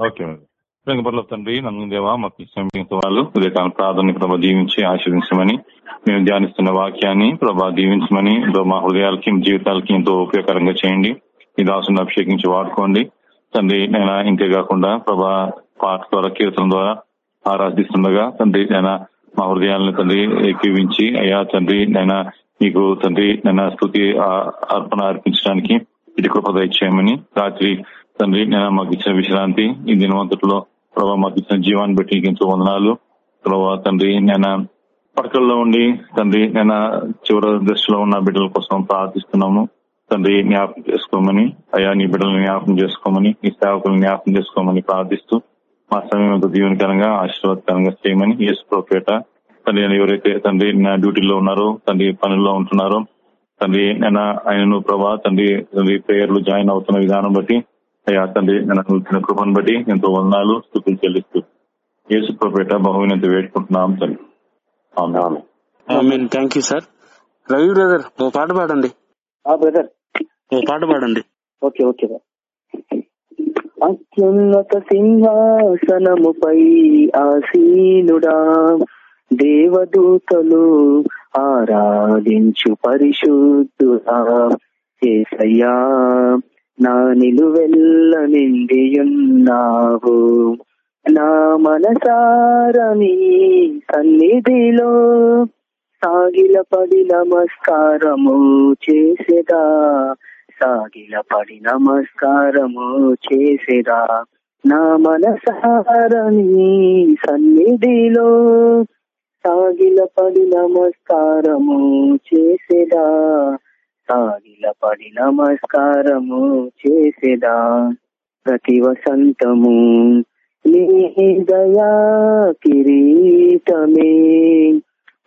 Okay వెంకపర్ల తండ్రి నన్ను దేవా మాకు సమీప వాళ్ళు ఉదయకాలం ప్రార్థన ప్రభా దీవించి ఆశీర్వించమని మేము ధ్యానిస్తున్న వాక్యాన్ని ప్రభా దీవించమని మా హృదయాలకి జీవితాలకి ఎంతో ఉపయోగకరంగా చేయండి. ఈ దాసుని అభిషేకించి వాడుకోండి. తండ్రి నేను ఇంతే కాకుండా ప్రభా పాట ద్వారా కీర్తన ద్వారా ఆరాధిస్తుండగా తండ్రి నేను మా హృదయాలను తండ్రి ఏకీవించి అయ్యా తండ్రి నేను మీకు తండ్రి నేను స్థుతి అర్పణ అర్పించడానికి ఇది కృప చేయమని రాత్రి తండ్రి నేను మాకు ఇచ్చిన విశ్రాంతి ఈ దినవంతట్లో ప్రభావ మాకు ఇచ్చిన జీవాన్ని బట్టి ఎంతో వందనాలు. ప్రభావ తండ్రి నేను పడకల్లో ఉండి తండ్రి నేను చివరి దశలో ఉన్న బిడ్డల కోసం ప్రార్థిస్తున్నాము. తండ్రి జ్ఞాపకం చేసుకోమని అయ్యా నీ బిడ్డలను జ్ఞాపకం చేసుకోమని నీ సేవకులను జ్ఞాపకం చేసుకోమని ప్రార్థిస్తూ మా సమయం దీవెనకరంగా ఆశీర్వాదకరంగా చేయమని యేసు ప్రోపేట తండ్రి ఎవరైతే తండ్రి నా డ్యూటీలో ఉన్నారో తండ్రి పనుల్లో ఉంటున్నారో తండ్రి నేను ఆయనను ప్రభా తండ్రి తండ్రి ప్రేయర్లు జాయిన్ అవుతున్న విధానం బట్టి అయ్యా తండ్రి నన్ను ఇచ్చిన కృపను బట్టి ఎంతో వందనాలు స్థుతులు చెల్లిస్తూ యేసు ప్రోపేట బహువినంత వేడుకుంటున్నాం తండ్రి. Thank you sir. Ravi brother ఓ పాట పాడండి. బ్రదర్. ఓ పాట పాడండి. ఓకే ఓకే అత్యున్నత సింహాసనముపై ఆసీనుడా. దేవదూతలు ఆరాధించు పరిశుద్ధుడా. ఏసయ్యా నా నిలువెల్ల నిండియున్నావు. నా మనసారని సన్నిధిలో సాగిల పడి నమస్కారము చేసేదా. సాగిల పడి నమస్కారము చేసేదా. నా మనసారని సన్నిధిలో సాగిలపడి నమస్కారము చేసేదా? సాగిలపడి నమస్కారము చేసేదా? ప్రతి వసంతము నీ దయా కిరీటమే.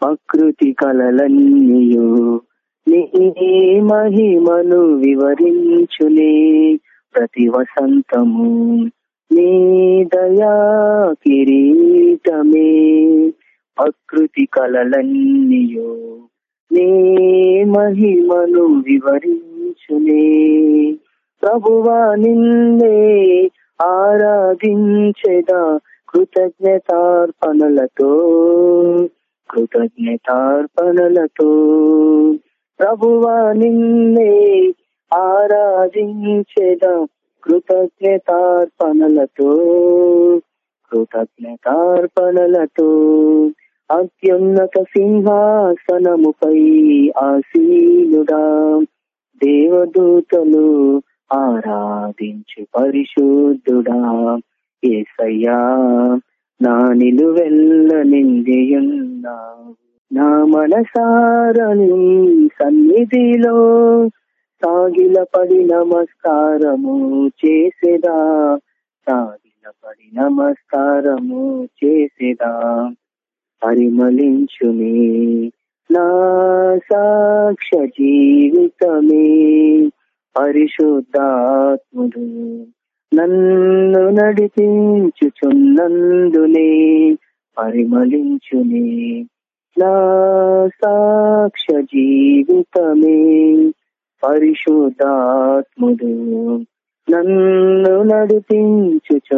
ప్రకృతి కలలన్నీయు నీ మహిమను వివరించునే. ప్రతి వసంతము నీ దయా కిరీటమే. అకృతి కలలన్నీయో నీ మహిమను వివరించునే. ప్రభువా నిన్నే ఆరాధించేదా కృతజ్ఞతార్పణలతో కృతజ్ఞతార్పణలతో. ప్రభువా నిన్నే ఆరాధించేదా కృతజ్ఞతార్పణలతో కృతజ్ఞతార్పణలతో. అత్యున్నత సింహాసనముపై ఆసీనుడా. దేవదూతలు ఆరాధించు పరిశుద్ధుడా. ఏసయ్యా నా నిలువెల్ల నిందియున్నావు నా మనసారని సన్నిధిలో సాగిలపడి నమస్కారము చేసేదా? సాగిలపడి నమస్కారము చేసేదా? పరిమళించుని నా సాక్ష జీవితమే పరిశుద్ధాత్ముడు నన్ను నడిపించుచున్నందునే పరిమళించునే నా సాక్ష జీవితమే పరిశుద్ధాత్ముడు నన్ను నడిపించుచున్నందునే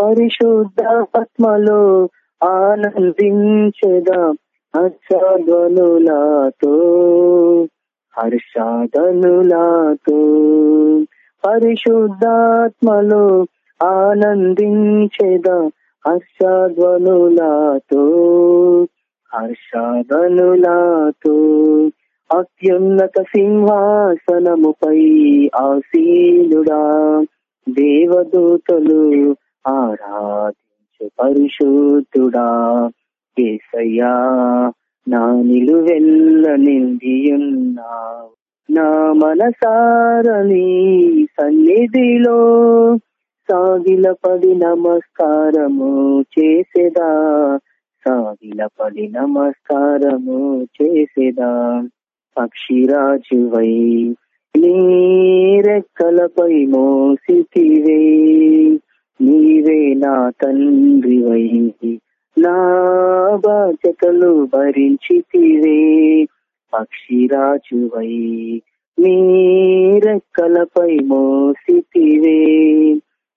పరిశుద్ధాత్మలో ఆనందించదా? హర్షధ్వనులతో హర్షాధనులతో పరిశుద్ధాత్మలో ఆనందించదా? హర్షధ్వనులతో హర్షాధనులతో అత్యున్నత సింహాసనముపై ఆసీనుడా దేవదూతలు ఆరాధించు పరిశుద్ధుడా కేసయ్యా నా నిలువెల్ల నిందియున్నావు నా మనసారని సన్నిధిలో సాగిల పది నమస్కారము చేసేదా? సాగిల పది నమస్కారము చేసేదా? పక్షిరాజువై నీ నీరెక్కలపై మోసితివే. నీవే నా తండ్రి వహించి నా బాధ్యతలు భరించితివే. పక్షిరాజువై నీ రెక్కలపై మోసితివే.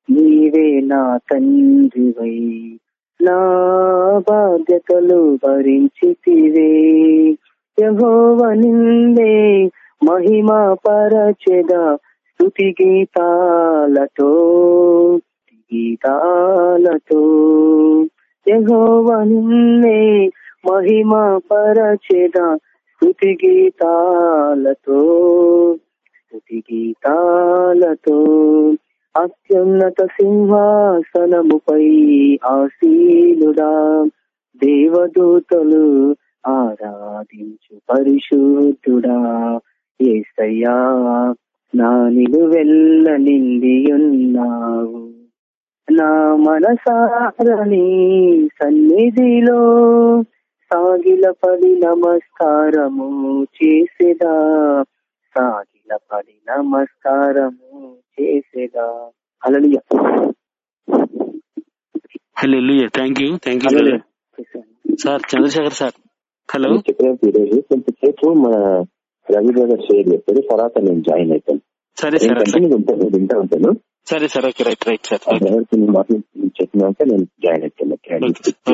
నీవే నా తండ్రివై నా బాధ్యతలు భరించితివే. యహోవ నిందే మహిమ పరచెద స్థుతి గీతాలతో. గీతాలతో యహోవ మహిమ పరచేద స్థుతి గీతాలతో స్థుతి గీతాలతో అత్యున్నత సింహాసనముపై ఆశీలుడా దేవదూతలు ఆరాధించు పరిశుద్ధుడా. ఏసయ్యా నా నిలువెల్ల ఉన్నావు నా మనసారని సన్నిధిలో సాగిలపడి నమస్కారము చేసేదా? సాగిలపడి నమస్కారము చేసేదా? అలలియ hello thank you thank you sir Chandrashekar sir hello చెప్పినట్టు ఈరోజు కొంచెంసేపు మన రవి బ్రదర్ షేర్ చేస్తారు తర్వాత నేను జాయిన్ అవుతాను. సరే సార్. వింటా ఉంటాను సరే sir okay right right sir చెప్పినాక నేను జాయిన్కి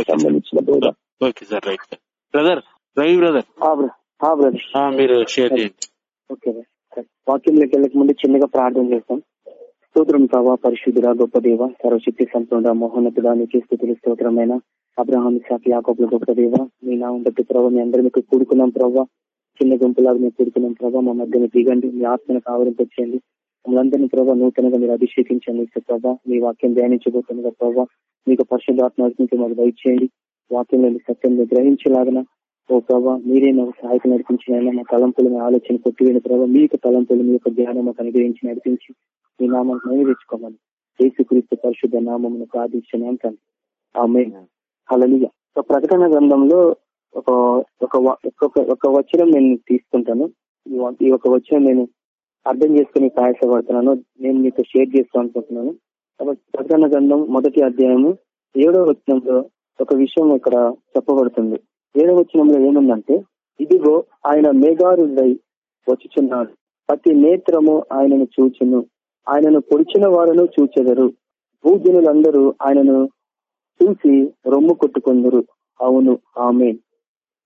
సంబంధించిన బోధ okay sir right sir. Brother Ravi brother. Brother. మీరు షేర్ చేయండి. ఓకే. వాక్యంలోకి వెళ్ళక ముందు చిన్నగా ప్రార్థన చేస్తాం. స్తోత్రం ప్రభా పరిశుద్ధుడా గొప్ప దేవ సర్వశక్తి సంపూర్ణ మహోన్నతుడా నీకే స్థుతులు స్తోత్రమైన అబ్రహాం సాకి యాకోబుల గొప్ప దేవ మీ నామం బట్టి ప్రభావ మీ అందరం మీకు కూడుకున్నాం ప్రభావ చిన్న గుంపులాగా మేము కూడుకున్నాం ప్రభావ మా మధ్యన దిగండి మీ ఆత్మను ఆవరింపచేయండి మమ్మల్ందరినీ ప్రభావ నూతనంగా మీరు అభిషేకించండి ప్రభావ మీ వాక్యం ధ్యానించబోతుండగా ప్రభావ మీకు పరిశుద్ధాత్మ నడిపించి మాకు దయచేయండి. వాక్యంలోని సత్యం గ్రహించలాగన ఓ ప్రభా మీరే మాకు సహాయక నడిపించిన మా తలంపులు మీ ఆలోచన కొట్టివేని ప్రభావ మీ యొక్క తలంపులు మీ యొక్క ధ్యానం మాకు అనుగ్రహించి నడిపించి మీ నామాన్ని మేము తెచ్చుకోమని యేసుక్రీస్తు పరిశుద్ధ నామమును ప్రార్థించినాం తండ్రి. ఆమె హలలియ ఒక ప్రకటన గ్రంథంలో ఒక ఒక వ- ఒక వచనం నేను తీసుకుంటాను. ఈ ఒక వచనం నేను అర్థం చేసుకుని ప్రయాసపడుతున్నాను నేను మీతో షేర్ చేస్తాను అనుకుంటున్నాను. కాబట్టి ప్రకటన గ్రంథం మొదటి అధ్యాయము ఏడో వచనంలో ఒక విషయం ఇక్కడ చెప్పబడుతుంది. ఏడో వచనంలో ఏముందంటే ఇదిగో ఆయన మేఘారుడై వచ్చుచున్నాడు. ప్రతి నేత్రము ఆయనను చూచును. ఆయనను పొడిచిన వారును చూచెదరు. భూజనులందరూ ఆయనను చూసి రొమ్ము కొట్టుకుందరు. అవును ఆమె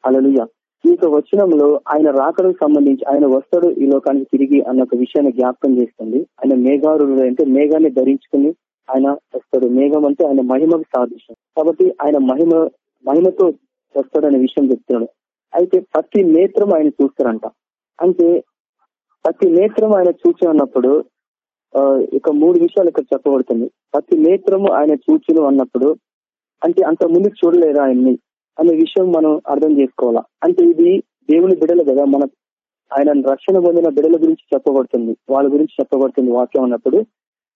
అలలుయ ఈ యొక్క వచనంలో ఆయన రాకడకు సంబంధించి ఆయన వస్తాడు ఈ లోకానికి తిరిగి అన్న ఒక విషయాన్ని జ్ఞాపకం చేస్తుంది. ఆయన మేఘారుడు అంటే మేఘాన్ని ధరించుకుని ఆయన వస్తాడు. మేఘం అంటే ఆయన మహిమకు సాదృశ్యం. కాబట్టి ఆయన మహిమ మహిమతో వస్తాడనే విషయం చెప్తున్నాడు. అయితే ప్రతి నేత్రం ఆయన చూస్తారంట. అంటే ప్రతి నేత్రం ఆయన చూచి అన్నప్పుడు ఆ, ఇక మూడు విషయాలు ఇక్కడ చెప్పబడుతుంది. ప్రతి నేత్రము ఆయన చూచును అన్నప్పుడు అంటే అంత ముందు చూడలేదా ఆయన్ని? అనే విషయం మనం అర్థం చేసుకోవాలా? అంటే ఇది దేవుని బిడలు కదా మన ఆయన రక్షణ పొందిన బిడల గురించి చెప్పబడుతుంది వాళ్ళ గురించి చెప్పబడుతుంది వాక్యం అన్నప్పుడు.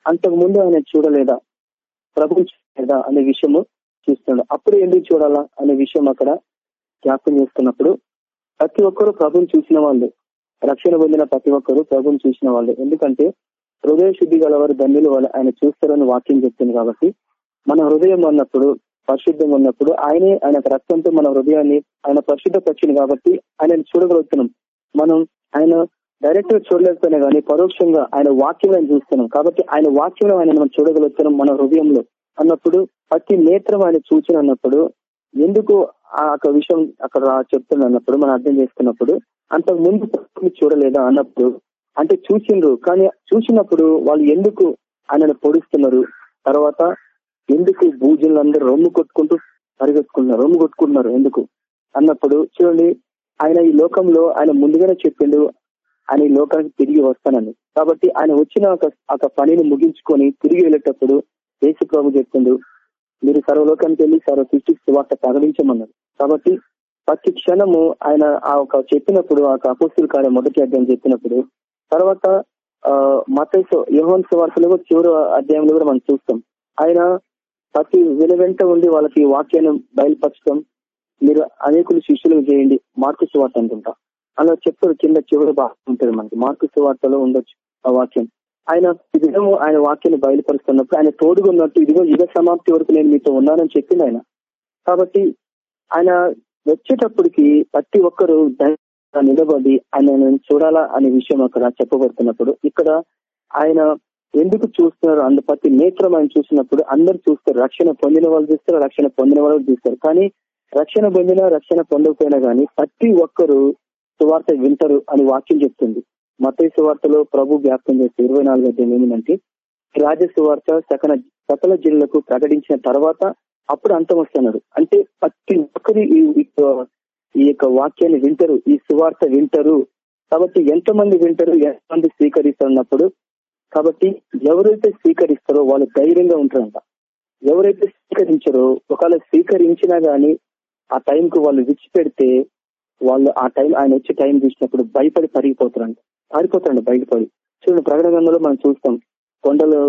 అంతకు ముందు ఆయన చూడలేదా? ప్రభు చూడలేదా అనే విషయము చూస్తున్నాడు. అప్పుడు ఎందుకు చూడాలా అనే విషయం అక్కడ జ్ఞాపకం చేసుకున్నప్పుడు ప్రతి ఒక్కరు ప్రభుని చూసిన వాళ్ళు. రక్షణ పొందిన ప్రతి ఒక్కరు ప్రభుని చూసిన వాళ్ళు. ఎందుకంటే హృదయ శుద్ధి గలవారు ధన్యులు వాళ్ళు. ఆయన చూస్తారని వాక్యం చెప్తుంది కాబట్టి మన హృదయం అన్నప్పుడు పరిశుద్ధం ఉన్నప్పుడు ఆయనే ఆయన రక్తంతో మన హృదయాన్ని ఆయన పరిశుద్ధపరిచింది కాబట్టి ఆయన చూడగలుగుతున్నాం. మనం ఆయన డైరెక్ట్గా చూడలేకపోయినా కానీ పరోక్షంగా ఆయన వాక్యం ఆయన చూస్తున్నాం. కాబట్టి ఆయన వాక్యంలో ఆయన మనం చూడగలుగుతున్నాం మన హృదయంలో. అన్నప్పుడు ప్రతి నేత్రం ఆయన సూచన అన్నప్పుడు ఎందుకు ఆ యొక్క విషయం అక్కడ చెప్తున్నా అన్నప్పుడు మనం అర్థం చేసుకున్నప్పుడు అంతకు ముందు చూడలేదా అన్నప్పుడు అంటే చూసిండ్రు. కానీ చూసినప్పుడు వాళ్ళు ఎందుకు ఆయనను పొడుస్తున్నారు? తర్వాత ఎందుకు భూజనులందరూ రొమ్ము కొట్టుకుంటూ పరిగెత్తుకున్నారు రొమ్ము కొట్టుకుంటున్నారు ఎందుకు? అన్నప్పుడు చూడండి ఆయన ఈ లోకంలో ఆయన ముందుగానే చెప్పిండు ఆయన ఈ లోకానికి తిరిగి వస్తానని. కాబట్టి ఆయన వచ్చిన ఒక పనిని ముగించుకొని తిరిగి వెళ్ళేటప్పుడు యేసు ప్రభు చెప్పిండు మీరు సర్వలోకానికి వెళ్ళి సర్వ సృష్టికి వార్త ప్రకటించమన్నారు. కాబట్టి ప్రతి క్షణము ఆయన ఆ ఒక చెప్పినప్పుడు ఆ అపోస్తుల కార్యం మొదటి అధ్యాయం చెప్పినప్పుడు తర్వాత ఆ మతైసు యోహన్ సువార్తలు చివరి అధ్యాయంలో కూడా మనం చూస్తాం. ఆయన ప్రతి వెనువెంట ఉండి వాళ్ళకి వాక్యాన్ని బయలుపరచడం మీరు అనేకులు శిష్యులు చేయండి. మార్కు సువార్త అనుకుంటా అలా చెప్తారు కింద చివరి భాగం ఉంటుంది మనకి. మార్కు సువార్తలో ఉండొచ్చు ఆ వాక్యం. ఆయన ఇదిగో విధము ఆయన వాక్యాన్ని బయలుపరుస్తున్నప్పుడు ఆయన తోడుగా ఉన్నట్టు ఇదిగో యుగ సమాప్తి వరకు నేను మీతో ఉన్నానని చెప్పింది ఆయన. కాబట్టి ఆయన వచ్చేటప్పటికి ప్రతి ఒక్కరు నిలబడి ఆయన చూడాలా అనే విషయం అక్కడ చెప్పబడుతున్నప్పుడు ఇక్కడ ఆయన ఎందుకు చూస్తున్నారు అందు ప్రతి నేత్రం ఆయన చూసినప్పుడు అందరు చూస్తారు. రక్షణ పొందిన వాళ్ళు చూస్తారు రక్షణ పొందిన వాళ్ళు చూస్తారు. కానీ రక్షణ పొందిన రక్షణ పొందకపోయినా కానీ ప్రతి ఒక్కరు సువార్త వింటారు అని వాక్యం చెప్తుంది. మత సువార్తలో ప్రభు వ్యాప్తం చేస్తే ఇరవై నాలుగు అధ్యాయం ఏమిటంటే రాజ సువార్త సకల సకల జిల్లకు ప్రకటించిన తర్వాత అప్పుడు అంతం వస్తున్నాడు. అంటే ప్రతి ఒక్కరు ఈ ఈ యొక్క వాక్యాన్ని వింటారు ఈ సువార్త వింటారు. కాబట్టి ఎంతమంది వింటారు ఎంతమంది స్వీకరిస్తున్నప్పుడు కాబట్టి ఎవరైతే స్వీకరిస్తారో వాళ్ళు ధైర్యంగా ఉంటారంట. ఎవరైతే స్వీకరించారో ఒకవేళ స్వీకరించినా గానీ ఆ టైంకు వాళ్ళు విడిచిపెడితే వాళ్ళు ఆ టైం ఆయన వచ్చే టైం చూసినప్పుడు భయపడి పరిగిపోతారంట. పారిపోతారండి బయటపడి. చూడండి ప్రకటనలో మనం చూస్తాం. కొండలు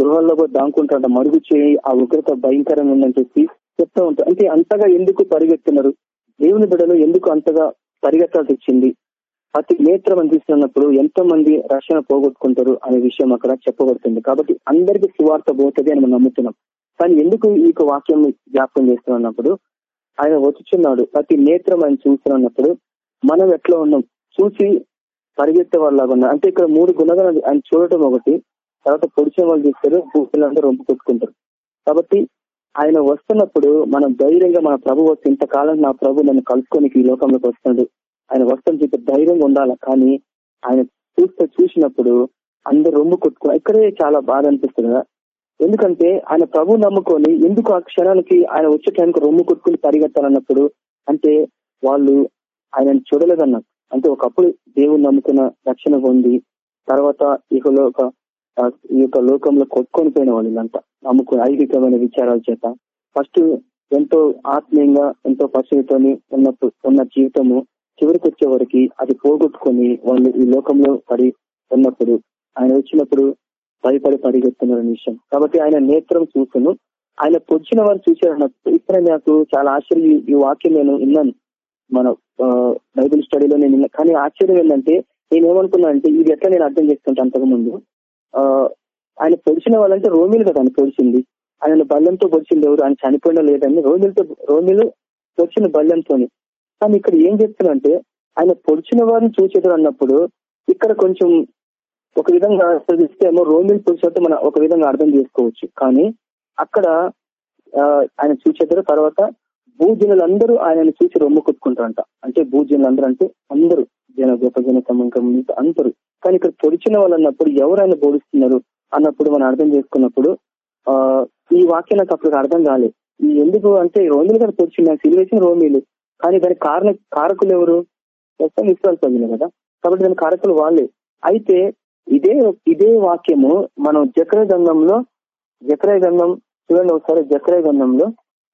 గృహాల్లో కూడా దాంకుంటారంట మరుగు చేయి ఆ ఉగ్రత భయంకరంగా ఉందని చెప్పి చెప్తా ఉంటారు. అంటే అంతగా ఎందుకు పరిగెత్తున్నారు? దేవుని బిడ్డలు ఎందుకు అంతగా పరిగెత్తాల్సి వచ్చింది? ప్రతి నేత్రం అందిస్తున్నప్పుడు ఎంతో మంది రక్షణ పోగొట్టుకుంటారు అనే విషయం అక్కడ చెప్పబడుతుంది. కాబట్టి అందరికి సువార్త పోతుంది అని మనం నమ్ముతున్నాం. కానీ ఎందుకు ఈ వాక్యం జ్ఞాపకం చేస్తున్నప్పుడు? ఆయన వచ్చుచున్నాడు ప్రతి నేత్రం ఆయన చూస్తున్నప్పుడు మనం ఎట్లా ఉన్నాం? చూసి పరిగెత్తే వాళ్ళలాగా ఉన్నాం అంటే ఇక్కడ మూడు గుణగణాలు ఆయన చూడటం ఒకటి తర్వాత పొడిచే వాళ్ళు చూస్తారు భూపిల్లందరూ రొంపు కొట్టుకుంటారు. కాబట్టి ఆయన వస్తున్నప్పుడు మనం ధైర్యంగా మన ప్రభు వస్తే ఇంతకాలం నా ప్రభు నన్ను కలుసుకొని ఈ లోకంలోకి వస్తున్నాడు. ఆయన వస్తాను చెప్పి ధైర్యంగా ఉండాలి? కానీ ఆయన చూస్తే చూసినప్పుడు అందరు రొమ్ము కొట్టుకుని ఇక్కడే చాలా బాధ అనిపిస్తుంది కదా. ఎందుకంటే ఆయన ప్రభు నమ్ముకొని ఎందుకు ఆ క్షణానికి ఆయన వచ్చే టైంకి రొమ్ము కొట్టుకుని పరిగెత్తాలన్నప్పుడు అంటే వాళ్ళు ఆయనను చూడలేదన్నారు అంటే ఒకప్పుడు దేవుని నమ్ముకున్న రక్షణ పొంది తర్వాత ఇహలో ఒక ఈ యొక్క లోకంలో కొట్టుకొని పోయిన వాళ్ళు ఇదంతా నమ్ముకుని ఐదికమైన విచారాల చేత. ఫస్ట్ ఎంతో ఆత్మీయంగా ఎంతో పశువుతోని ఉన్నప్పుడు ఉన్న జీవితము చివరికి వచ్చే అది పోగొట్టుకొని వాళ్ళు ఈ లోకంలో పడి ఉన్నప్పుడు ఆయన వచ్చినప్పుడు భయపడి పరిగెత్తున్నారు విషయం కాబట్టి ఆయన నేత్రం చూసును. ఆయన పొడిచిన వారు చూశారన్నప్పుడు ఇక్కడ నాకు చాలా ఆశ్చర్యం ఈ వాక్యం నేను విన్నాను. మన బైబిల్ స్టడీలో నేను కానీ ఆశ్చర్యం ఏంటంటే నేను ఏమనుకున్నా అంటే ఇది ఎట్లా నేను అర్థం చేసుకుంటా అంతకుముందు? ఆయన పొడిచిన వాళ్ళంటే రోమిలు కదా ఆయన పొడిచింది. ఆయన బల్లంతో పొడిచింది ఎవరు? ఆయన చనిపోయినా లేదని రోమిలతో రోమిలు పొడిచిన బల్యంతో కానీ ఇక్కడ ఏం చెప్తున్నంటే ఆయన పొడిచిన వారిని చూసేది అన్నప్పుడు ఇక్కడ కొంచెం ఒక విధంగా చదివిస్తే ఏమో రోమిల్ పొడిచినట్టు మనం ఒక విధంగా అర్థం చేసుకోవచ్చు. కానీ అక్కడ ఆయన చూసేద్దరు తర్వాత భూజనులందరూ ఆయనను చూసి రొమ్ము కొట్టుకుంటారంట. అంటే భూజనులందరూ అంటే అందరూ. జన గొప్ప జన సమంకం అందరూ. కానీ ఇక్కడ పొడిచిన వాళ్ళు అన్నప్పుడు ఎవరు ఆయన బోధిస్తున్నారు అన్నప్పుడు మనం అర్థం చేసుకున్నప్పుడు ఆ ఈ వాక్యం నాకు అప్పుడు అర్థం కాలేదు. ఎందుకు అంటే రోమిలు గారు పొడిచింది సిలివేసిన రోమిలు కానీ దాని కారణ కారకులు ఎవరు? ప్రస్తుతం ఇస్రాల్ ప్రజలే కదా. కాబట్టి దాని కారకులు వాళ్ళే. అయితే ఇదే ఇదే వాక్యము మనం జక్రయ గంధంలో జక్రయ గంధం చూడండి ఒకసారి జక్రయ గంధంలో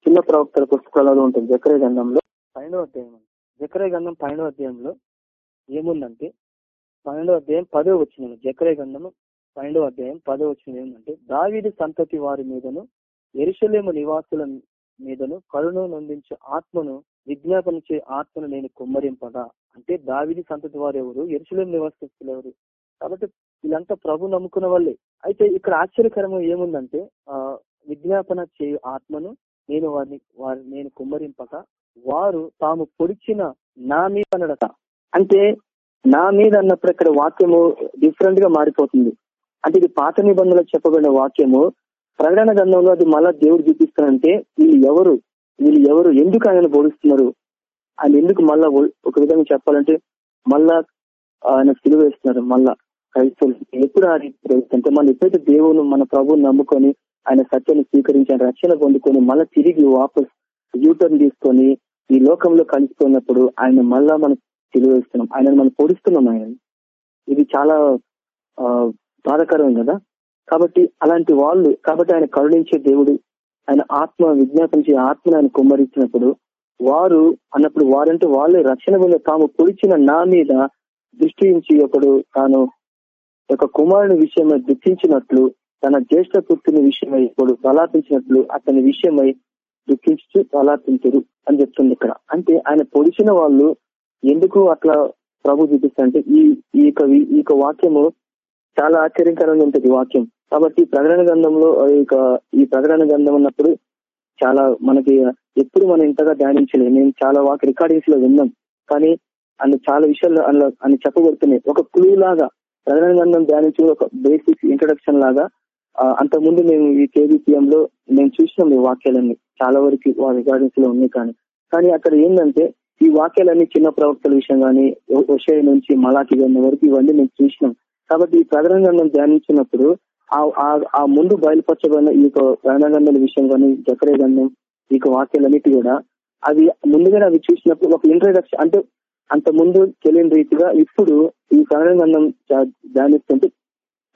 చిన్న ప్రవక్తల పుస్తకాలలో ఉంటుంది జక్రయ గంధంలో పన్నెండవ అధ్యాయం జక్రయ గంధం పన్నెండవ అధ్యాయంలో ఏముందంటే పన్నెండవ అధ్యాయం పదో వచ్చిన జక్రయ గంధము పన్నెండవ అధ్యాయం పదో వచ్చిన ఏముందంటే దావిడి సంతతి వారి మీదను ఎరుషలేము నివాసుల మీదను కరుణ నందించే ఆత్మను విజ్ఞాపన చే ఆత్మను నేను కుమ్మరింపదా అంటే దావిని సంతతి వారు ఎవరు ఎరుసలేం నివాసిస్తులు ఎవరు కాబట్టి వీళ్ళంతా ప్రభు నమ్ముకున్న వాళ్ళే. అయితే ఇక్కడ ఆశ్చర్యకరము ఏముందంటే ఆ విజ్ఞాపన చేయు ఆత్మను నేను వారిని వారి నేను కుమ్మరింపక. వారు తాము పొడిచిన నా మీద అనడట అంటే నా మీద అన్నప్పుడు ఇక్కడ వాక్యము డిఫరెంట్గా మారిపోతుంది. అంటే ఇది పాత నిబంధనలో చెప్పబడిన వాక్యము. ప్రకటన గ్రంథంలో అది మళ్ళా దేవుడు చూపిస్తానంటే వీళ్ళు ఎవరు? వీళ్ళు ఎవరు? ఎందుకు ఆయన బోధిస్తున్నారు ఆయన ఎందుకు మళ్ళా ఒక విధంగా చెప్పాలంటే మళ్ళా ఆయన సిలువ వేస్తున్నారు మళ్ళా క్రైస్తవులు. ఎప్పుడు ఆ రీతి అంటే మనం ఎప్పుడైతే దేవుని మన ప్రభువుని నమ్ముకొని ఆయన సత్యాన్ని స్వీకరించి ఆయన రక్షణ పొందుకొని మళ్ళీ తిరిగి వాపస్ యూటర్న్ తీసుకొని ఈ లోకంలో కలిసిపోయినప్పుడు ఆయన మళ్ళా మనం తెలివేస్తున్నాం ఆయన మనం పొడుస్తున్నాం ఆయన. ఇది చాలా బాధకరం కదా? కాబట్టి అలాంటి వాళ్ళు కాబట్టి ఆయన కరుణించే దేవుడు ఆయన ఆత్మ విజ్ఞాపించి ఆత్మను ఆయన కుమ్మరించినప్పుడు వారు అన్నప్పుడు వారంటే వాళ్ళే రక్షణ మీద తాము పొడిచిన నా మీద దృష్టి ఒకడు తాను ఒక కుమారుని విషయమై దుఃఖించినట్లు తన జ్యేష్ఠ పుత్రుని విషయమై ఇప్పుడు బలాపించినట్లు అతని విషయమై దుఃఖించు బలాపించరు అని చెప్తుంది ఇక్కడ. అంటే ఆయన పొడిచిన వాళ్ళు ఎందుకు అట్లా ప్రభు చూపిస్తారంటే ఈ ఈ ఈ వాక్యము చాలా ఆశ్చర్యకరంగా ఉంటుంది వాక్యం. కాబట్టి ప్రకటన గ్రంథంలో ఈ ప్రకటన గంధం ఉన్నప్పుడు చాలా మనకి ఎప్పుడు మనం ఇంతగా ధ్యానించలేదు నేను చాలా వాక్ రికార్డింగ్స్లో విన్నాం. కానీ అన్ని చాలా విషయాలు అందులో అని చెప్పబడుతున్నాయి. ఒక క్లూ లాగా ప్రధాన గ్రంథం ధ్యానించి ఒక బేసిక్ ఇంట్రొడక్షన్ లాగా అంతకుముందు మేము ఈ కేబిపిఎం లో మేము చూసినాం ఈ వాక్యాలన్నీ. చాలా వరకు రికార్డింగ్స్లో ఉన్నాయి కానీ. కానీ అక్కడ ఏంటంటే ఈ వాక్యాలన్నీ చిన్న ప్రవక్తల విషయం కానీ విషయం నుంచి మలాకి గ్రంథం వరకు ఇవన్నీ మేము చూసినాం. కాబట్టి ఈ ప్రధాన గ్రంథం ధ్యానించినప్పుడు ఆ- ఆ- ముందు బయలుపరచబడిన ఈ యొక్క ప్రధాన విషయం కానీ జకరే గంధం ఈ యొక్క వాక్యాలన్నిటి కూడా అవి ముందుగానే అవి చూసినప్పుడు ఒక ఇంట్రడక్షన్ అంటే అంత ముందు తెలియని రీతిగా ఇప్పుడు ఈ ప్రధాన గంధం ధ్యానిస్తుంటే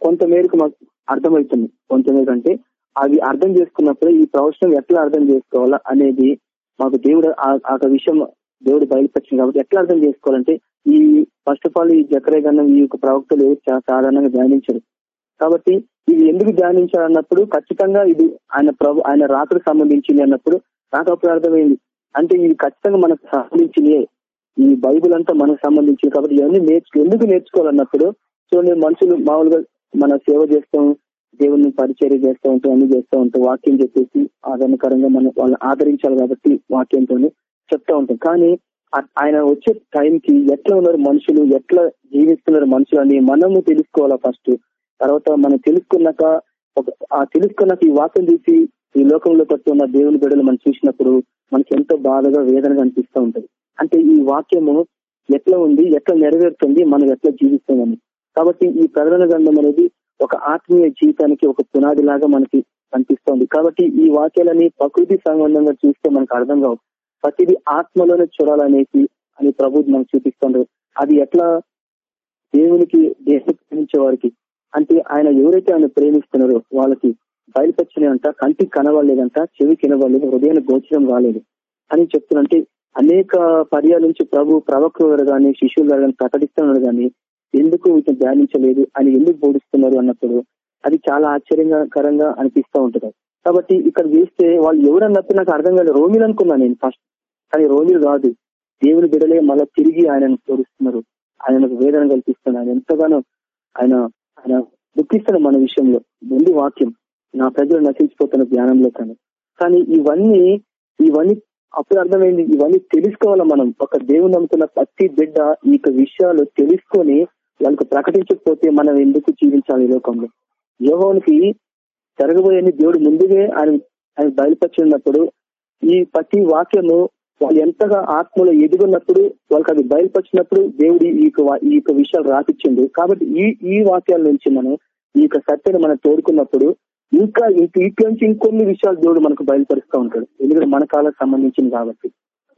కొంత మేరకు మాకు అర్థమవుతుంది. కొంతమేరకు అంటే అవి అర్థం చేసుకున్నప్పుడు ఈ ప్రవచనం ఎట్లా అర్థం చేసుకోవాలా అనేది మాకు దేవుడు ఆ- ఆ విషయం దేవుడు బయలుపరిచింది కాబట్టి ఎట్లా అర్థం చేసుకోవాలంటే ఈ ఫస్ట్ ఆఫ్ ఆల్ ఈ జకరే గన్నం ఈ యొక్క ప్రవక్తలు సాధారణంగా ధ్యానించరు. కాబట్టి ఇది ఎందుకు ధ్యానించారు అన్నప్పుడు ఖచ్చితంగా ఇది ఆయన ప్రభు ఆయన రాత్రికి సంబంధించింది అన్నప్పుడు నాకు అప్పుడు అర్థమైంది. అంటే ఇది ఖచ్చితంగా మనకు సంబంధించినయే. ఈ బైబుల్ అంతా మనకు సంబంధించింది కాబట్టి ఇవన్నీ నేర్చు ఎందుకు నేర్చుకోవాలన్నప్పుడు చూడండి మనుషులు మామూలుగా మన సేవ చేస్తాం దేవుని పరిచర్య చేస్తూ ఉంటాం అన్ని చేస్తూ ఉంటాం వాక్యం చెప్పేసి ఆదరణకరంగా మనం వాళ్ళని ఆదరించాలి కాబట్టి వాక్యంతో చెప్తా ఉంటాం. కానీ ఆయన వచ్చే టైంకి ఎట్లా ఉన్నారు మనుషులు ఎట్లా జీవిస్తున్నారు మనుషులు అని మనము తెలుసుకోవాలా ఫస్ట్. తర్వాత మనం తెలుసుకున్నాక ఒక ఆ తెలుసుకున్నాక ఈ వాక్యం తీసి ఈ లోకంలో పట్టుకున్న దేవుని బిడ్డలు మనం చూసినప్పుడు మనకి ఎంతో బాధగా వేదనగా అనిపిస్తూ ఉంటుంది. అంటే ఈ వాక్యము ఎట్లా ఉంది ఎట్లా నెరవేరుతుంది మనం ఎట్లా జీవిస్తామని కాబట్టి ఈ ప్రకటన గ్రంథం అనేది ఒక ఆత్మీయ జీవితానికి ఒక పునాది లాగా మనకి అనిపిస్తోంది కాబట్టి ఈ వాక్యాలని ప్రకృతి సంబంధంగా చూస్తే మనకు అర్థం కావు. ప్రతిదీ ఆత్మలోనే చూడాలనేసి అని ప్రభు మనకు చూపిస్తుండ్రు అది ఎట్లా దేవునికి దేవుని వారికి అంటే ఆయన ఎవరైతే ఆయన ప్రేమిస్తున్నారో వాళ్ళకి బయలుపరచలేదంట కంటికి కనవలేదంట చెవి కనవలేదు హృదయాన్ని గోచరం రాలేదు అని చెప్తున్నంటే అనేక పర్యాల నుంచి ప్రభు ప్రవక్తలు గారు కానీ శిష్యులు గారు కానీ ప్రకటిస్తున్నారు కానీ ఎందుకు వీటిని ధ్యానించలేదు అని ఎందుకు బోధిస్తున్నారు అన్నప్పుడు అది చాలా ఆశ్చర్యకరంగా అనిపిస్తూ ఉంటుంది. కాబట్టి ఇక్కడ చూస్తే వాళ్ళు ఎవరన్నప్పుడు నాకు అర్థం కాదు రోమిలు అనుకున్నాను నేను ఫస్ట్ కానీ రోమిలు కాదు. దేవుని బిడలే మళ్ళీ తిరిగి ఆయనను కోరుస్తున్నారు ఆయనకు వేదన కల్పిస్తున్నారు. ఆయన ఎంతగానో ఆయన ఆయన దుఃఖిస్తాడు మన విషయంలో. ముందు వాక్యం నా ప్రజలు నశించిపోతున్న జ్ఞానంలో కానీ కానీ ఇవన్నీ ఇవన్నీ అప్పుడు అర్థమైంది ఇవన్నీ తెలుసుకోవాలా మనం. ఒక దేవుని నమ్ముకున్న ప్రతి బిడ్డ ఈ విషయాలు తెలుసుకొని వాళ్ళకి ప్రకటించకపోతే మనం ఎందుకు జీవించాలి ఈ లోకంలో? యోహోనికి జరగబోయే దేవుడు ముందుగా ఆయన ఆయన బయలుపరిచినప్పుడు ఈ ప్రతి వాక్యము వాళ్ళు ఎంతగా ఆత్మలో ఎదుగున్నప్పుడు వాళ్ళకి అది బయలుపరిచినప్పుడు దేవుడు ఈ యొక్క ఈ యొక్క విషయాలు రాపిచ్చిండు కాబట్టి ఈ ఈ వాక్యాల నుంచి మనం ఈ యొక్క సత్యను మనం తోడుకున్నప్పుడు ఇంకా ఇంక ఇటు నుంచి ఇంకొన్ని విషయాలు దేవుడు మనకు బయలుపరుస్తూ ఉంటాడు. ఎందుకంటే మన కాలకు సంబంధించింది కాబట్టి.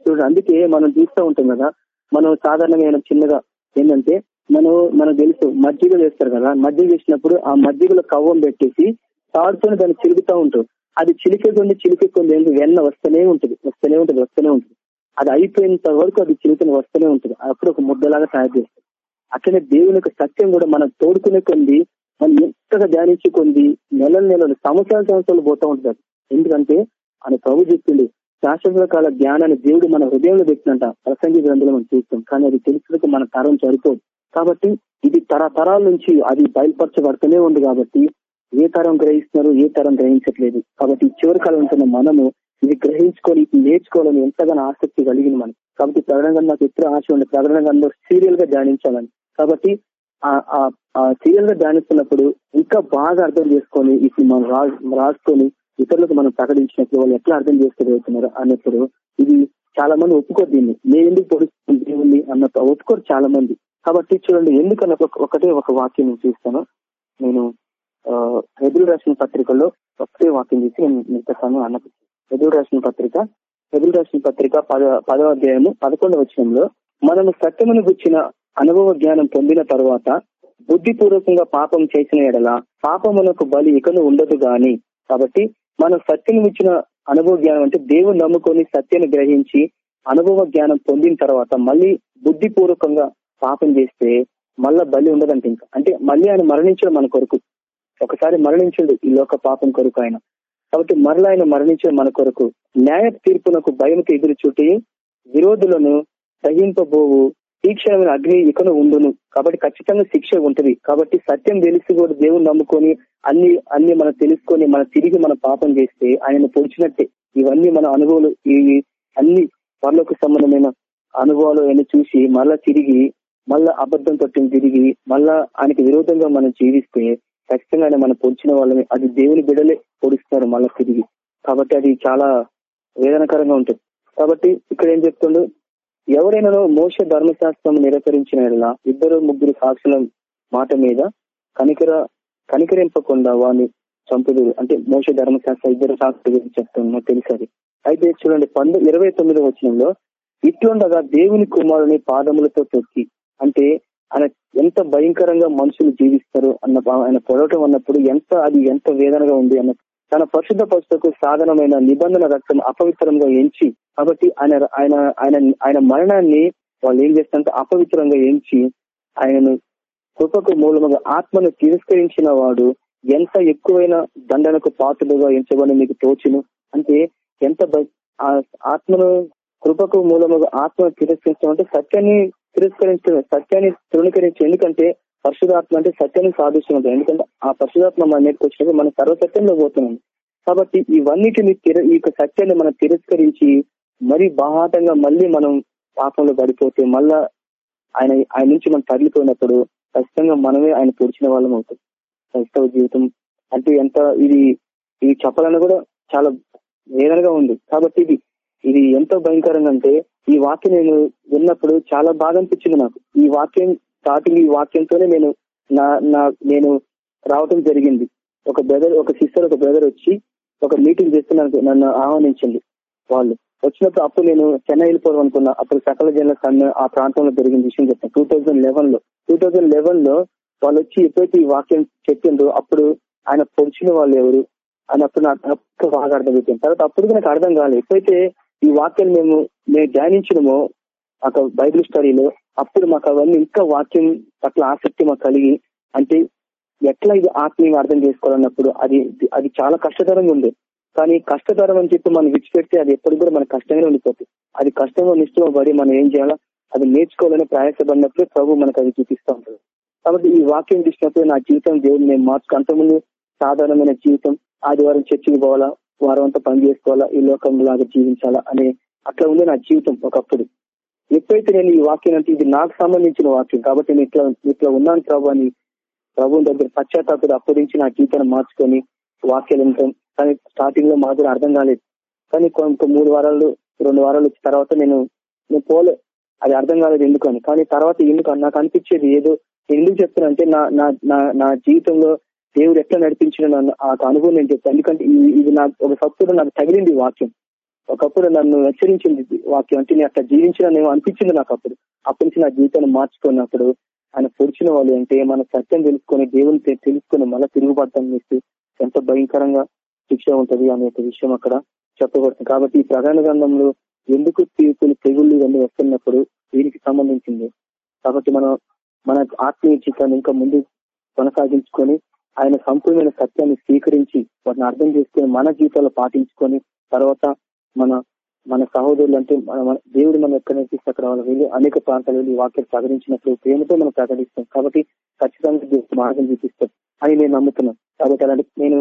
చూడండి అందుకే మనం చూస్తూ ఉంటాం కదా మనం సాధారణంగా చిన్నగా ఏంటంటే మనం మనకు తెలుసు మజ్జిగ చేస్తారు కదా మజ్జిగ చేసినప్పుడు ఆ మజ్జిగలో కవ్వం పెట్టేసి తాడుతోనే దాన్ని తిరుగుతూ ఉంటారు అది చిలికే కొన్ని కొన్ని ఏంటి వెన్న వస్తూనే ఉంటుంది వస్తూనే ఉంటుంది వస్తూనే ఉంటుంది. అది అయిపోయినంత వరకు అది చిలుకని వస్తూనే ఉంటుంది. అప్పుడు ఒక ముద్దలాగా తయారు చేస్తుంది అట్లనే దేవుని యొక్క సత్యం కూడా మనం తోడుకునే కొంది మనం ఎంతగా ధ్యానించి కొంది నెల నెలలు సంవత్సరాల సంవత్సరాలు పోతా ఉంటుంది ఎందుకంటే ఆయన ప్రభు చెప్పింది శాశ్వత కాల జ్ఞానాన్ని దేవుడు మన హృదయంలో పెట్టినంట. ప్రసంగి గ్రంథంలో మనం చూస్తాం. కానీ అది తెలుసుకు మన తరం సరిపోదు. కాబట్టి ఇది తరతరాల నుంచి అది బయలుపరచబడుతూనే ఉంది కాబట్టి ఏ తరం గ్రహిస్తున్నారు ఏ తరం గ్రహించట్లేదు. కాబట్టి చివరి కాలం ఉంటున్న మనము ఇది గ్రహించుకొని ఇది నేర్చుకోవాలని ఎంతగానో ఆసక్తి కలిగింది మనం కాబట్టి ప్రకటనగా నాకు ఎప్పుడు ఆశ ఉంది ప్రకటనగా సీరియల్గా ధ్యానించాలని. కాబట్టి ఆ సీరియల్గా ధ్యానిస్తున్నప్పుడు ఇంకా బాగా అర్థం చేసుకొని ఇది మనం రా- రాసుకొని ఇతరులకు మనం ప్రకటించినప్పుడు వాళ్ళు ఎట్లా అర్థం చేసుకోగలుగుతున్నారు అన్నప్పుడు ఇది చాలా మంది ఒప్పుకోరు దీన్ని. నేను ఎందుకు పొడుస్తుంది దేవుణ్ణి? అన్నప్పుడు ఒప్పుకోరు చాలా మంది కాబట్టి చూడండి ఎందుకన్న ఒకటే ఒక వాక్యం నేను చూస్తాను. నేను హెబుల్ రాసిన పత్రికలో ఒకటే వాక్యం చేసి నేను మిగతా సమయం హెబుల్ రాసిన పత్రిక హెబుల్ రాసిన పత్రిక పద పదవ అధ్యాయము పదకొండవ వచనంలో మనము సత్యమును గుచ్చిన అనుభవ జ్ఞానం పొందిన తరువాత బుద్ధిపూర్వకంగా పాపం చేసిన ఎడల పాపమునకు బలి ఇకను ఉండదు గాని కాబట్టి మనం సత్యం ఇచ్చిన అనుభవ జ్ఞానం అంటే దేవుని నమ్ముకొని సత్యాన్ని గ్రహించి అనుభవ జ్ఞానం పొందిన తర్వాత మళ్ళీ బుద్ధిపూర్వకంగా పాపం చేస్తే మళ్ళా బలి ఉండదంట ఇంకా. అంటే మళ్ళీ ఆయన మరణించడం మన కొరకు. ఒకసారి మరణించండు ఈ లోక పాపం కొరకు ఆయన. కాబట్టి మరలా ఆయన మరణించే మన కొరకు న్యాయ తీర్పునకు భయంకి ఎదురు చూటి విరోధులను సహింపబోవు తీక్షణమైన అగ్ని ఇకను ఉండును. కాబట్టి ఖచ్చితంగా శిక్ష ఉంటది. కాబట్టి సత్యం తెలిసి కూడా దేవుని నమ్ముకొని అన్ని అన్ని మనం తెలుసుకొని మన తిరిగి మన పాపం చేస్తే ఆయన పొడిచినట్టే. ఇవన్నీ మన అనుభవాలు. ఇవి అన్ని పనులకు సంబంధమైన అనుభవాలు అని చూసి మళ్ళా తిరిగి మళ్ళా అబద్ధం తట్టిన తిరిగి మళ్ళా ఆయనకి విరోధంగా మనం జీవిస్తే ఖచ్చితంగా మనం పొడిచిన వాళ్ళని అది దేవుని బిడలే పొడిస్తారు మళ్ళీ తిరిగి. కాబట్టి అది చాలా వేదనకరంగా ఉంటుంది. కాబట్టి ఇక్కడ ఏం చెప్తుండు? ఎవరైనా మోస ధర్మశాస్త్రం నిరాకరించిన ఇద్దరు ముగ్గురు సాక్షుల మాట మీద కనికర కనికరింపకుండా వాడిని చంపుదు అంటే మోస ధర్మశాస్త్ర ఇద్దరు సాక్షుల గురించి చెప్తున్నా తెలుసు అయితే చూడండి పండు ఇరవై తొమ్మిదో వచనంలో ఇట్లుండగా దేవుని కుమారుని పాదములతో తొక్కి అంటే ఆయన ఎంత భయంకరంగా మనుషులు జీవిస్తారు అన్న ఆయన పొడవటం అన్నప్పుడు ఎంత అది ఎంత వేదనగా ఉంది అన్న తన పరిశుద్ధ పరిస్థితులకు సాధనమైన నిబంధన రక్తం అపవిత్రంగా ఎంచి కాబట్టి ఆయన ఆయన ఆయన ఆయన మరణాన్ని వాళ్ళు ఏం చేస్తారంటే అపవిత్రంగా ఎంచి ఆయనను కృపకు మూలముగా ఆత్మను తిరస్కరించిన వాడు ఎంత ఎక్కువైన దండనకు పాత్రలుగా ఎంచబడి మీకు తోచును? అంటే ఎంత ఆత్మను కృపకు మూలముగా ఆత్మను తిరస్కరించడం అంటే సత్యాన్ని తిరస్కరించడం సత్యాన్ని తృణీకరించడం ఎందుకంటే పరిశుధాత్మ అంటే సత్యాన్ని సాధిస్తుంది ఎందుకంటే ఆ పరిశుధాత్మ మన మీదకి వచ్చినప్పుడు మనం సర్వసత్యంలో పోతున్నాం. కాబట్టి ఇవన్నిటిని తిర ఈ యొక్క సత్యాన్ని మనం తిరస్కరించి మరీ బాహాటంగా మళ్ళీ మనం పాపంలో పడిపోతే మళ్ళా ఆయన ఆయన నుంచి మనం తరలిపోయినప్పుడు ఖచ్చితంగా మనమే ఆయన పొడిచిన వాళ్ళం అవుతాం. క్రైస్తవ జీవితం అంటే ఎంత ఇది ఇది చెప్పాలని కూడా చాలా వేదనగా ఉంది. కాబట్టి ఇది ఇది ఎంతో భయంకరంగా అంటే ఈ వాక్యం నేను విన్నప్పుడు చాలా బాగా అనిపించింది నాకు. ఈ వాక్యం స్టార్టింగ్ ఈ వాక్యంతోనే నేను నా నా నేను రావటం జరిగింది. ఒక బ్రదర్ ఒక సిస్టర్ ఒక బ్రదర్ వచ్చి ఒక మీటింగ్ చేస్తే నాకు నన్ను ఆహ్వానించింది వాళ్ళు. వచ్చినప్పుడు అప్పుడు నేను చెన్నై వెళ్ళిపోవడం అనుకున్నా. అప్పుడు సకల జన సమ్మె ఆ ప్రాంతంలో జరిగిన విషయం చెప్తాను టూ థౌజండ్ లెవెన్లో టూ థౌజండ్ లెవెన్లో వాళ్ళు వచ్చి ఎప్పుడైతే ఈ వాక్యం చెప్పిండ్రో అప్పుడు ఆయన పొడిచిన వాళ్ళు ఎవరు? అని అప్పుడు నాకు అప్పుడు బాగా అర్థమైపోయింది. తర్వాత అప్పుడు నాకు అర్థం కాలేదు. ఎప్పుడైతే ఈ వాక్యం మేము మేము ధ్యానించినమో ఒక బైబిల్ స్టడీలో. అప్పుడు మాకు అవన్నీ ఇంకా వాక్యం పట్ల ఆసక్తి మాకు కలిగి అంటే ఎట్లా ఇది ఆత్మీయంగా అర్థం చేసుకోవాలన్నప్పుడు అది అది చాలా కష్టతరంగా ఉంది. కానీ కష్టతరం అని చెప్పి మనం విడిచిపెడితే అది ఎప్పుడు కూడా మనకు కష్టంగానే ఉండిపోతుంది. అది కష్టంగా నిష్ఠలో మనం ఏం చేయాలా? అది నేర్చుకోవాలని ప్రయాసపడినప్పుడు ప్రభు మనకు అది చూపిస్తూ ఉంటాడు కాబట్టి ఈ వాక్యం చూసినప్పుడు నా జీవితం దేవుడు నేను మార్చుకు. అంతకుముందు సాధారణమైన జీవితం ఆదివారం చర్చికి పోవాలా? వారం అంతా పని చేసుకోవాలా? ఈ లోకం లాగా జీవించాలా? అనే అట్లా ఉంది నా జీవితం ఒకప్పుడు. ఎప్పుడైతే నేను ఈ వాక్యం అంటే ఇది నాకు సంబంధించిన వాక్యం కాబట్టి నేను ఇట్లా ఇట్లా ఉన్నాను ప్రభు అని ప్రభు దగ్గర పశ్చాత్తాపుడు అప్పటి నుంచి నా జీవితాన్ని మార్చుకొని వాక్యాలు ఉంటాం కానీ స్టార్టింగ్లో మాకు అర్థం కాలేదు. కానీ కొంత మూడు వారాలు రెండు వారాలు వచ్చిన తర్వాత నేను నేను పోలే. అది అర్థం కాలేదు ఎందుకని అని. కానీ తర్వాత ఎందుకు నాకు అనిపించేది ఏదో ఎందుకు చెప్తున్నా అంటే నా నా నా- నా జీవితంలో దేవుడు ఎట్లా నడిపించిన నన్ను ఆ అనుభవం నేను చెప్తాను. ఎందుకంటే ఇది నాకు ఒకప్పుడు నాకు తగిలింది వాక్యం. ఒకప్పుడు నన్ను హెచ్చరించింది వాక్యం. అంటే నేను అట్లా జీవించిన అనిపించింది నాకు అప్పుడు. అప్పటి నుంచి నా జీవితాన్ని మార్చుకున్నప్పుడు ఆయన పొడిచిన వాళ్ళు అంటే మన సత్యం తెలుసుకొని దేవుని తెలుసుకొని మళ్ళీ తిరుగుబడతాం చేస్తే ఎంత భయంకరంగా శిక్ష ఉంటది అనే ఒక విషయం అక్కడ చెప్పబడుతుంది. కాబట్టి ఈ ప్రధాన గ్రంథంలో ఎందుకు తీర్పులు తెగుళ్ళు ఇవన్నీ వస్తున్నప్పుడు దీనికి సంబంధించింది. కాబట్టి మనం మన ఆత్మీయ జీవితాన్ని ఇంకా ముందు కొనసాగించుకొని ఆయన సంపూర్ణమైన సత్యాన్ని స్వీకరించి వాటిని అర్థం చేసుకొని మన జీవితాల్లో పాటించుకొని తర్వాత మన మన సహోదరులు అంటే మన దేవుడు మనం ఎక్కడ నేర్పిస్తే అక్కడ వాళ్ళు వెళ్ళి అనేక ప్రాంతాలు వెళ్ళి వాక్యం ప్రకటించినప్పుడు ప్రేమతో మనం ప్రకటిస్తాం. కాబట్టి ఖచ్చితంగా దేవుడు మార్గం చూపిస్తాం అని నేను నమ్ముతున్నాను. కాబట్టి అలాంటి నేను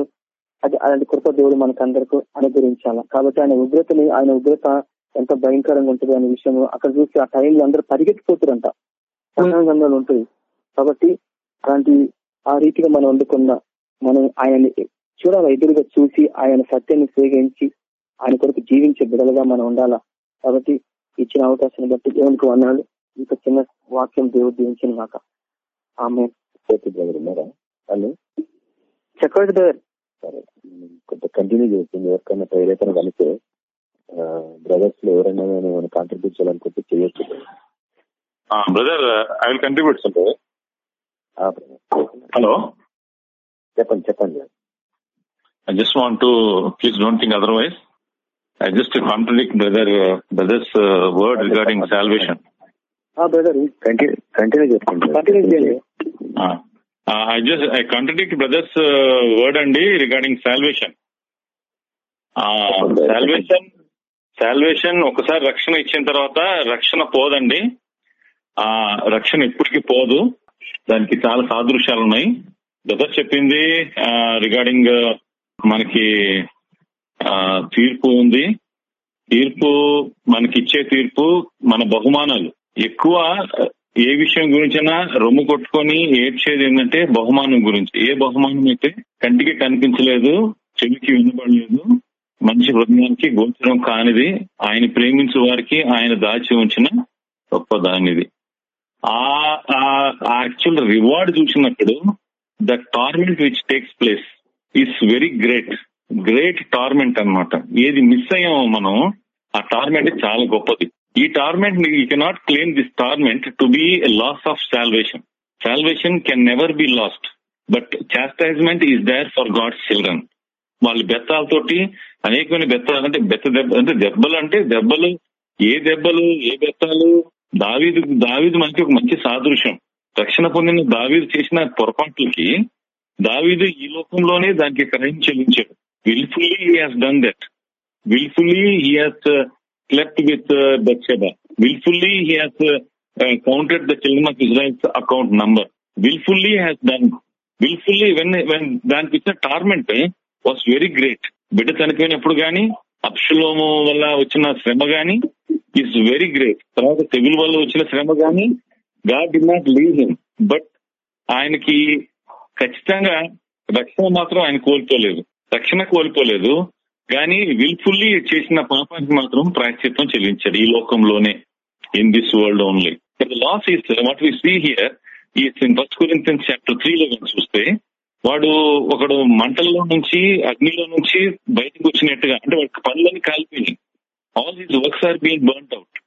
అది అలాంటి కృప దేవుడు మనకు అందరికీ అనుగ్రహించాల? కాబట్టి ఆయన ఉగ్రతని ఆయన ఉగ్రత ఎంత భయంకరంగా ఉంటుంది అనే విషయం అక్కడ చూసి ఆ టైంలో అందరూ పరిగెత్తిపోతారంట. గంధాలు ఉంటుంది. కాబట్టి అలాంటి ఆ రీతిగా మనం వండుకున్న మనం ఆయన్ని చూడాలి ఎదురుగా చూసి ఆయన సత్యాన్ని స్వీకరించి ఆయన కొరకు జీవించే బిడలుగా మనం ఉండాలా. కాబట్టి ఇచ్చిన అవకాశాన్ని బట్టి దేవునికి వందాలు ఇంత చిన్న వాక్యం దేవుడు దీవించిన కాక ఆమె బ్రదర్ సరే కొంత కంటిన్యూ చేస్తుంది. ఎవరికైనా ప్రేరేపణ కలిపితే బ్రదర్స్లో ఎవరైనా కాంట్రిబ్యూట్ చేయాలనుకుంటే చేయొచ్చు. Brother I will contribute sir. Hello చెప్పండి చెప్పండి. I just want please don't think otherwise I just contradict brother brother's word regarding salvation I just I contradict brother's word అండి రిగార్డింగ్ సాల్వేషన్ సాల్వేషన్ సాల్వేషన్ ఒకసారి రక్షణ ఇచ్చిన తర్వాత రక్షణ పోదండి. ఆ రక్షణ ఇప్పటికీ పోదు. దానికి చాలా సాదృశ్యాలు ఉన్నాయి. గత చెప్పింది రిగార్డింగ్ మనకి ఆ, తీర్పు ఉంది. తీర్పు మనకి ఇచ్చే తీర్పు మన బహుమానాలు. ఎక్కువ ఏ విషయం గురించైనా రొమ్ము కొట్టుకొని ఏడ్చేది ఏంటంటే బహుమానం గురించి. ఏ బహుమానం అయితే కంటికి కనిపించలేదు చెవికి వినపడలేదు మనిషి హృదయానికి గోచరం కానిది ఆయన ప్రేమించే వారికి ఆయన దాచి ఉంచిన గొప్ప దానిది. ఆ యాక్చువల్ రివార్డ్ చూసినప్పుడు the torment which takes place is very great great torment అన్నమాట. ఏది మిస్ అయ్యామో మనం ఆ టార్మెంట్ చాలా గొప్పది. ఈ torment you cannot claim this torment to be loss of salvation salvation can never be lost but chastisement is there for God's children వాళ్ళు బెత్తాలతోటి అనేకమైన బెత్తాలు అంటే బెత్త దెబ్బ అంటే దెబ్బలు అంటే దెబ్బలు. ఏ దెబ్బలు ఏ బెత్తాలు దావీదు దావీదు మనకి ఒక మంచి సాదృశ్యం. రక్షణ పొందిన దావీదు చేసిన పొరపాట్లకి దావీదు ఈ లోకంలోనే దానికి current చెల్లించాడు. Wilfully he has done that wilfully he has slept with Bathsheba wilfully he has counted the children of Israel's account number wilfully has done wilfully when when దానికి ఇచ్చిన టార్మెంట్ వాస్ వెరీ గ్రేట్ బిడ్డ చనిపోయినప్పుడు గానీ అప్షలోము వల్ల వచ్చిన శ్రమ గాని is very great తర్వాత తెగులు వల్ల వచ్చిన శ్రమ గాని God did not leave him but ఆయనకి ఖచ్చితంగా రక్షణ మాత్రం ఆయన కోల్పోలేదు. రక్షణ కోల్పోలేదు. కానీ విల్ఫుల్లీ చేసిన పాపానికి మాత్రం ప్రాశ్చిత్వం చెల్లించాడు ఈ లోకంలోనే in this world only loss is what we see here ఈ ఫస్ట్ కొరింథియన్స్ చాప్టర్ త్రీ లో చూస్తే వాడు ఒకడు మంటల్లో నుంచి అగ్నిలో నుంచి బయటకు వచ్చినట్టుగా అంటే వాడికి పనులని కాలిపోయినాయి. All his works are being burn out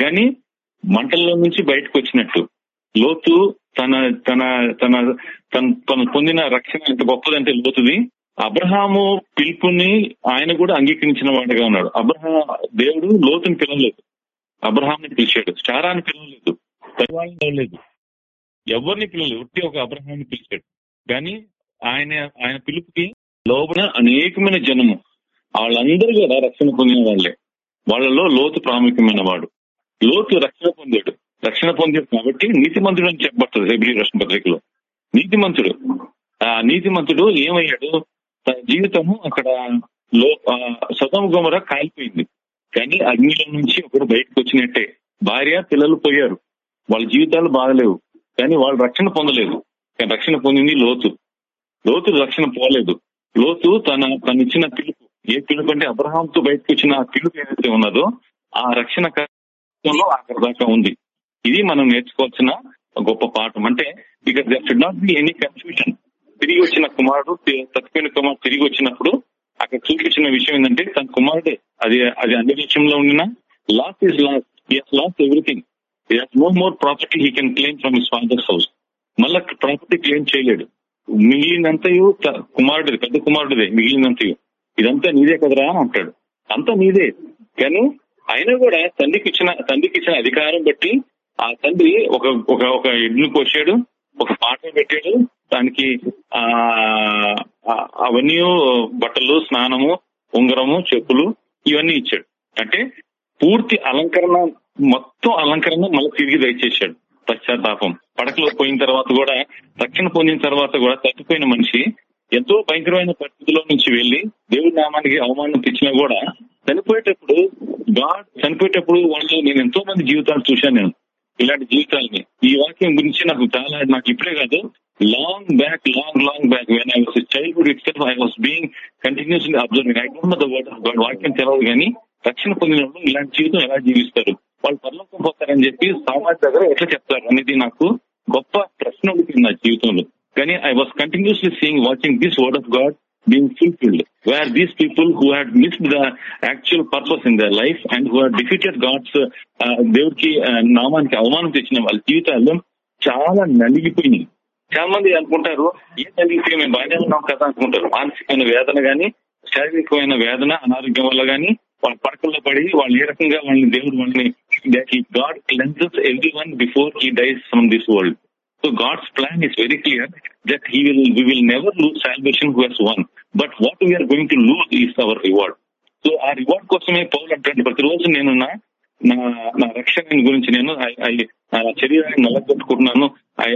కానీ మంటల్లో నుంచి బయటకు వచ్చినట్టు. లోతు తన తన తన తన పొందిన రక్షణ ఎంత గొప్పదంటే లోతుది. అబ్రహాము పిలుపుని ఆయన కూడా అంగీకరించిన వాడిగా ఉన్నాడు. అబ్రహా దేవుడు లోతుని పిలవలేదు. అబ్రహాంని పిలిచాడు. స్టారాన్ని పిలవలేదు. పరివాళ్ళని పిలవలేదు. ఎవరిని పిలవలేదు. ఒట్టి ఒక అబ్రహాన్ని పిలిచాడు. కానీ ఆయన ఆయన పిలుపుకి లోపల అనేకమైన జనము. వాళ్ళందరూ కూడా రక్షణ పొందిన వాళ్ళే. వాళ్ళలో లోతు ప్రాముఖ్యమైన వాడు. లోతు రక్షణ పొందాడు. రక్షణ పొందాడు కాబట్టి నీతిమంతుడు అని చెప్పబడుతుంది హెబ్రి రక్షణ పత్రికలో. నీతిమంతుడు. ఆ నీతిమంతుడు ఏమయ్యాడు? తన జీవితము అక్కడ లో సదమ గుమర కాలిపోయింది. కానీ అగ్నిలో నుంచి ఒకరు బయటకు వచ్చినట్టే. భార్య పిల్లలు పోయారు. వాళ్ళ జీవితాలు బాగలేవు కానీ వాళ్ళు రక్షణ పొందలేదు. కానీ రక్షణ పొందింది లోతు. లోతు రక్షణ పోలేదు. లోతు తన తను ఇచ్చిన పిలుపు ఏ పిలుపు అంటే అబ్రహాంతో బయటకు వచ్చిన ఆ పిలుపు ఏదైతే ఉన్నదో ఆ రక్షణ కార్యక్రమంలో అక్కడ దాకా ఉంది. ఇది మనం నేర్చుకోవాల్సిన గొప్ప పాఠం. అంటే ఇక there should not be any confusion తిరిగి వచ్చిన కుమారుడు తప్పిపోయిన కుమారుడు తిరిగి వచ్చినప్పుడు అక్కడ చూపించిన విషయం ఏంటంటే తన కుమారుడే. అది అది అన్ని విషయంలో ఉండిన lost is lost he is lost everything he is no more property he can claim from his father's house మళ్ళా ప్రాపర్టీ క్లెయిమ్ చేయలేడు. మిగిలినంతయు కుమారుడిది పెద్ద కుమారుడిదే మిగిలినంతయు. ఇదంతా నీదే కదరా అని అంటాడు. అంతా నీదే. కానీ అయినా కూడా తండ్రికి ఇచ్చిన తండ్రికి ఇచ్చిన అధికారం బట్టి ఆ తండ్రి ఒక ఒక ఒక ఎడ్లు కోసాడు ఒక పాట పెట్టాడు దానికి ఆ అవన్నీ బట్టలు స్నానము ఉంగరము చెప్పులు ఇవన్నీ ఇచ్చాడు. అంటే పూర్తి అలంకరణ మొత్తం అలంకరణ మళ్ళీ తిరిగి దయచేశాడు. పశ్చాత్తాపం. పడకలో పోయిన తర్వాత కూడా రక్షణ పొందిన తర్వాత కూడా తప్పిపోయిన మనిషి ఎంతో భయంకరమైన పరిస్థితిలో నుంచి వెళ్ళి దేవుడి నామానికి అవమానం తెచ్చినా కూడా చనిపోయేటప్పుడు గాడ్ చనిపోయేటప్పుడు వాళ్ళు నేను ఎంతో మంది జీవితాలు చూశాను నేను. ఇలాంటి జీవితాలని. ఈ వాక్యం గురించి నాకు చాలా నాకు ఇప్పుడే కాదు long back long long back when I was childhood it I was being continuously observing I don't the word of God వాక్యం తెలవదు కానీ రక్షణ పొందినప్పుడు ఇలాంటి జీవితం ఎలా జీవిస్తారు? వాళ్ళు పరలోకం పోతారని చెప్పి సమాజ్ దగ్గర ఎట్లా చెప్తారు అనేది నాకు గొప్ప ప్రశ్న ఉంటుంది నా జీవితంలో. కానీ I was continuously seeing watching this word of God being fulfilled where these people who had missed the actual purpose in their life and who had defeated God's దేవుడికి uh, నామానికి అవమానం తెచ్చిన వాళ్ళ జీవితాల్లో చాలా నలిగిపోయినాయి. చాలా మంది అనుకుంటారు ఏం నలిగిపోయి మేము బాగానే ఉన్నాం కదా అనుకుంటారు. మానసికమైన వేదన గానీ శారీరకమైన వేదన అనారోగ్యం వల్ల గానీ వాళ్ళ పడకల్లో పడి వాళ్ళు ఏ రకంగా వాళ్ళని దేవుడు వాళ్ళని God cleanses every one before he dies from this world. So God's plan is very clear that he will we will never lose salvation who he's won. But what we are going to lose is our reward. So ఆ reward కోసమే పౌరులు అంటే ప్రతిరోజు నేను నా నా రక్షణ గురించి నేను నా శరీరాన్ని నల్లగొట్టుకుంటున్నాను. I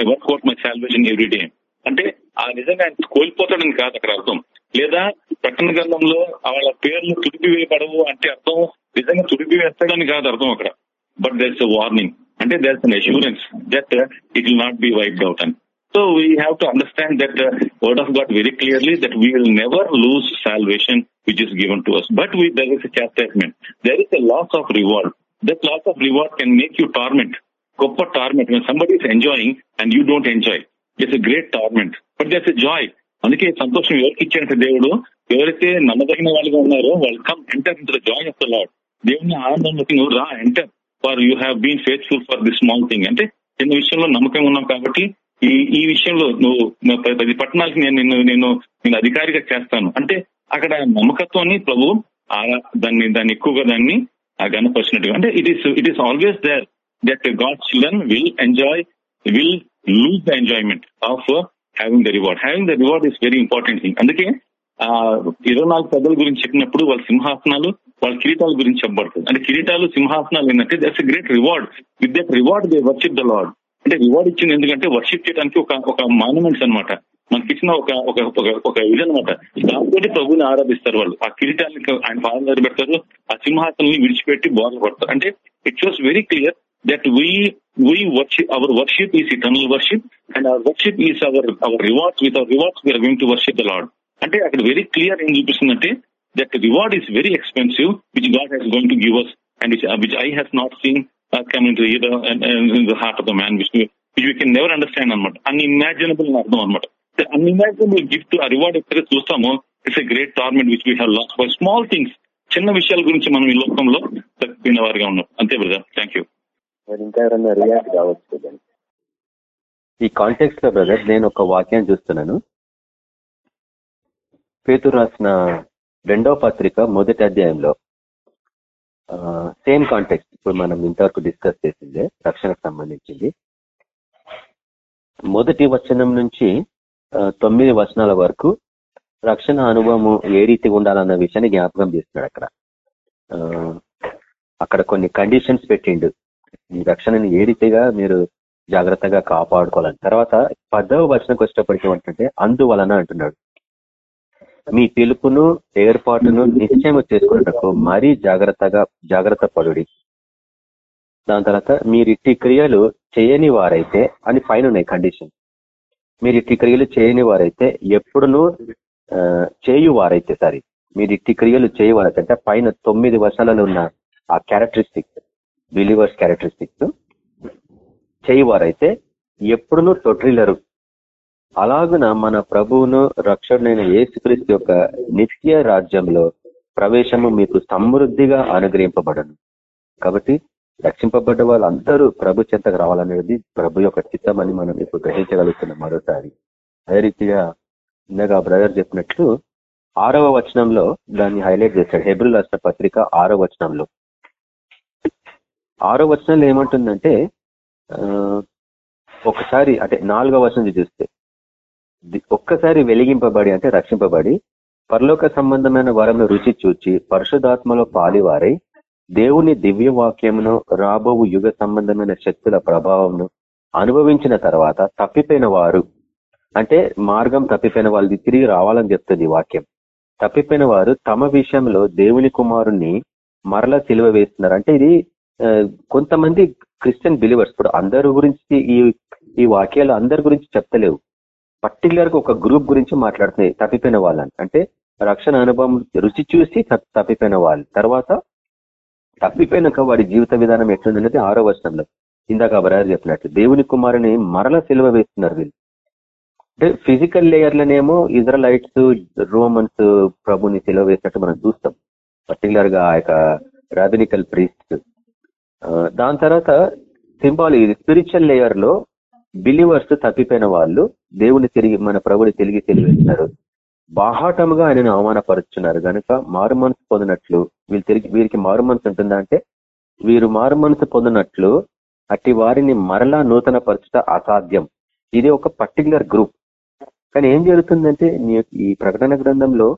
I work out my salvation every day అంటే ఆ నిజంగా ఆయన కోల్పోతాడని కాదు అక్కడ అర్థం. లేదా పట్టణ గ్రంథంలో వాళ్ళ పేర్లు తుడిపి వేయబడవు అంటే అర్థం నిజంగా తుడిపి వేస్తాడని కాదు అర్థం అక్కడ. బట్ దట్స్ వార్నింగ్ అంటే that's an assurance that it will not be wiped out అని. So we have to understand that word of God very clearly that we will never lose salvation which is given to us but we there is attachment there is a loss of reward that loss of reward can make you torment గొప్ప torment somebody is enjoying and you don't enjoy it's a great torment but that's a joy అందుకే సంతోషం ఎవరికి ఇచ్చాడంటే దేవుడు? ఎవరైతే నమ్మదగిన వాళ్ళుగా ఉన్నారో వాళ్ళు come enter enter join of the Lord దేవుని ఆనందంలోకి నువ్వు రా enter for you have been faithful for the small thing అంటే చిన్న విషయంలో నమ్మకం ఉన్నాం కాబట్టి ఈ ఈ విషయంలో నువ్వు పది- పట్టణాలకి నేను నిన్ను నేను నేను అధికారిగా చేస్తాను. అంటే అక్కడ నమ్మకత్వాన్ని ప్రభు దాన్ని దాన్ని ఎక్కువగా దాన్ని ఆ అంటే it is it is always there that God children will enjoy will lose the enjoyment of having the reward having the reward is very important thing అందుకే ఆ ఇరవై నాలుగు పెద్దల గురించి చెప్పినప్పుడు వాళ్ళ సింహాసనాలు వాళ్ళ కిరీటాల గురించి చెప్పబడుతుంది. అంటే కిరీటాలు సింహాసనాలు ఏంటంటే that's great reward with that reward they worship the Lord అంటే రివార్డ్ ఇచ్చింది ఎందుకంటే వర్షిప్ చేయడానికి ఒక ఒక మాన్యుమెంట్స్ అన్నమాట. మనకి ఇచ్చిన ఒక ఒక ఒక ఇది అనమాట దాంతో ప్రభుని ఆరాధిస్తారు వాళ్ళు. ఆ కిరీటాన్ని ఆయన పాదం దగ్గర పెడతారు ఆ సింహాసనాన్ని విడిచిపెట్టి బాధపడతారు అంటే it shows very clear that we we worship, our worship is eternal worship and our worship is our, our our With our rewards, we are going to worship the Lord. అంటే అక్కడ వెరీ క్లియర్ ఏం చూపిస్తుందంటే that reward is very expensive which God he's going to give us and which I has not seen come in the heart of the man which which we can never understand అనమాట unimaginable అర్థం అనమాట unimaginable gift ఆ reward ఎక్కడైతే చూస్తామో it's a great torment which we have lost for small things చిన్న విషయాల గురించి మనం ఈ లోకంలో తప్పిన వారిగా ఉన్నాం. అంతే బ్రదర్ థ్యాంక్ యూ మరి ఇంకా ఎవరన్నా రియాక్ట్ కావచ్చు ఈ కాంటెక్స్ట్లో బ్రదర్ నేను ఒక వాక్యం చూస్తున్నాను. పేతురు రాసిన రెండవ పత్రిక మొదటి అధ్యాయంలో. సేమ్ కాంటెక్స్ట్ ఇప్పుడు మనం ఇంతవరకు డిస్కస్ చేసిందే రక్షణకు సంబంధించింది. మొదటి వచనం నుంచి తొమ్మిది వచనాల వరకు రక్షణ అనుభవము ఏ రీతిగా ఉండాలన్న విషయాన్ని జ్ఞాపకం చేస్తున్నాడు అక్కడ. అక్కడ కొన్ని కండిషన్స్ పెట్టిండు. ఈ రక్షణని ఏ రీతిగా మీరు జాగ్రత్తగా కాపాడుకోవాలని. తర్వాత పదవ వచనకు వచ్చేటప్పటికి ఏమంటుంటే అందువలన అంటున్నాడు. మీ పిలుపును ఏర్పాటును నిశ్చయం చేసుకున్నటకు మరీ జాగ్రత్తగా జాగ్రత్త పడుడి. దాని తర్వాత మీరు ఇట్టి క్రియలు చేయని వారైతే అని పైన ఉన్నాయి కండిషన్. మీరు ఇట్టి క్రియలు చేయని వారైతే ఎప్పుడునూ చేయు వారైతే సారీ మీరు ఇట్టి క్రియలు చేయవారైతే అంటే పైన తొమ్మిది వర్షాలలో ఉన్న ఆ క్యారెక్టరిస్టిక్స్ బిలీవర్స్ క్యారెక్టరిస్టిక్స్ చేయవారైతే ఎప్పుడునూ తొట్రిల్లరు. అలాగున మన ప్రభువును రక్షణైన యేసుక్రీస్తు యొక్క నిత్య రాజ్యంలో ప్రవేశము మీకు సమృద్ధిగా అనుగ్రహింపబడను. కాబట్టి రక్షింపబడ్డ వాళ్ళందరూ ప్రభు చెంతకు రావాలనేది ప్రభు యొక్క చిత్తం అని మనం ఇప్పుడు గ్రహించగలుగుతున్నాం మరోసారి. అదే రీతిగా ఇందాక బ్రదర్ చెప్పినట్లు ఆరవ వచనంలో దాన్ని హైలైట్ చేశాడు. హెబ్రిల్ రాష్ట్ర పత్రిక ఆరవ వచనంలో. ఆరో వచనంలో ఏమంటుందంటే ఆ, ఒకసారి అంటే నాలుగో వచనం చూస్తే ఒక్కసారి వెలిగింపబడి అంటే రక్షింపబడి పరలోక సంబంధమైన వరం రుచి చూచి పరిశుధాత్మలో పాలివారై దేవుని దివ్య వాక్యమును రాబోవు యుగ సంబంధమైన శక్తుల ప్రభావంను అనుభవించిన తర్వాత తప్పిపోయిన వారు అంటే మార్గం తప్పిపోయిన వాళ్ళది తిరిగి రావాలని చెప్తుంది వాక్యం. తప్పిపోయిన వారు తమ విషయంలో దేవుని కుమారుణ్ణి మరలా సిలువ వేస్తున్నారు. అంటే ఇది కొంతమంది క్రిస్టియన్ బిలీవర్స్ ఇప్పుడు అందరి గురించి ఈ ఈ వాక్యాలు అందరి గురించి చెప్తలేవు. పర్టికులర్గా ఒక గ్రూప్ గురించి మాట్లాడుతున్నాయి తప్పిపోయిన వాళ్ళని. అంటే రక్షణ అనుభవం రుచి చూసి తప్పిపోయిన వాళ్ళు. తర్వాత తప్పిపోయినాక వాడి జీవిత విధానం ఎట్లుందనేది ఆరో వర్షంలో ఇందాక బ్రదర్ చెప్పినట్టు దేవుని కుమారుని మరల సిలువ వేస్తున్నారు వీళ్ళు. అంటే ఫిజికల్ లేయర్లనేమో ఇజ్రాలైట్స్ రోమన్స్ ప్రభుని సిలువ వేసినట్టు మనం చూస్తాం. పర్టికులర్గా ఆ యొక్క రాబినికల్ ప్రీస్ట్ దాని తర్వాత సింబాలి ఇది. స్పిరిచువల్ లేయర్లో బిలీవర్స్ తప్పిపోయిన వాళ్ళు దేవుని తిరిగి మన ప్రభుని తిరిగి తెలివిస్తారు బాహాటముగా ఆయనను అవమానపరుచున్నారు కనుక మారు మనసు పొందినట్లు వీళ్ళు తిరిగి వీరికి మారుమనసు ఉంటుందా అంటే వీరు మారు మనసు పొందినట్లు అట్టి వారిని మరలా నూతన పరచుట అసాధ్యం. ఇది ఒక పర్టికులర్ గ్రూప్ కానీ ఏం జరుగుతుందంటే ఈ ప్రకటన గ్రంథంలో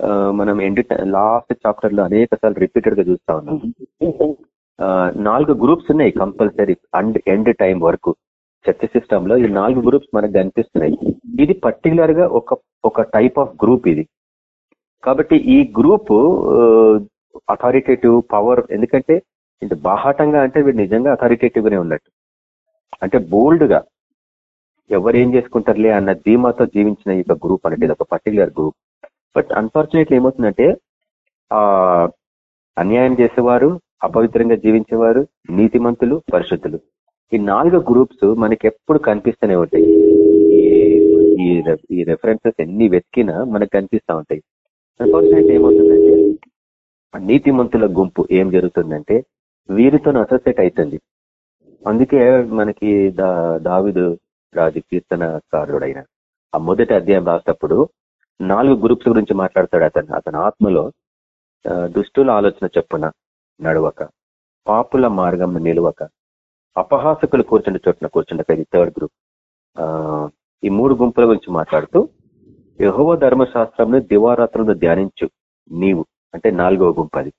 ఆ, మనం ఎండ్ లాస్ట్ చాప్టర్లో అనేక సార్లు రిపీటెడ్గా చూస్తా ఉన్నాం. నాలుగు గ్రూప్స్ ఉన్నాయి కంపల్సరీ అండ్ ఎండ్ టైం వరకు. చర్చ సిస్టమ్లో ఈ నాలుగు గ్రూప్స్ మనకు కనిపిస్తున్నాయి. ఇది పర్టికులర్గా ఒక ఒక టైప్ ఆఫ్ గ్రూప్ ఇది. కాబట్టి ఈ గ్రూప్ అథారిటేటివ్ పవర్ ఎందుకంటే ఇంత బాహాటంగా అంటే వీడు నిజంగా అథారిటేటివ్ గానే ఉన్నట్టు. అంటే బోల్డ్గా ఎవరు ఏం చేసుకుంటారులే అన్న ధీమాతో జీవించిన ఈ గ్రూప్ అనేది ఇది ఒక పర్టికులర్ గ్రూప్ బట్ అన్ఫార్చునేట్లీ ఏమవుతుందంటే ఆ అన్యాయం చేసేవారు అపవిత్రంగా జీవించేవారు నీతిమంతులు పరిశుద్ధులు. ఈ నాలుగు గ్రూప్స్ మనకి ఎప్పుడు కనిపిస్తూనే ఉంటాయి. ఈ- ఈ రెఫరెన్సెస్ ఎన్ని వెతికినా మనకు కనిపిస్తూ ఉంటాయి. అన్ఫార్చునేట్ ఏమవుతుందంటే నీతిమంతుల గుంపు ఏం జరుగుతుందంటే వీరితో అసోసియేట్ అవుతుంది అందుకే మనకి దా దావిదు రాజు కీర్తనకారుడైన ఆ మొదటి అధ్యాయం రాసేటప్పుడు నాలుగు గ్రూప్స్ గురించి మాట్లాడతాడు అతను. అతని ఆత్మలో దుష్టుల ఆలోచన చెప్పున నడవక. పాపుల మార్గం నిలవక. అపహాసకులు కూర్చుండే చోటున కూర్చుండక ఇది థర్డ్ గ్రూప్ ఆ ఈ మూడు గుంపుల గురించి మాట్లాడుతూ యహోవ ధర్మశాస్త్రంను దివారాత్రులను ధ్యానించు నీవు. అంటే నాలుగవ గుంపు అది.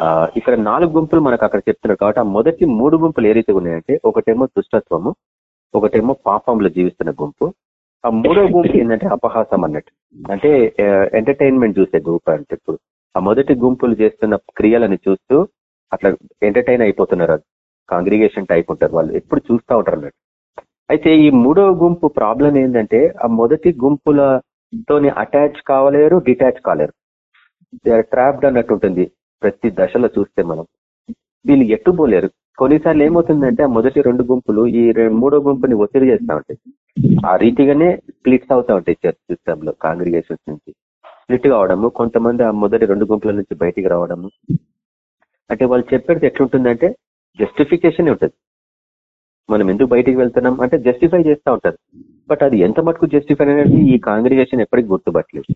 ఆ ఇక్కడ నాలుగు గుంపులు మనకు అక్కడ చెప్తున్నారు కాబట్టి ఆ మొదటి మూడు గుంపులు ఏ రీతిగా ఉన్నాయంటే ఒకటేమో దుష్టత్వము ఒకటేమో పాపంలో జీవిస్తున్న గుంపు. ఆ మూడో గుంపు ఏంటంటే అపహాసం అన్నట్టు. అంటే ఎంటర్టైన్మెంట్ చూసే గుంపు అంటే ఇప్పుడు. ఆ మొదటి గుంపులు చేస్తున్న క్రియలను చూస్తూ అట్లా ఎంటర్టైన్ అయిపోతున్నారు. కాంగ్రిగేషన్ టైప్ ఉంటారు వాళ్ళు. ఎప్పుడు చూస్తూ ఉంటారు అన్నట్టు. అయితే ఈ మూడో గుంపు ప్రాబ్లం ఏంటంటే ఆ మొదటి గుంపులతోని అటాచ్ కావలేరు డిటాచ్ కాలేరు. దే ఆర్ ట్రాప్డ్ అన్నట్టు ఉంటుంది. ప్రతి దశలో చూస్తే మనం. వీళ్ళు ఎట్టుపోలేరు కొన్నిసార్లు ఏమవుతుందంటే ఆ మొదటి రెండు గుంపులు ఈ మూడో గుంపుని ఒత్తిడి చేస్తూ ఉంటాయి. ఆ రీతిగానే స్ప్లిట్స్ అవుతా ఉంటాయి చర్చ్ సిస్టమ్లో కాంగ్రిగేషన్స్ నుంచి. స్ప్లిట్ కావడము కొంతమంది ఆ మొదటి రెండు గుంపుల నుంచి బయటికి రావడము. అంటే వాళ్ళు చెప్పేది ఎట్లుంటుందంటే జస్టిఫికేషన్ ఉంటుంది. మనం ఎందుకు బయటికి వెళ్తున్నాం? అంటే జస్టిఫై చేస్తూ ఉంటారు బట్ అది ఎంత మటుకు జస్టిఫై అనేది ఈ కాంగ్రిగేషన్ ఎప్పటికి గుర్తుపట్టలేదు.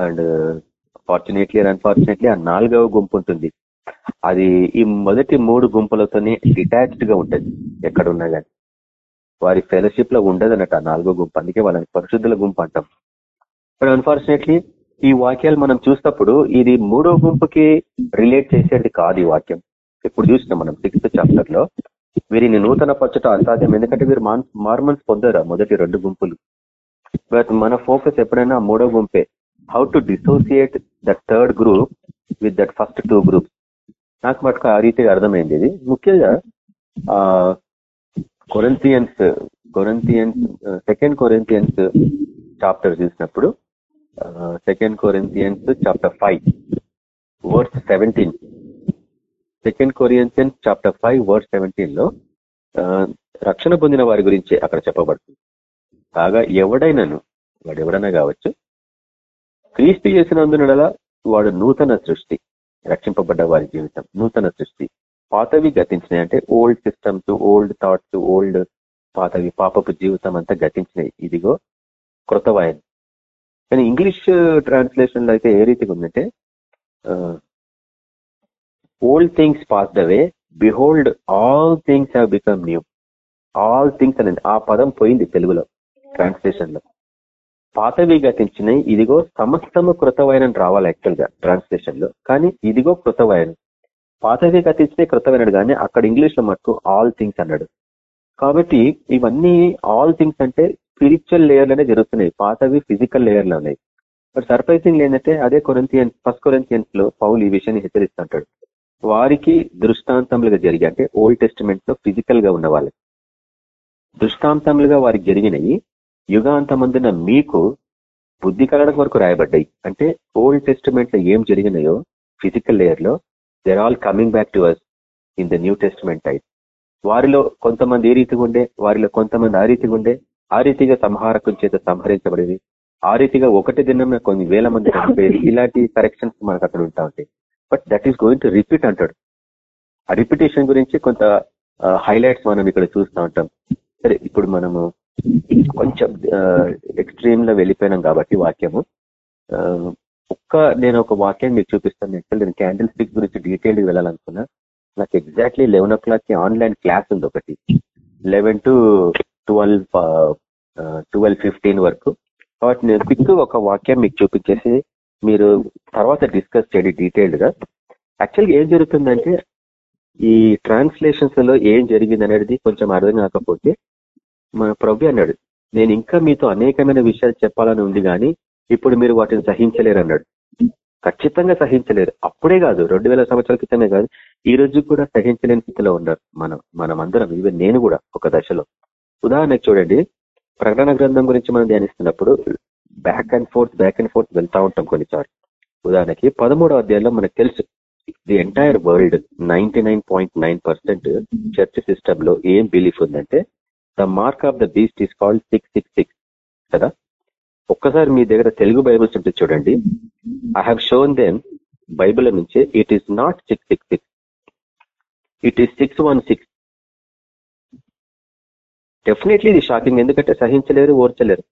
అండ్ ఫార్చునేట్లీ అండ్ అన్ఫార్చునేట్లీ ఆ నాలుగవ గుంపు ఉంటుంది. అది ఈ మొదటి మూడు గుంపులతోనే డిటాచ్డ్గా ఉంటుంది ఎక్కడున్నా కానీ వారి ఫెలోషిప్లో ఉండదు అన్నట్టు ఆ నాలుగో గుంపు. అందుకే వాళ్ళని పరిశుద్ధుల గుంపు అంటాం. బట్ అన్ఫార్చునేట్లీ ఈ వాక్యాలు మనం చూసినప్పుడు ఇది మూడో గుంపుకి రిలేట్ చేసేది కాదు ఈ వాక్యం. ఇప్పుడు చూసినాం మనం? సిక్స్త్ చాప్టర్లో వీరిని నూతన పచ్చట అసాధ్యం. ఎందుకంటే వీరు మార్మన్స్ పొందారు మొదటి రెండు గుంపులు. బట్ మన ఫోకస్ ఎప్పుడైనా మూడో గుంపే. How to dissociate that third group with that first two group నాకు మటుకు ఆ రీతిగా అర్థమైంది ఇది. ముఖ్యంగా ఆ Corinthians Corinthians second Corinthians chapter చూసినప్పుడు second Corinthians chapter five words seventeen second Corinthians chapter five verse సెవెంటీన్లో రక్షణ పొందిన వారి గురించి అక్కడ చెప్పబడుతుంది. కాగా ఎవడైనాను వాడు ఎవడైనా కావచ్చు క్రీస్తు చేసినందున వాడు నూతన సృష్టి రక్షింపబడ్డ వారి జీవితం నూతన సృష్టి. పాతవి గతించినాయి అంటే old systems old thoughts old పాతవి పాపపు జీవితం అంతా గతించినాయి. ఇదిగో కృతవాయన్ కానీ ఇంగ్లీష్ uh, ట్రాన్స్లేషన్లో అయితే ఏ రీతిగా ఉందంటే old things pass the way behold all things have become new all things అనేది ఆ పదం పోయింది తెలుగులో ట్రాన్స్లేషన్లో. పాతవి గతించినాయి ఇదిగో సమస్తము కృతవైన రావాలి యాక్చువల్గా ట్రాన్స్లేషన్లో. కానీ ఇదిగో కృతవైన. పాతవి గతించినాయి కృతమైనడు కానీ అక్కడ ఇంగ్లీష్లో మటుకు ఆల్ థింగ్స్ అన్నాడు. కాబట్టి ఇవన్నీ ఆల్ థింగ్స్ అంటే స్పిరిచువల్ లేయర్లోనే జరుగుతున్నాయి పాతవి ఫిజికల్ లేయర్లో ఉన్నాయి బట్ సర్ప్రైజింగ్ ఏంటంటే అదే కొరంతియన్స్ ఫస్ట్ కొరంతియన్స్లో పౌలు ఈ విషయాన్ని హెచ్చరిస్తుంటాడు. వారికి దృష్టాంతములుగా జరిగి అంటే ఓల్డ్ టెస్టిమెంట్లో ఫిజికల్గా ఉన్న వాళ్ళకి. దృష్టాంతములుగా వారికి జరిగినవి యుగాంతమందున మీకు బుద్ధి కలగడం వరకు రాయబడ్డాయి. అంటే ఓల్డ్ టెస్టిమెంట్లో ఏం జరిగినాయో ఫిజికల్ లేయర్లో there all coming back to us in the New Testament type వారిలో కొంతమంది ఏ రీతిగా ఉండే వారిలో కొంతమంది ఆ రీతిగా ఉండే ఆ రీతిగా సంహారకం చేత సంహరించబడేది. ఆ రీతిగా ఒకటి దినం కొన్ని వేల మంది చనిపోయేది. ఇలాంటి కరెక్షన్స్ మనకు అక్కడ ఉంటా ఉంటాయి. But that is going to repeat అంటాడు. ఆ రిపిటేషన్ గురించి కొంత హైలైట్స్ మనం ఇక్కడ చూస్తూ ఉంటాం. సరే ఇప్పుడు మనము కొంచెం ఎక్స్ట్రీమ్లో వెళ్ళిపోయినాం కాబట్టి వాక్యము. ఒక్క నేను ఒక వాక్యం మీకు చూపిస్తాను. యాక్చువల్ నేను క్యాండిల్ స్టిక్ గురించి డీటెయిల్ వెళ్ళాలనుకున్నా. నాకు ఎగ్జాక్ట్లీ లెవెన్ ఓ క్లాక్కి ఆన్లైన్ క్లాస్ ఉంది ఒకటి. Eleven to twelve twelve fifteen వరకు. కాబట్టి నేను క్విక్ ఒక వాక్యం మీకు చూపించేసి మీరు తర్వాత డిస్కస్ చేయండి డీటెయిల్డ్గా. యాక్చువల్గా ఏం జరుగుతుందంటే ఈ ట్రాన్స్లేషన్స్లో ఏం జరిగింది అనేది కొంచెం అర్థం కాకపోతే మన ప్రభు అన్నాడు నేను ఇంకా మీతో అనేకమైన విషయాలు చెప్పాలని ఉంది కానీ ఇప్పుడు మీరు వాటిని సహించలేరు అన్నాడు. ఖచ్చితంగా సహించలేరు. అప్పుడే కాదు రెండు వేల సంవత్సరాల క్రితమే కాదు ఈ రోజు కూడా సహించలేని స్థితిలో ఉన్నారు మనం మనం అందరం ఈవెన్ నేను కూడా ఒక దశలో. ఉదాహరణకు చూడండి ప్రకటన గ్రంథం గురించి మనం ధ్యానిస్తున్నప్పుడు back and forth back and forth వెళ్తా ఉంటాం కొన్నిసార్లు ఉదాహరణకి పదమూడవ అధ్యాయంలో మనకు తెలుసు the entire world ninety church సిస్టమ్లో ఏం బిలీఫ్ ఉందంటే the mark of the beast is called six six six కదా? ఒక్కసారి మీ దగ్గర తెలుగు బైబుల్స్ ఉంటే చూడండి. I have shown then Bible నుంచి it is not six six six it is six one six definitely ఇది షాకింగ్ ఎందుకంటే సహించలేరు ఓర్చలేరు.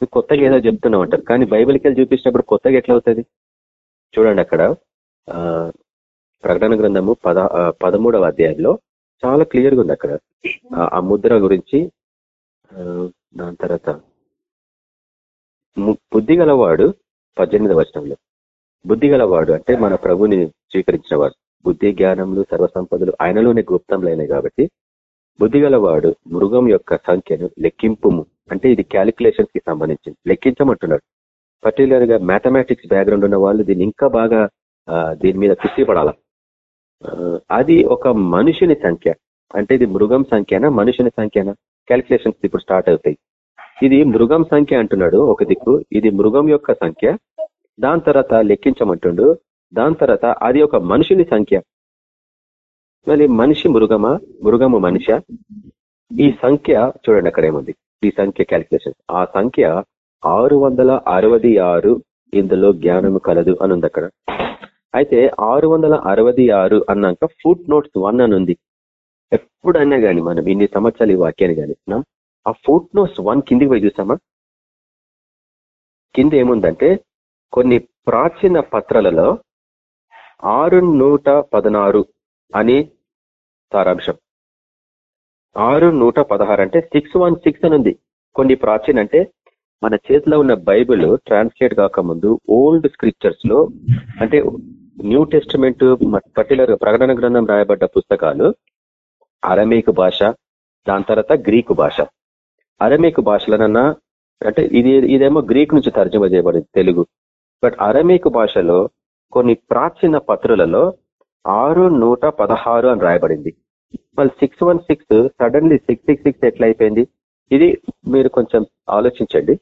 మీరు కొత్తగా ఏదో చెప్తున్నావు అంటారు కానీ బైబిల్కి వెళ్ళి చూపించినప్పుడు కొత్తగా ఎట్లా అవుతుంది? చూడండి అక్కడ. ప్రకటన గ్రంథము పద పదమూడవ అధ్యాయంలో చాలా క్లియర్గా ఉంది అక్కడ. ఆ ముద్ర గురించి దాని తర్వాత బుద్ధి గలవాడు పద్దెనిమిది వచనంలో. బుద్ధి గలవాడు అంటే మన ప్రభుని స్వీకరించిన వాడు బుద్ధి జ్ఞానములు సర్వసంపదలు ఆయనలోనే గుప్తంలైనవి కాబట్టి బుద్ధి గలవాడు మృగం యొక్క సంఖ్యను లెక్కింపుము. అంటే ఇది క్యాలిక్యులేషన్స్కి సంబంధించింది. లెక్కించమంటున్నాడు. పర్టికులర్గా మ్యాథమెటిక్స్ బ్యాక్గ్రౌండ్ ఉన్న వాళ్ళు దీన్ని ఇంకా బాగా దీని మీద కుస్తీ పడాల? అది ఒక మనుషుని సంఖ్య. అంటే ఇది మృగం సంఖ్యనా మనుషుని సంఖ్యనా? క్యాలిక్యులేషన్స్ ఇప్పుడు స్టార్ట్ అవుతాయి. ఇది మృగం సంఖ్య అంటున్నాడు ఒక దిక్కు. ఇది మృగం యొక్క సంఖ్య. దాని తర్వాత లెక్కించమంటుండు. దాని తర్వాత అది ఒక మనుషుని సంఖ్య. మరి మనిషి మృగమా? మృగము మనిష? ఈ సంఖ్య చూడండి అక్కడ ఏముంది. ఈ సంఖ్య క్యాలిక్యులేషన్ ఆ సంఖ్య ఆరు వందల అరవది ఆరు ఇందులో జ్ఞానము కలదు అని ఉంది అక్కడ. అయితే ఆరు వందల అరవది ఆరు అన్నాక ఫుట్ నోట్స్ వన్ అని ఉంది. ఎప్పుడైనా కానీ మనం ఇన్ని సంవత్సరాలు ఈ వాక్యాన్ని కానిస్తున్నాం ఆ ఫుట్ నోట్స్ వన్ కిందికి పోయి చూసామా కింద ఏముందంటే కొన్ని ప్రాచీన పత్రాలలో ఆరు నూట పదనారు అని సారాంశం. ఆరు నూట పదహారు అంటే సిక్స్ వన్ సిక్స్ అని ఉంది. కొన్ని ప్రాచీన అంటే మన చేతిలో ఉన్న బైబిల్ ట్రాన్స్లేట్ కాకముందు ఓల్డ్ స్క్రిప్చర్స్లో అంటే న్యూ టెస్టిమెంట్ పర్టికులర్ ప్రకటన గ్రంథం రాయబడ్డ పుస్తకాలు అరమేకు భాష దాని తర్వాత గ్రీకు భాష. అరమేకు భాషలనన్నా అంటే ఇది ఇదేమో గ్రీక్ నుంచి తర్జుమ చేయబడింది తెలుగు. బట్ అరమేకు భాషలో కొన్ని ప్రాచీన పత్రులలో ఆరు నూట పదహారు అని రాయబడింది. మళ్ళీ six one six suddenly six six six ఎట్లా అయిపోయింది ఇది మీరు కొంచెం ఆలోచించండి.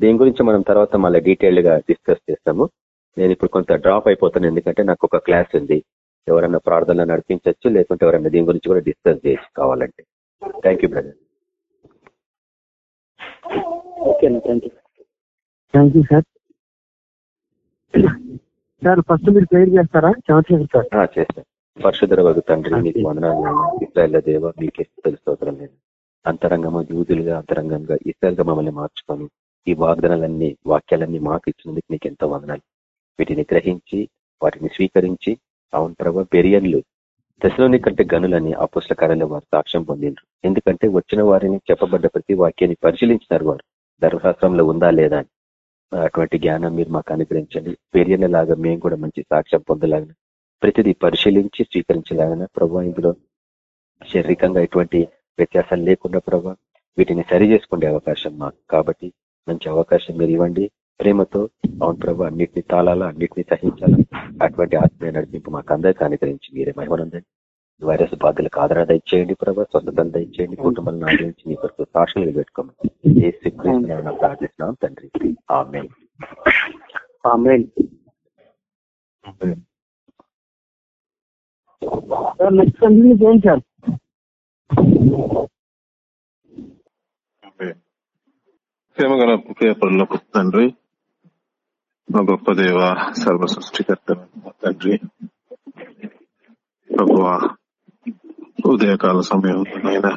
దీని గురించి మనం తర్వాత మళ్ళీ డీటెయిల్డ్గా డిస్కస్ చేస్తాము. నేను ఇప్పుడు కొంత డ్రాప్ అయిపోతాను ఎందుకంటే నాకు ఒక క్లాస్ ఉంది. ఎవరన్నా ప్రార్థన నడిపించవచ్చు లేకుంటే ఎవరన్నా దీని గురించి కూడా డిస్కస్ చేసి కావాలంటే. Thank you brother thank you sir sir first మీరు ప్రేర్ చేస్తారా? చంద్రశేఖర్ సార్ చేస్తాను పరశుధర వగు తండ్రి మీకు వందనాలు ఇస్రాయల్ దేవ మీకే తెలుస్తోత్రం లేదు. అంతరంగము యూదులుగా అంతరంగంగా ఇస్రాయల్గా మమ్మల్ని మార్చుకొని ఈ వాగ్దానాలన్నీ వాక్యాలన్నీ మాకు ఇచ్చినందుకు నీకు ఎంతో వందనాలు. వీటిని గ్రహించి వాటిని స్వీకరించి అవును ప్రభావ బెరియన్లు దశలోని కంటే గనులని ఆ పుస్తకాలలో వారు సాక్ష్యం పొందిండ్రు. ఎందుకంటే వచ్చిన వారిని చెప్పబడ్డ ప్రతి వాక్యాన్ని పరిశీలించినారు వారు. ధర్మశాస్త్రంలో ఉందా లేదా అని. అటువంటి జ్ఞానం మీరు మాకు అనుగ్రహించండి. పేర్యన లాగా మేము కూడా మంచి సాక్ష్యం పొందలాగిన ప్రతిదీ పరిశీలించి స్వీకరించలాగిన ప్రభా ఇందులో శారీరకంగా ఎటువంటి వ్యత్యాసాలు లేకుండా ప్రభా వీటిని సరి చేసుకునే అవకాశం మాకు. కాబట్టి మంచి అవకాశం మీరు ఇవ్వండి. ప్రేమతో అవును ప్రభా అన్నింటినీ తాళాలా అన్నింటినీ సహించాలా? అటువంటి ఆత్మీయ నడిపింపు మాకు అందరికీ అనుగ్రహించి మీరే మహిమనుందండి వైరస్ బాధలకు ఆదరణ దయచేయండి ప్రభా స్వస్థతను దయచేయండి కుటుంబాలను ఆదరించి మీ కొరకు సాక్షులు పెట్టుకోమని ఏ శ్రీకృష్ణ ప్రార్థిస్తున్నాం తండ్రి. ఆమె ప్రేమగల తండ్రి మా గొప్ప దేవ సర్వ సృష్టికర్త తండ్రి. ప్రభువా ఉదయకాల సమయం అయినా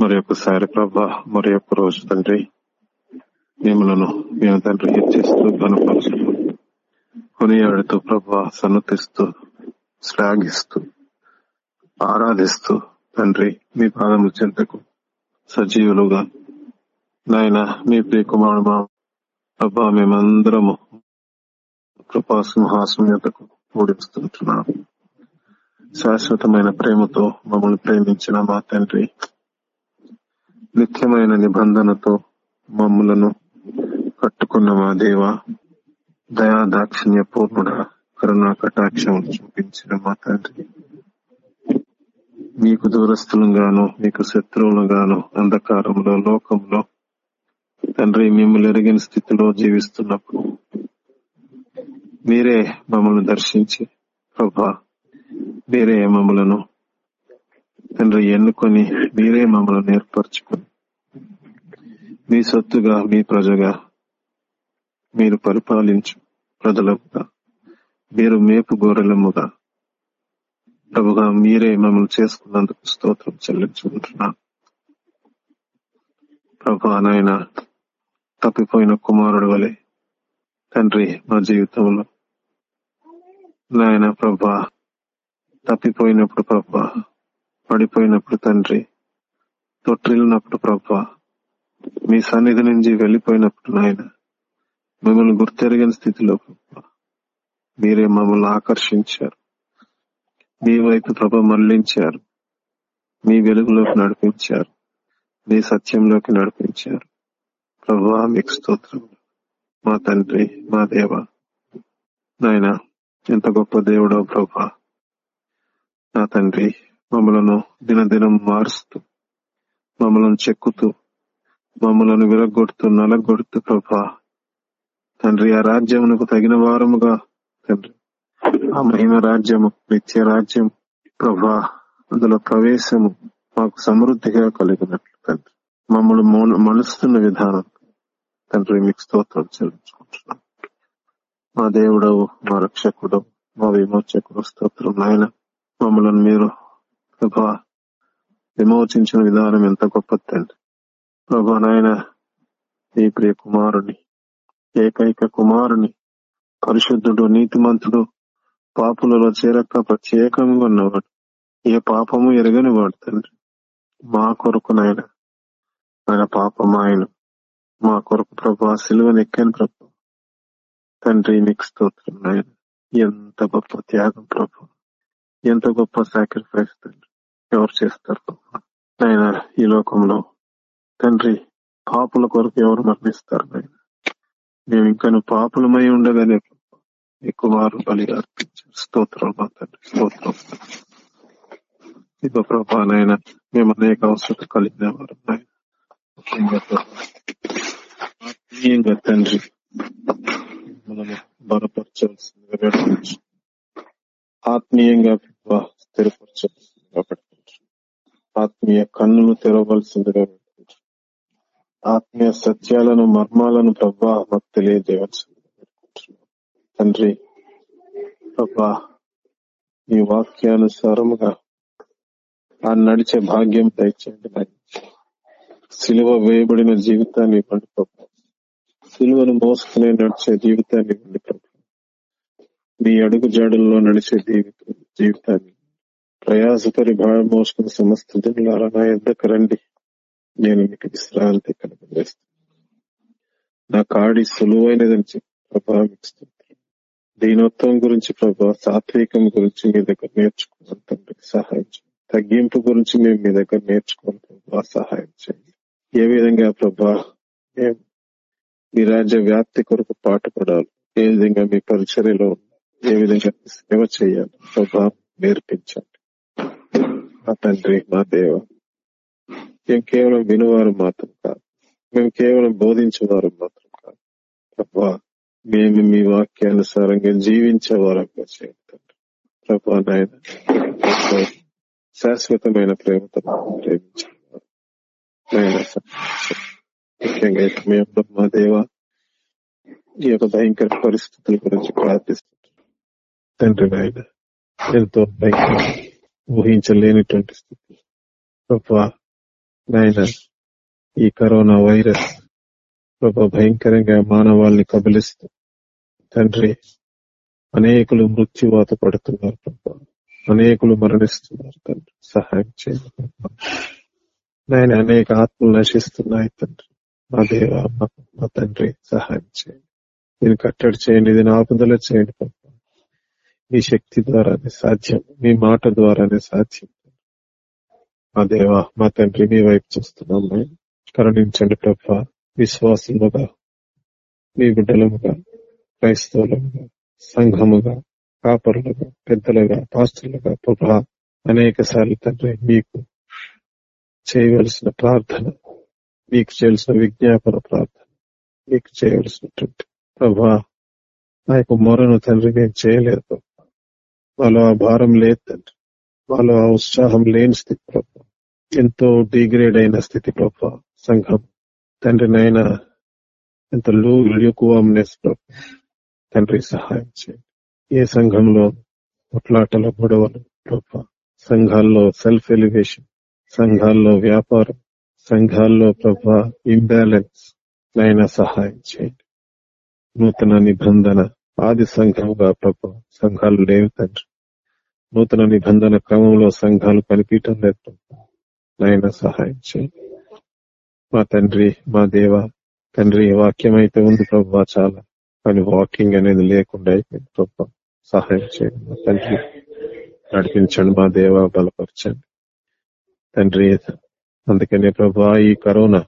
మరి ఒక్కసారి ప్రభా మరి ఒక్క రోజు తండ్రి మిమ్మలను మేము తండ్రి హెచ్చిస్తూ గనపరుస్తూ కొనియాడుతూ ప్రభా సన్నతిస్తూ శ్లాఘిస్తూ ఆరాధిస్తూ తండ్రి మీ పాదముల చెంతకు సజీవులుగా. నాయన మీ ప్రియ కుమారుడు అబ్బా మేమందరము కృపా సింహాసమ్యతకు కూడిస్తుంటున్నాము శాశ్వతమైన ప్రేమతో మమ్మల్ని ప్రేమించిన మా తండ్రి. నిత్యమైన నిబంధనతో మమ్మలను కట్టుకున్న మా దేవ దయా దాక్షిణ్య పూర్ణుడ కరుణా కటాక్షం చూపించిన మా తండ్రి. మీకు దూరస్తులుగాను మీకు శత్రువులుగాను అంధకారంలో లోకంలో తండ్రి మిమ్మల్ని ఎరిగిన స్థితిలో జీవిస్తున్నప్పుడు మీరే మమ్మల్ని దర్శించి ప్రభా మీరే మమ్మలను తండ్రి ఎన్నుకొని మీరే మమ్మల్ని ఏర్పరచుకొని మీ సొత్తుగా మీ ప్రజగా మీరు పరిపాలించు ప్రజలముగా మీరు మేపు గోరెలముగా. ప్రభుగా మీరే మమ్మల్ని చేసుకున్నందుకు స్తోత్రం చెల్లించుకుంటున్నా. ప్రభా నాయన తప్పిపోయిన కుమారుడు వలె తండ్రి మా జీవితంలో నాయన ప్రభా తప్పిపోయినప్పుడు ప్రభా పడిపోయినప్పుడు తండ్రి తొట్టిల్లినప్పుడు ప్రభా మీ సన్నిధి నుంచి వెళ్ళిపోయినప్పుడు నాయన మిమ్మల్ని గుర్తెరగని స్థితిలో మీరే మమ్మల్ని ఆకర్షించారు. మీ వైపు ప్రభ మరలించారు మీ వెలుగులోకి నడిపించారు. మీ సత్యంలోకి నడిపించారు. ప్రభా మీకు స్తోత్రం మా తండ్రి మా దేవ నాయన ఎంత గొప్ప దేవుడో ప్రభా నా తండ్రి మమ్మలను దినదినం మారుస్తూ మమ్మలను చెక్కుతూ మమ్మలను విరగొడుతూ నలగొడుతూ ప్రభా. తండ్రి ఆ రాజ్యమునకు తగిన వారముగా తండ్రి. ఆ మహిమ రాజ్యము నిత్య రాజ్యం ప్రభా. అందులో ప్రవేశము మాకు సమృద్ధిగా కలిగినట్లు తండ్రి. మమ్మల్ని మలుస్తున్న విధానం తండ్రి మీకు స్తోత్రం చెల్లించుకుంటున్నాం. మా దేవుడవు మా రక్షకుడు మా విమోచకుడు స్తోత్రం నాయన. మమ్మల్ని మీరు ప్రభా విమోచించిన విధానం ఎంత గొప్ప తండ్రి ప్రభా నాయన ఈ ప్రియ కుమారుని ఏకైక కుమారుని పరిశుద్ధుడు నీతిమంతుడు పాపులలో చేరక ప్రత్యేకంగా ఉన్నవాడు ఏ పాపము ఎరగని వాడు తండ్రి. మా కొరకు నాయన ఆయన పాపం ఆయన. మా కొరకు ప్రభా సిలువను ఎక్కాను ప్రభు. తండ్రి నీకు స్తోత్రం నాయన. ఎంత గొప్ప త్యాగం ప్రభు. ఎంత గొప్ప సాక్రిఫైస్ తండ్రి ఎవరు చేస్తారు ప్రభు ఈ లోకంలో తండ్రి పాపుల కొరకు ఎవరు మరణిస్తారు నాయన మేము ఇంకా పాపులమై ఉండగానే ఎక్కువ వారు కుమారు బలిగా అర్పించారు స్తోత్రం మా తండ్రి స్తోత్రం ఇక ప్రభా మేము అనేక అవసరం కలిగిన వారు ఆత్మీయంగా తండ్రి మనము బలపరచవలసిందిగా ఆత్మీయంగా ప్రభా స్థిరపరచవలసిందిగా ఆత్మీయ కన్నులు తెరవలసిందిగా ఆత్మీయ సత్యాలను మర్మాలను ప్రభా మాకు తెలియజేయవలసిందిగా పెట్టుకుంటున్నాం తండ్రి ప్రభా ఈ వాక్యానుసారముగా ఆ నడిచే భాగ్యం దయచేయండి సిలువ వేయబడిన జీవితాన్ని ఇవ్వండి ప్రభా. సిలువను మోసుకునే నడిచే జీవితాన్ని ఇవ్వండి ప్రభు. మీ అడుగు జాడల్లో నడిచే జీవితాన్ని. ప్రయాసపరి భారం మోసుకుని సమస్త జనులారా నా ఎద్దకు రండి. నేను మీకు విశ్రాంతి కలుగజేస్తాను. నా కాడి సులువైనదని చెప్పి ప్రభా దీనత్వం గురించి ప్రభా సాత్వికం గురించి మీ దగ్గర నేర్చుకోవాలి తండ్రి సహాయం చేయండి. తగ్గింపు గురించి మేము మీ దగ్గర నేర్చుకోవాలి ప్రభా సహాయం చేయండి. ఏ విధంగా ప్రభా మేము మీ రాజ్య వ్యాప్తి కొరకు పాటుపడాలి. ఏ విధంగా మీ పరిచర్యలో ఏ విధంగా సేవ చేయాలి? ప్రభా నేర్పించండి. మా తండ్రి మా దేవ మేము కేవలం వినువారు మాత్రం కాదు. మేము కేవలం బోధించేవారు మాత్రం కాదు. ప్రభా మేము మీ వాక్యానుసారంగా జీవించే వారంగా చేయండి ప్రభా నాయన శాశ్వతమైన ప్రేమతో ప్రేమించేవారు. నాయన ముఖ్యంగా మా దేవ ఈ యొక్క భయంకర పరిస్థితుల గురించి ప్రార్థిస్తున్నాం. తండ్రి నాయన ఎంతో ఊహించలేనిటువంటి స్థితి. ప్రభా నాయన ఈ కరోనా వైరస్ ప్రభా భయంకరంగా మానవాళ్ళని కబలిస్తూ తండ్రి అనేకులు మృత్యువాత పడుతున్నారు ప్రభా. అనేకులు మరణిస్తున్నారు తండ్రి. సహాయం చేయండి నాయన అనేక ఆత్మలు నశిస్తున్నాయి తండ్రి. మా దేవ మా తండ్రి సహాయం చేయండి. దీన్ని కట్టడి చేయండి దీన్ని ఆపుదల చేయండి మీ శక్తి ద్వారానే సాధ్యం. మీ మాట ద్వారానే సాధ్యం. మా దేవ మా తండ్రి మీ వైపు చూస్తున్నాం మేము కరుణించండి ప్రభ. విశ్వాసులుగా మీ బిడ్డలముగా క్రైస్తవులముగా సంఘముగా కాపరులుగా పెద్దలుగా పాస్టర్లుగా ప్రభ. అనేక సార్లు తండ్రి మీకు చేయవలసిన ప్రార్థన మీకు చేయాల్సిన విజ్ఞాపన ప్రార్థన మీకు చేయవలసినటువంటి ప్రభా ఆ యొక్క మొరను తండ్రి మేము చేయలేదు. వాళ్ళు ఆ భారం లేదు తండ్రి. వాళ్ళు ఆ ఉత్సాహం లేని స్థితి ప్రభా. ఎంతో డిగ్రేడ్ అయిన స్థితి ప్రభా సంఘం. తండ్రి నైనా ఎంత లూ ల్యూకువామ్నెస్ ప్రభా. తండ్రి సహాయం చేయండి. ఏ సంఘంలో కొట్లాటల గొడవలు ప్రభా. సంఘాల్లో సెల్ఫ్ ఎలివేషన్ సంఘాల్లో వ్యాపారం సంఘాల్లో ప్రభా ఇంబ్యాలెన్స్ నైనా సహాయం చేయండి. నూతన నిబంధన ఆది సంఘంగా ప్రభా సంఘాలు లేవు తండ్రి. నూతన నిబంధన క్రమంలో సంఘాలు కనిపించడం లేదు. ప్రభా నైనా సహాయం చేయండి. మా తండ్రి మా దేవ తండ్రి వాక్యం అయితే ఉంది ప్రభా చాలా. కానీ వాకింగ్ అనేది లేకుండా అయిపోయింది ప్రభా. సహాయం చేయండి. మా తండ్రి నడిపించండి. మా దేవ బలపరచండి. తండ్రి అందుకనే ప్రభా ఈ కరోనా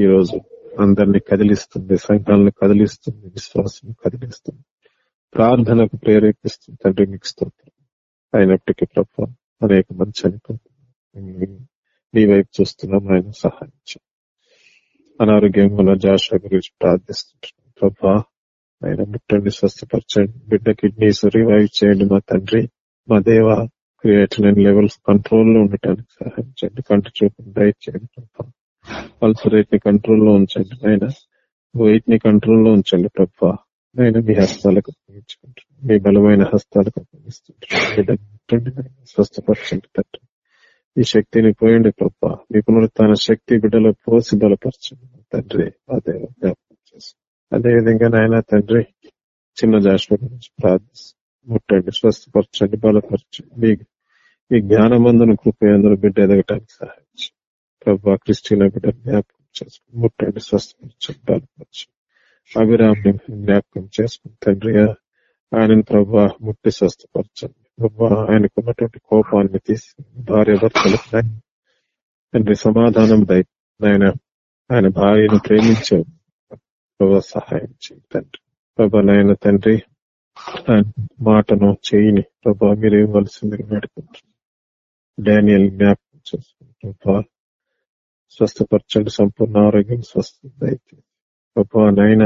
ఈ రోజు అందరినీ కదిలిస్తుంది. సంఘాలను కదిలిస్తుంది. విశ్వాసం కదిలిస్తుంది. ప్రార్థనకు ప్రేరేపిస్తుంది. తండ్రి మీకు స్తోత్రం. అయినప్పటికీ ప్రభా అనేక మంది చనిపోతుంది నీ వైపు చూస్తున్నాం ఆయన సహాయం అనారోగ్యం వల్ల జాషా గురించి ప్రార్థిస్తుంటున్నాం. ప్రభా ఆయన ముట్టండి స్వస్థపరచండి. బిడ్డ కిడ్నీస్ రివైవ్ చేయండి మా తండ్రి. మా దేవ క్రియేటిన్ లెవెల్స్ కంట్రోల్లో ఉండటానికి సహాయం చేయండి కంటి చూపు డైట్ చేయండి ప్రభా. పల్స్ రేట్ని కంట్రోల్లో ఉంచండి. ఆయన వెయిట్ని కంట్రోల్లో ఉంచండి ప్రభా. ఆయన మీ హస్తాలకు అప్పగించుకుంటున్నాను. మీ బలమైన హస్తాలకు అప్పగిస్తుంటున్నాను. స్వస్థపరచండి తండ్రి. ఈ శక్తిని పోయండి ప్రభా. మీ పునరుత్న శక్తి బిడ్డలో పోసి బలపరచండి తండ్రి. అదే జ్ఞాపకం చేసి అదే నాయన తండ్రి చిన్న జాషువ గురించి ప్రార్థిస్తాం. ముట్టండి స్వస్థపరచండి బలపరచండి. మీ మీ జ్ఞానమందును కృపయందును బిడ్డ ఎదగటానికి సహాయం చేయండి. ప్రభా క్రిస్టియన్ బిడ్డ జ్ఞాపకం చేసుకుని ముట్టండి స్వస్థపరచండి బలపరచండి. అభిరామ్ని జ్ఞాపకం చేసుకుని తండ్రి ఆయనను ప్రభా ముట్టి స్వస్థపరచండి. ప్రభా ఆయనకున్నటువంటి కోపాన్ని తీసి భార్య భర్తలు తండ్రి సమాధానం దయ నాయన ఆయన భార్యను ప్రేమించే ప్రభా సహాయం చేయండి తండ్రి. ప్రభా నాయన తండ్రి ఆయన మాటను చేయిని ప్రభా మీరు ఇవ్వాల్సిందిగా వేడుకుంటున్నాను డానియల్ జ్ఞాపకం చేసుకుంటు ప్రభా స్వస్థపరచండి సంపూర్ణ ఆరోగ్యం స్వస్థత అయితే గొప్ప నాయన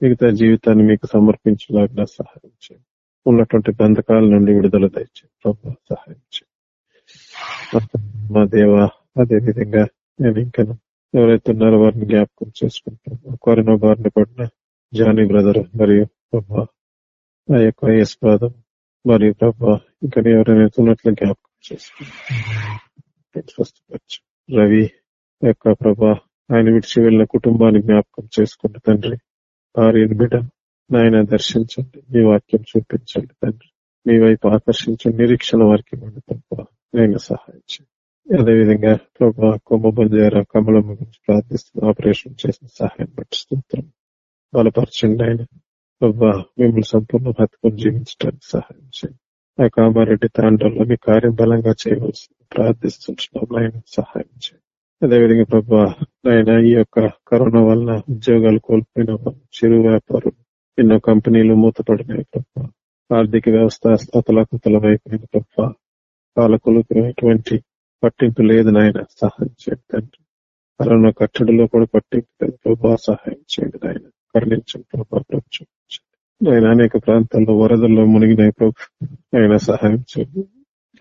మిగతా జీవితాన్ని మీకు సమర్పించలాగా సహాయం చేయండి ఉన్నటువంటి బంధకాల నుండి విడుదల దయచేయండి ప్రభా సహాయం చేయండి మా దేవ అదే విధంగా నేను ఇంకా ఎవరైతే ఉన్నారో వారిని జ్ఞాపకం చేసుకుంటాను. కరోనా బారిన పడిన జానీ బ్రదర్ మరియు ప్రభా ఆ యొక్క ఎస్ బ్రదర్ మరియు ప్రభా ఇక్కడ ఎవరైనా ఉన్నట్లు జ్ఞాపకం చేసుకుంటాను. రవి యొక్క ప్రభా ఆయన విడిచి వెళ్ళిన కుటుంబాన్ని జ్ఞాపకం చేసుకుంటూ తండ్రి. భార్యను బిడ్డ నాయన దర్శించండి. మీ వాక్యం చూపించండి తండ్రి. మీ వైపు ఆకర్షించండి. నిరీక్షణ వారికి ఇవ్వండి నేను సహాయం చేయండి. అదేవిధంగా ప్రభా కొమ్మ కమలమ్మ గురించి ప్రార్థిస్తున్న ఆపరేషన్ చేసిన సహాయం బట్టి స్తోత్రం. బలపరచండి ఆయన ప్రభా మిమ్మల్ని సంపూర్ణ హత్తుకొని జీవించడానికి సహాయం చేయండి. ఆ కామారెడ్డి తాండ్రంలో మీ కార్యం బలంగా చేయవలసి ప్రార్థిస్తుంటున్నాం ఆయన సహాయం చేయండి. అదేవిధంగా ప్రభా ఆయన ఈ యొక్క కరోనా వలన ఉద్యోగాలు కోల్పోయిన చిరు వ్యాపారులు ఎన్నో కంపెనీలు మూతపడినాయి ప్రభా. ఆర్థిక వ్యవస్థ అతలాకుతలమైపోయింది ప్రభా. పాలకులకు ఎటువంటి పట్టింపు లేదు నాయన సహాయం చేయండి తండ్రి. కరోనా కట్టడిలో కూడా పట్టింపు లేదు ప్రభా సహాయం చేయండి నాయన. కరుణించండి ప్రభా ప్రభుత్వం ఆయన అనేక ప్రాంతాల్లో వరదల్లో మునిగినాయి ప్రభు. ఆయన సహాయం చేయండి.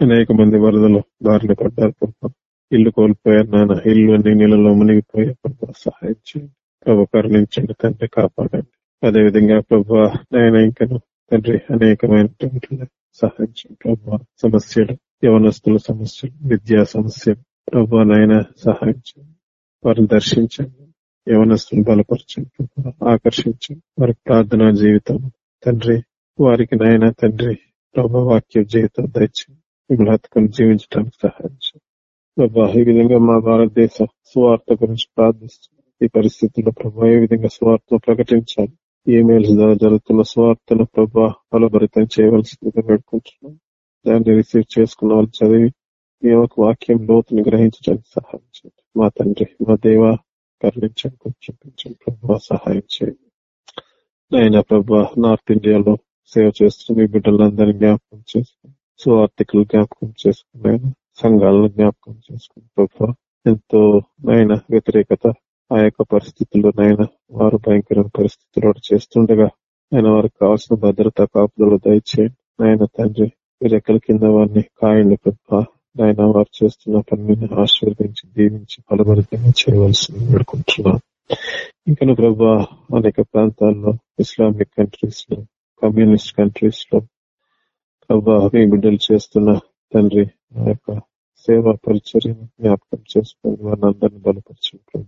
అనేక మంది వరదలు బారిన పడ్డారు ప్రభా. ఇల్లు కోల్పోయారు నాన్న. ఇల్లు అన్ని నీళ్ళలో మునిగిపోయే ప్రభు సహాయం చేయండి. ప్రభు కరుణించండి తండ్రి కాపాడండి. అదేవిధంగా ప్రభా ఆయన ఇంకను తండ్రి అనేకమైన సహాయం చేయండి సమస్యలు యవనస్తుల సమస్యలు విద్యా సమస్యలు ప్రభు నాయన సహాయం చేయండి. వారిని దర్శించండి. యవనస్తులు బలపరచండి ప్రభా ఆకర్షించండి వారి ప్రార్థనా జీవితం. తండ్రి వారికి నాయన తండ్రి ప్రభు వాక్య జీవితం దయచేయండి. మిమ్మల్ని జీవించడానికి సహాయం చేయండి. ప్రభా ఈ విధంగా మా భారతదేశ స్వార్థ గురించి ప్రార్థిస్తున్నాం ఈ పరిస్థితుల్లో ప్రభా ఏ విధంగా స్వార్థను ప్రకటించాలి. ఈమెయిల్స్ ద్వారా జరుగుతున్న స్వార్థను ప్రభా బలభరితం చేయవలసిందిగా పెట్టుకుంటున్నాం దాన్ని రిసీవ్ చేసుకున్న వాళ్ళు చదివి మీ యొక్క వాక్యం లోతుని గ్రహించడానికి సహాయం చేయండి. మా తండ్రి మా దేవ కరుణించండి చూపించండి ప్రభా సహాయం చేయండి. ఆయన ప్రభా నార్త్ ఇండియాలో సేవ చేస్తున్న మీ బిడ్డలందరినీ జ్ఞాపకం చేసుకుని సువార్థికులు జ్ఞాపకం చేసుకున్నాయి సంఘాలను జ్ఞాపకం చేసుకుని ప్రభావ ఎంతో ఆయన వ్యతిరేకత ఆ యొక్క పరిస్థితుల్లో నాయన వారు భయంకరమైన పరిస్థితుల్లో చేస్తుండగా ఆయన వారికి కావాల్సిన భద్రత కాపుదలు దయచేయండి. నాయన తండ్రి మీరు కింద వారిని కాయండి ప్రభా నాయన వారు చేస్తున్న పనిని ఆశీర్వదించి దీవించి ఫలభరితంగా చేయవలసింది వేడుకుంటున్నాను. ఇంకా ప్రభా అనేక ప్రాంతాల్లో ఇస్లామిక్ కంట్రీస్లో కమ్యూనిస్ట్ కంట్రీస్లో ప్రభా మీ బిడ్డలు చేస్తున్న తండ్రి ఆ యొక్క సేవా పరిచర్య జ్ఞాపకం చేసుకుని వారిని అందరినీ బలపరిచిన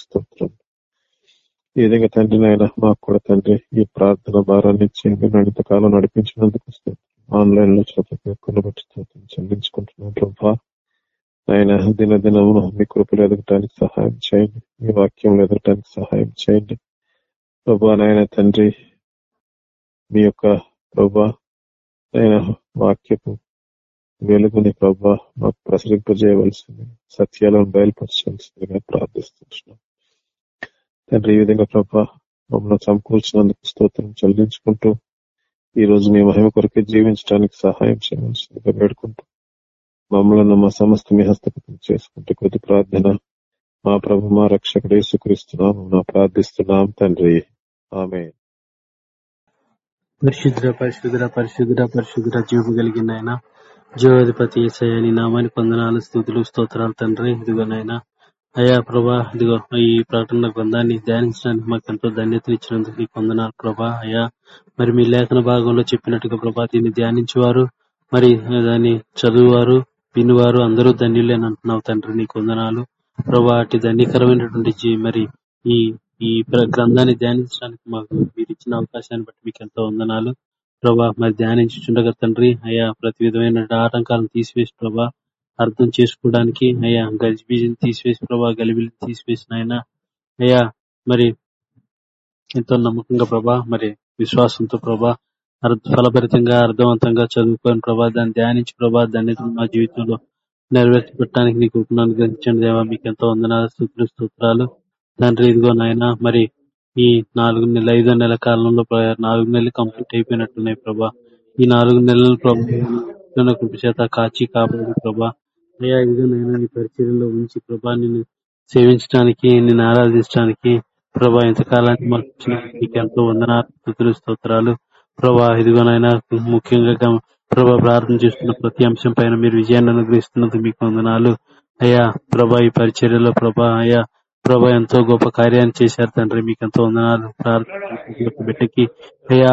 స్తోత్రం. ఈ విధంగా తండ్రి నాయన మాకు కూడా తండ్రి ఈ ప్రార్థన భారాన్ని చెంది నడిత కాలం నడిపించినందుకు ఆన్లైన్లో ప్రతి బట్టి చెల్లించుకుంటున్నాం ప్రభా. ఆయన దినదినము మీ కృపలు ఎదగటానికి సహాయం చేయండి. మీ వాక్యం ఎదగటానికి సహాయం చేయండి. ప్రభా నాయన తండ్రి మీ యొక్క ప్రభా ఆయన వాక్యపు వెలుగుని ప్రభా మాకు ప్రసరింపజేయవలసింది. సత్యాలను బయలుపరచవలసిందిగా ప్రార్థిస్తున్నాం. తండ్రి ఈ విధంగా ప్రభా మమ్మల్ని సమకూర్చినందుకు స్తోత్రం చెల్లించుకుంటూ ఈ రోజు మీ మహిమ కొరకే జీవించడానికి సహాయం చేయవలసిందిగా వేడుకుంటూ మమ్మల్ని మా సమస్త మీ హస్తగతం చేసుకుంటూ కొద్ది ప్రార్థన మా ప్రభు మా రక్షకుడే సుకరిస్తున్నాం నా ప్రార్థిస్తున్నాం తండ్రి. ఆమె పరిశుద్ర పరిశుద్ర పరిశుద్ర పరిశుద్ర జీవము కలిగిందైనా జీవాధిపతి ఏసయ్య నీ నామాని కొందనాలు స్థుతులు స్తోత్రాలు తండ్రి. ఇదిగోనైనా అయ్యా ప్రభా ఇదిగో ఈ ప్రకటన గ్రంథాన్ని ధ్యానించడానికి మాకు ఎంతో ధన్యత ఇచ్చినందుకు నీ కొందనాలు ప్రభా. అయ్యా మరి మీ లేఖన భాగంలో చెప్పినట్టుగా ప్రభా దీన్ని ధ్యానించేవారు మరి దాన్ని చదువువారు వినివారు అందరూ ధన్యులేని అంటున్నావు తండ్రి. నీ కొందనాలు ప్రభా అటు ధన్యకరమైనటువంటి మరి ఈ ఈ గ్రంథాన్ని ధ్యానించడానికి మాకు మీరు ఇచ్చిన అవకాశాన్ని బట్టి మీకు ఎంతో వందనాలు. ప్రభా మరి ధ్యానించుండగా తండ్రి అయ్యా ప్రతి విధమైన ఆటంకాలను తీసివేసి ప్రభా అర్థం చేసుకోవడానికి అయ్యా గజిబీజిని తీసివేసి ప్రభా గలిబిలిని తీసివేసిన ఆయన అయ్యా మరి ఎంతో నమ్మకంగా ప్రభా మరి విశ్వాసంతో ప్రభా అర్థ ఫలభరితంగా అర్థవంతంగా చదువుకొని ప్రభా దాన్ని ధ్యానించి ప్రభా దాన్ని మా జీవితంలో నెరవేర్చబట్టడానికి నీకు ఉపనాన్ని గ్రహించండి దేవా. మీకు ఎంతో వందనాలు స్థుతులు స్తోత్రాలు. తండ్రి ఇదిగో నాయన మరి ఈ నాలుగు నెలల ఐదో నెలల కాలంలో నాలుగు నెలలు కంప్లీట్ అయిపోయినట్టున్నాయి ప్రభా. ఈ నాలుగు నెలలు ప్రభా కృప చేత కాచి కాపాడు ప్రభా. అయ్యా ఇదిగో నాయన నీ పరిచర్యలో ఉంచి ప్రభా నిన్ను సేవించడానికి నిన్ను ఆరాధించడానికి ప్రభా ఇంతకాలానికి మాకు నీకు ఎంతో వందనాలు స్తోత్రాలు. ప్రభా ఇదిగోనైనా ముఖ్యంగా ప్రభా ప్రార్థన చేస్తున్న ప్రతి అంశం పైన మీరు విజయాన్ని అనుగ్రహిస్తున్నందుకు మీకు వందనాలు. అయ్యా ప్రభా ఈ పరిచర్యలో ప్రభా అయ్యా ప్రభా ఎంతో గొప్ప కార్యాన్ని చేశారు తండ్రి. మీకు ఎంతో వందనాలు. ప్రార్థన బిడ్డకి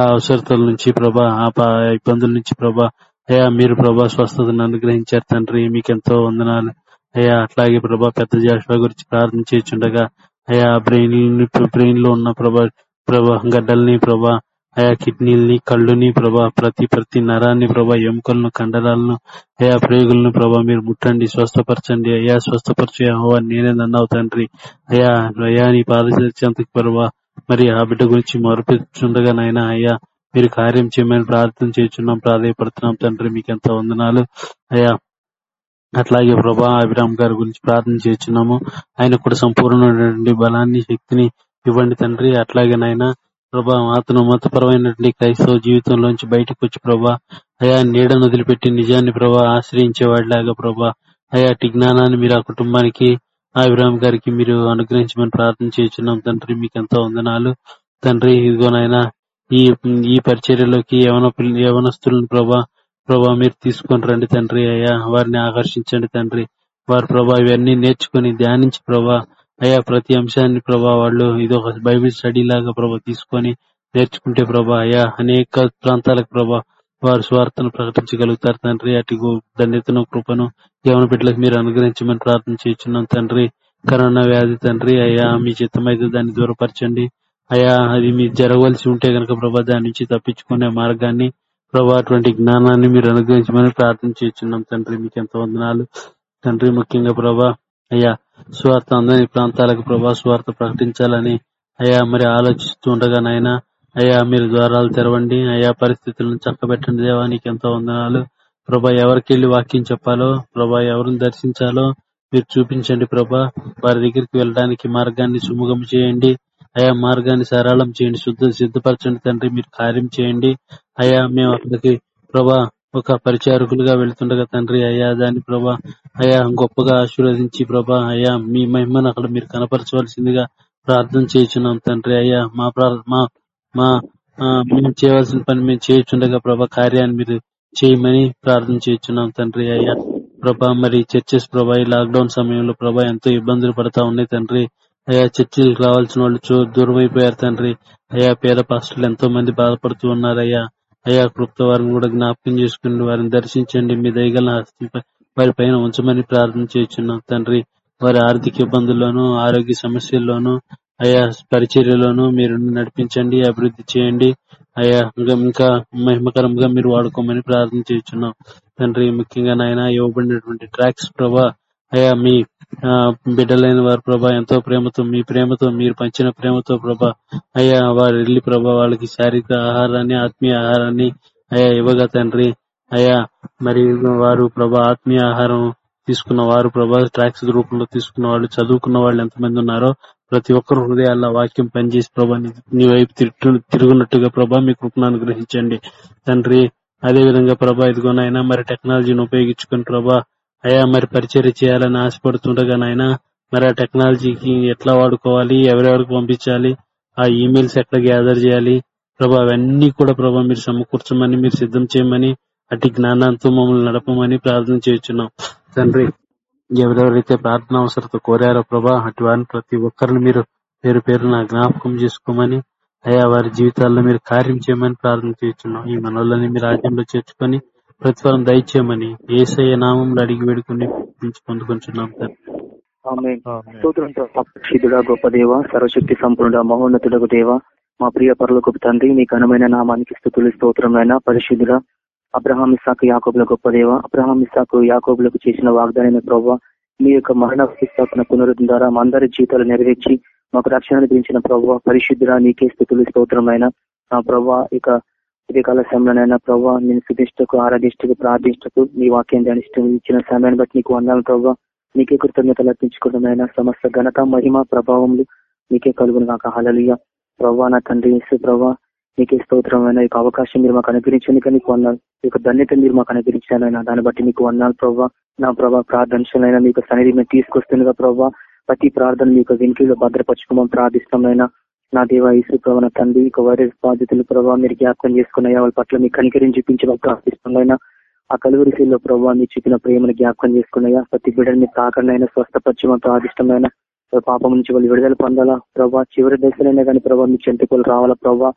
అవసరతల నుంచి ప్రభా ఆ ఇబ్బందుల నుంచి ప్రభా అయ్యా మీరు ప్రభా స్వస్థతను అనుగ్రహించారు తండ్రి. మీకు ఎంతో వందనాలు. అయ్యా అట్లాగే ప్రభా పెద్ద జాషువా గురించి ప్రార్థన చేస్తుండగా అయ్యా బ్రెయిన్ బ్రెయిన్లో ఉన్న ప్రభా ప్రభా గడ్డల్ని ప్రభా అయా కిడ్నీల్ని కళ్ళుని ప్రభా ప్రతి ప్రతి నరాన్ని ప్రభా ఎముకలను కండరాలను అయా ప్రేగులను ప్రభా మీరు ముట్టండి స్వస్థపరచండి అయ్యా స్వస్థపరచు యెహోవా నేనే నన్నావు తండ్రి. అయ్యా అయా నీ పాదచంతకి ప్రభా మరి ఆ బిడ్డ గురించి మొరపెట్టుండగా నాయనా అయ్యా మీరు కార్యం చేయమని ప్రార్థన చేస్తున్నాం ప్రాధాయపడుతున్నాం తండ్రి మీకు ఎంత వందనాలు. అయ్యా అట్లాగే ప్రభా అభిరామ్ గారి గురించి ప్రార్థన చేస్తున్నాము ఆయన కూడా సంపూర్ణమైనటువంటి బలాన్ని శక్తిని ఇవ్వండి తండ్రి. అట్లాగే నాయన ప్రభా అతను మతపరమైనటువంటి క్రైస్తవ జీవితంలోంచి బయటకు వచ్చి ప్రభా అయా నీడను వదిలిపెట్టి నిజాన్ని ప్రభా ఆశ్రయించేవాడిలాగా ప్రభా అయాటి జ్ఞానాన్ని మీరు ఆ కుటుంబానికి ఆ అభిరామ్ గారికి మీరు అనుగ్రహించమని ప్రార్థన చేస్తున్నాం. తండ్రి మీకు ఎంతో వందనాలు. తండ్రి ఇదిగోనైనా ఈ ఈ పరిచర్యలోకి యవన యవనస్తులను ప్రభా ప్రభా మీరు తీసుకొని రండి తండ్రి. అయ్యా వారిని ఆకర్షించండి తండ్రి. వారు ప్రభా ఇవన్నీ నేర్చుకుని ధ్యానించి ప్రభా అయ్యా ప్రతి అంశాన్ని ప్రభా వాళ్ళు ఇది ఒక బైబిల్ స్టడీ లాగా ప్రభా తీసుకొని నేర్చుకుంటే ప్రభా అయ్యా అనేక ప్రాంతాలకు ప్రభా వారు స్వార్థను ప్రకటించగలుగుతారు తండ్రి. అటు గు- కృపను యవన బిడ్డలకు మీరు అనుగ్రహించమని ప్రార్థన చేస్తున్నాం తండ్రి. కరోనా వ్యాధి తండ్రి అయ్యా మీ చిత్తమైతే దాన్ని దూరపరచండి. అయ్యా అది మీరు జరగవలసి ఉంటే గనక ప్రభా దాని నుంచి తప్పించుకునే మార్గాన్ని ప్రభా అటువంటి జ్ఞానాన్ని మీరు అనుగ్రహించమని ప్రార్థన చేస్తున్నాం తండ్రి. మీకు ఎంతో వందనాలు. తండ్రి ముఖ్యంగా ప్రభా అయ్యా స్వార్థ అందని ప్రాంతాలకు ప్రభా స్వార్థ ప్రకటించాలని అయ్యా మరి ఆలోచిస్తూ ఉండగా నాయనా అయ్యా మీరు ద్వారాలు తెరవండి అయ్యా పరిస్థితులను చక్కబెట్టండి దేవానికి ఎంతో వందనాలు. ప్రభా ఎవరికి వెళ్ళి వాక్యం చెప్పాలో ప్రభా ఎవరిని దర్శించాలో మీరు చూపించండి ప్రభా. వారి దగ్గరికి వెళ్ళడానికి మార్గాన్ని సుముఖం చేయండి. అయా మార్గాన్ని సరళం చేయండి శుద్ధ సిద్ధపరచండి తండ్రి మీరు కార్యం చేయండి. అయా మేము అక్కడికి ప్రభా ఒక పరిచారకులుగా వెళ్తుండగా తండ్రి అయ్యా దాని ప్రభా అయా గొప్పగా ఆశీర్వదించి ప్రభా అయా మీ మహిమను అక్కడ మీరు కనపరచవలసిందిగా ప్రార్థన చేయుచున్నాం. తండ్రి అయ్యా మా ప్రా- మా మా మేము చేయవలసిన పని మేము చేయుచుండగా ప్రభా కార్యాన్ని మీరు చేయమని ప్రార్థన చేయుచున్నాం. తండ్రి అయ్యా ప్రభా మరి చర్చెస్ ప్రభా ఈ లాక్డౌన్ సమయంలో ప్రభా ఎంతో ఇబ్బందులు పడతా ఉన్నాయి. తండ్రి అయ్యా చర్చిలకు రావాల్సిన వాళ్ళు దూరం అయిపోయారు. తండ్రి అయ్యా పేద పాస్టర్లు ఎంతో మంది బాధపడుతూ ఉన్నారు. అయ్యా కృప్త వారిని కూడా జ్ఞాపకం చేసుకుని వారిని దర్శించండి. మీ దయగల హస్తంపై వారి పైన ఉంచమని ప్రార్థన చేస్తున్నాం తండ్రి వారి ఆర్థిక ఇబ్బందుల్లోనూ ఆరోగ్య సమస్యల్లోనూ అయా పరిచర్యలోనూ మీరు నడిపించండి అభివృద్ధి చేయండి. అయా ఇంకా మహిమకరంగా మీరు వాడుకోమని ప్రార్థన చేస్తున్నాం తండ్రి ముఖ్యంగా నాయన ఇవ్వబడినటువంటి ట్రాక్స్ ప్రభా అయా మీ బిడ్డలైన వారి ప్రభా ఎంతో ప్రేమతో మీ ప్రేమతో మీరు పంచిన ప్రేమతో ప్రభా అయ్యా వారు వెళ్ళి ప్రభా వాళ్ళకి శారీరక ఆహారాన్ని ఆత్మీయ ఆహారాన్ని అయా ఇవ్వగా తండ్రి. అయ్యా మరి వారు ప్రభా ఆత్మీయ ఆహారం తీసుకున్న వారు ప్రభా ట్రాక్స్ రూపంలో తీసుకున్న వాళ్ళు చదువుకున్న వాళ్ళు ఎంతమంది ఉన్నారో ప్రతి ఒక్కరు హృదయాల్లో వాక్యం పనిచేసి ప్రభా నీ- వైపు తిరుగున్నట్టుగా తిరుగునట్టుగా ప్రభా మీ కృపను అనుగ్రహించండి. తండ్రి అదే విధంగా ప్రభా ఇదిగోనైనా మరి టెక్నాలజీని ఉపయోగించుకుని ప్రభా అయా మరి పరిచర్య చేయాలని ఆశపడుతుండగా నాయన మరి ఆ టెక్నాలజీకి ఎట్లా వాడుకోవాలి ఎవరెవరికి పంపించాలి ఆ ఈమెయిల్స్ ఎట్లా గ్యాదర్ చేయాలి ప్రభా అవన్నీ కూడా ప్రభా మీరు సమకూర్చమని మీరు సిద్ధం చేయమని అటు జ్ఞానంతో మమ్మల్ని నడపమని ప్రార్థన చేస్తున్నాం తండ్రి ఎవరెవరైతే ప్రార్థన అవసరత కోరారో ప్రభా అటు వారిని ప్రతి ఒక్కరిని మీరు పేరు నా జ్ఞాపకం చేసుకోమని అయా వారి జీవితాల్లో మీరు కార్యం చేయమని ప్రార్థన చేస్తున్నాం ఈ మనోళ్ళని మీరు రాజ్యంలో చేర్చుకొని ప్రతిఫలం దయచేయమని ఏసయ్య నామంలో అడిగి వేడుకుని నుంచి పొందుకుంటున్నాం స్తోత్రంతో గొప్ప దేవ సర్వశక్తి సంపూర్ణ మహోన్నతుడకు దేవ మా ప్రియ పరులకు తండ్రి మీ ఘనమైన నామానికి స్థుతులు స్తోత్రమైన పరిశుద్ధుడ అబ్రహాం ఇస్సాకు యాకోబుల గొప్ప దేవ అబ్రహాం ఇస్సాకు యాకోబులకు చేసిన వాగ్దానమైన ప్రభావ మీ యొక్క మరణ స్థాపన పునరుద్ధం ద్వారా మా అందరి జీవితాలు నెరవేర్చి మాకు రక్షణ దించిన ప్రభావ పరిశుద్ధుడ నీకే స్థుతులు స్తోత్రమైన నా ప్రభావ ఇక ఇదే కాల సమయంలోనైనా ప్రభావ నేను సుధిష్టకు ఆరాధిష్టకు ప్రార్థిష్టకు మీ వాక్యం ధ్యానిష్టం ఇచ్చిన సమయాన్ని బట్టి నీకు వందాలు ప్రభావ నీకే కృతజ్ఞతలు అర్పించుకోవడం సమస్త ఘనత మహిమ ప్రభావములు నీకే కలుగును కాక హలలియ ప్రభా నా తండ్రి యేసు ప్రభా నీకే స్తోత్రమైన ఈ అవకాశం మీరు మాకు అనుగ్రహించడానికి నీకు వన్నాను ఈ యొక్క ధన్యత మీరు మాకు అనుగ్రహించాలైనా దాన్ని బట్టి నీకు వన్నాను ప్రభా. నా ప్రభా ప్రార్థనలైనా మీకు సన్నిధి మేము తీసుకొస్తుందిగా ప్రభా ప్రతి ప్రార్థన మీకు వెనుకలో భద్రపరచుకోమని ప్రార్థిస్తామైనా నా దేవ ఈసు ప్రభావ నా తండ్రి ఇక వైరస్ బాధ్యతలు ప్రభావ మీరు జ్ఞాపకం చేసుకున్నాయా వాళ్ళ పట్ల మీ కనికరించి చూపించమని ప్రార్థిస్తున్నాయినా ఆ కలుగురి శీల్లో ప్రభావ మీరు చూపిన ప్రేమను జ్ఞాపకం చేసుకున్నాయా ప్రతి బిడ్డని తాకడైనా స్వస్థపరచమని ప్రార్థిష్టమైన పాపం నుంచి వాళ్ళు విడుదల పొందాలా? ప్రభావ చివరి దశలైనా కానీ ప్రభావ మీ చెంతకులు రావాలా ప్రభావ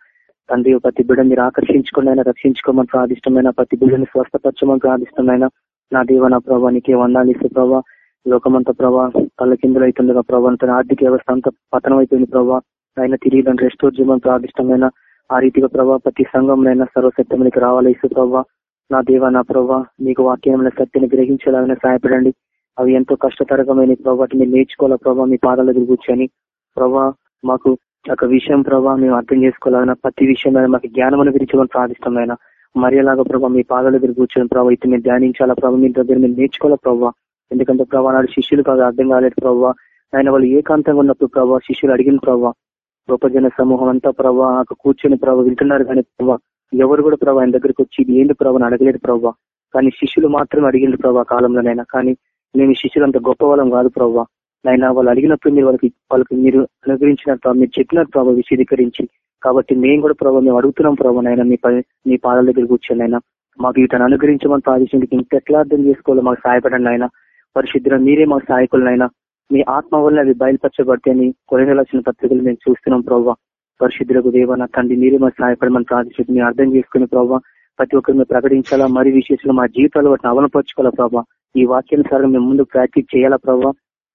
తండ్రి ప్రతి బిడ్డని మీరు ఆకర్షించుకున్నైనా రక్షించుకోమని ప్రార్థిష్టమైన ప్రతి బిడ్డని స్వస్థపరచమని ప్రార్థిష్టమైన నా దేవ నా ప్రభా నీకే వందాలు ప్రభా. లోకమంతా ప్రభా కళ్ళ కిందలు అవుతుండగా ప్రభా తన ఆర్థిక వ్యవస్థ అంతా పతనం అయిపోయింది ప్రభా. ఆయన తిరిగి దాన్ని రెస్టోర్ చేయమని ప్రార్థిష్టమైన ఆ రీతిగా ప్రభావ ప్రతి సంఘంలో సర్వసత్యమునికి రావాలి ఇసు ప్రభావ నా దేవ నా ప్రభావ మీకు వాక్యమైన సత్యని గ్రహించాలని సహాయపడండి. అవి ఎంతో కష్టతరకమైన ప్రభావ మీరు నేర్చుకోవాలా ప్రభావ మీ పాదాల కూర్చొని. ప్రభా మాకు ఒక విషయం ప్రభావ మేము అర్థం చేసుకోవాలన్నా ప్రతి విషయం మాకు జ్ఞానం అనుగ్రహించమని ప్రార్థిష్టమైన మరియలాగా ప్రభావ మీ పాదాల దగ్గర కూర్చొని ప్రభావ అయితే మీరు ధ్యానించాలా ప్రభావ మీ దగ్గర మీరు నేర్చుకోవాలా ప్రభావ ఎందుకంటే ప్రభావ నాడు శిష్యులు కాదు అర్థం కాలేదు ప్రభావ ఆయన వాళ్ళు ఏకాంతంగా ఉన్నప్పుడు ప్రభావ శిష్యులు అడిగిన ప్రభావ గొప్ప జన సమూహం అంతా ప్రభావ అక్కడ కూర్చొని ప్రభావ వింటున్నారు కానీ ప్రభావ ఎవరు కూడా ప్రభావ ఆయన దగ్గరికి వచ్చి ఇది ఏంటి ప్రభావ అడగలేదు ప్రభావ కానీ శిష్యులు మాత్రం అడిగింది ప్రభావ కాలంలోనైనా. కానీ మేము శిష్యులు అంత గొప్ప వాళ్ళం కాదు ప్రభావ ఆయన వాళ్ళు అడిగినప్పుడు మీరు వాళ్ళకి వాళ్ళకి మీరు అనుగ్రహించినట్టు మీరు చెప్పినట్టు ప్రభావ విశీదీకరించి. కాబట్టి మేము కూడా ప్రభావ మేము అడుగుతున్నాం ప్రభావ నాయన మీ మీ పాదాల దగ్గర కూర్చొని అయినా మాకు వీటిని అనుగ్రహించమని ప్రార్థించేందుకు ఇంకెట్లా ఎట్లా అర్థం చేసుకోవాలో మాకు సహాయపడండి ఆయన పరిశుద్ధుల మీరే మాకు సహాయకులనైనా మీ ఆత్మ వల్ల అవి బయలుపరచబడితే అని లక్షణ పత్రికలు మేము చూస్తున్నాం ప్రభావ పరిశుద్ధులకు దేవన తండ్రి మీరే మా సహాయపడమని ప్రార్థించి అర్థం చేసుకునే ప్రభావ ప్రతి ఒక్కరిని ప్రకటించాలా? మరి విశేషంగా మా జీవితాలు వాటిని అవనపరచుకోవాలా ప్రభావ ఈ వాక్యానుసారం మేము ముందు ప్రాక్టీస్ చేయాలా ప్రభావ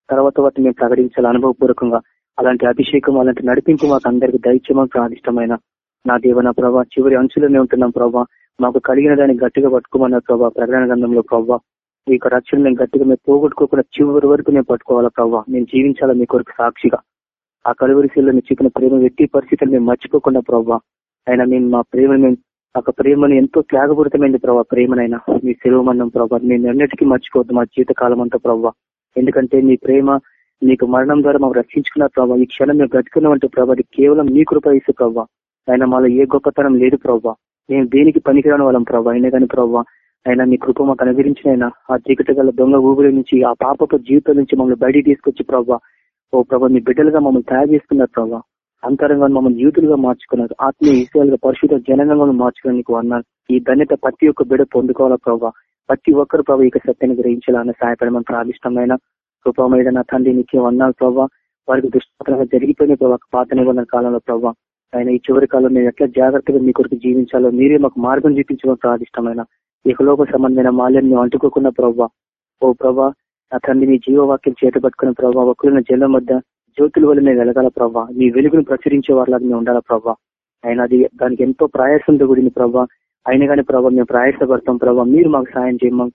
తర్వాత వాటిని మేము ప్రకటించాలి అనుభవపూర్వకంగా? అలాంటి అభిషేకం అలాంటి నడిపింపు మాకు అందరికి దయచేమని ప్రార్థిష్టమైన నా దేవన ప్రభా ప్రభావ చివరి అంచులోనే ఉంటున్నాం ప్రభావ మాకు కలిగిన దాన్ని గట్టిగా పట్టుకోమన్న ప్రభావ ప్రకటన గంధంలో ప్రభావ ఈ యొక్క రక్షణ మేము గట్టిగా మేము పోగొట్టుకోకుండా చివరి వరకు నేను పట్టుకోవాలా ప్రభావ నేను జీవించాలా మీ కొరకు సాక్షిగా? ఆ కలువరిశీల్లో మీరు చెప్పిన ప్రేమ ఎట్టి పరిస్థితులు మేము మర్చిపోకుండా ప్రభావ అయినా మేము మా ప్రేమను మేము ఒక ప్రేమను ఎంతో త్యాగపూరితమైంది ప్రభావ ప్రేమనైనా. మీ సెలవు ప్రభావ మేము ఎన్నటికీ మర్చిపోద్దు మా జీవితకాలం అంతా ప్రభావ ఎందుకంటే మీ ప్రేమ నీకు మరణం ద్వారా మాకు రక్షించుకున్న ప్రభావ ఈ క్షణం మేము బ్రతుకున్నామంటే ప్రభావ కేవలం నీ కృప ఇసు ప్రభావ ఆయన మాలో ఏ గొప్పతనం లేదు ప్రభావ మేము దేనికి పనికిరాని వాళ్ళం ప్రభావ అయినా కానీ ప్రభావ ఆయన మీ కృప మాకు అనుగ్రహించినైనా ఆ చీకటి గల దొంగ ఊపిరి నుంచి ఆ పాపపు జీవితం నుంచి మమ్మల్ని బయటికి తీసుకొచ్చి ప్రభావ ఓ ప్రభావ మీ బిడ్డలుగా మమ్మల్ని తయారు చేసుకున్నారు ప్రభావ అంతరంగా మమ్మల్ని యూతులుగా మార్చుకున్నారు. ఆత్మీయ విషయాలుగా పరిశుద్ధ జనంగా మమ్మల్ని మార్చుకుని నీకు అన్నారు ఈ ధన్యత ప్రతి ఒక్క బిడ్డ పొందుకోవాలా ప్రభావ ప్రతి ఒక్కరు ప్రభావ ఇక సత్యాన్ని గ్రహించాలని సహాయపడమని ప్రాదిష్టమైన కృపమైన నా తండ్రి నీకే అన్నారు ప్రభావ వారికి దుష్టంగా జరిగిపోయిన ప్రభావ పాత నిబంధన కాలంలో ప్రభావ ఆయన ఈ చివరి కాలంలో మేము ఎట్లా జాగ్రత్తగా మీ కొరకు జీవించాలో మీరే మాకు మార్గం చూపించమని ప్రాదిష్టమైన ఇకలోక సంబంధమైన మాల్యాన్ని అంటుకోకున్న ప్రభావ ఓ ప్రభా నా తండ్రి నీ జీవవాక్యం చేతబట్టుకున్న ప్రభావ ఒకరిన జలం మధ్య జ్యోతుల వల్ల మేము వెలగాల ప్రభావ నీ వెలుగును ప్రచురించే వాళ్ళకి మేము ఉండాలా ప్రభావ ఆయన అది దానికి ఎంతో ప్రయాసంతో కూడిన ప్రభావ అయినా కానీ ప్రభావ మేము ప్రయాసపడతాం. ప్రభావ మీరు మాకు సాయం చేయమని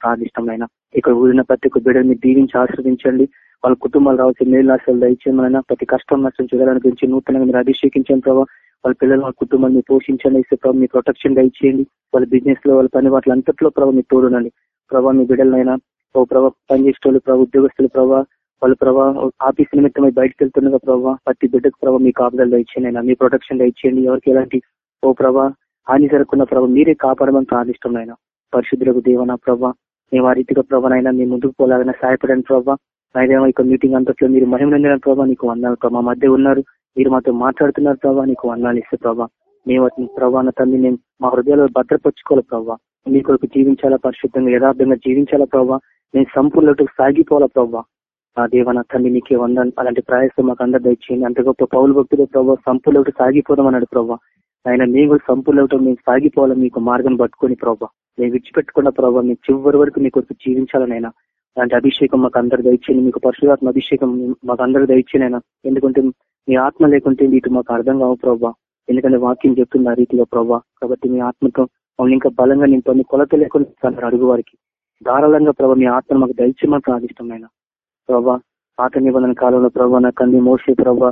ఆయన ఇక్కడ ఊరిన ప్రతి ఒక్క బిడ్డలు మీరు దీవించి ఆశ్రదించండి వాళ్ళ కుటుంబాలు రావచ్చు మేలు ఆశలు దయచేయమైనా ప్రతి కష్టం నష్టం చూడాలని నూతనంగా మీరు అభిషేకించండి ప్రభావ వాళ్ళ పిల్లలు వాళ్ళ కుటుంబాన్ని పోషించండి ఇస్తే ప్రభావ మీ ప్రొటెక్షన్ ఇచ్చేయండి. వాళ్ళ బిజినెస్లో వాళ్ళ పని వాటి అంతట్లో ప్రభావ మీరు తోడునండి ప్రభావ మీ బిడ్డలైనా ఓ ప్రభావ పనిచేసేటోళ్ళు ప్రభావ ఉద్యోగస్తులు ప్రభావ వాళ్ళ ప్రభావ ఆఫీస్ నిమిత్తమై బయటకు వెళ్తుండగా ప్రభావ ప్రతి బిడ్డకు ప్రభావ మీ కాపుదల్లో ఇచ్చేయండి మీ ప్రొటెక్షన్ ఇచ్చేయండి. ఎవరికి ఎలాంటి ఓ ప్రభా హాని జరగకున్న ప్రభావ మీరే కాపాడమని ప్రార్థిష్టం నాయన పరిశుద్ధులకు దేవనా ప్రభా మేము ఆ రీతిగా ప్రభానైనా మీ ముందుకు పోలాగైనా సహాయపడని ప్రభావ నాయన ఇక మీటింగ్ అంతట్లో మీరు మహిమనందిన ప్రభావ నీకు అన్నారు మా మధ్య ఉన్నారు. మీరు మాతో మాట్లాడుతున్నారు ప్రభావ నీకు వర్ణాలు ఇస్తే ప్రభావ మేము వాటిని ప్రభావ తల్లి మేము మా హృదయాలు భద్రపరచుకోవాలి ప్రభావ మీ కొరకు జీవించాలా పరిశుద్ధంగా యథార్థంగా జీవించాలా ప్రభావ మేము సంపూర్ణకు సాగిపోవాలా ప్రభావ ఆ దేవన తల్లి నీకే వందాలు అలాంటి ప్రయాసం మాకు అందరు దయచేయండి అంత గొప్ప పౌరు భక్తులు ప్రభావ సంపూర్ణకు సాగిపోదాం అన్నాడు ప్రభావ ఆయన మేము కూడా సంపూర్ణతో మేము సాగిపోవాలని మీకు మార్గం పట్టుకొని ప్రభావ మేము విడిచిపెట్టుకున్న ప్రభావ మేము చివరి వరకు మీ కొరకు జీవించాలనైనా అలాంటి అభిషేకం మాకు అందరు దయచేయండి మీకు పరశురాత్మ అభిషేకం మాకు అందరు దయచేనైనా ఎందుకంటే మీ ఆత్మ లేకుంటే ఇటు మాకు అర్థం కావు ప్రభావ ఎందుకంటే వాక్యం చెప్తుంది ఆ రీతిలో ప్రభావ కాబట్టి మీ ఆత్మతో మమ్మల్ని ఇంకా బలంగా నింపండి కొలత లేకుండా అడుగు వారికి. ధారాళంగా ప్రభా మీ ఆత్మ మాకు దయచేయమని ప్రార్థిష్టమైన ప్రభా పాత నిబంధన కాలంలో ప్రభా నా కంది మోసే ప్రభావ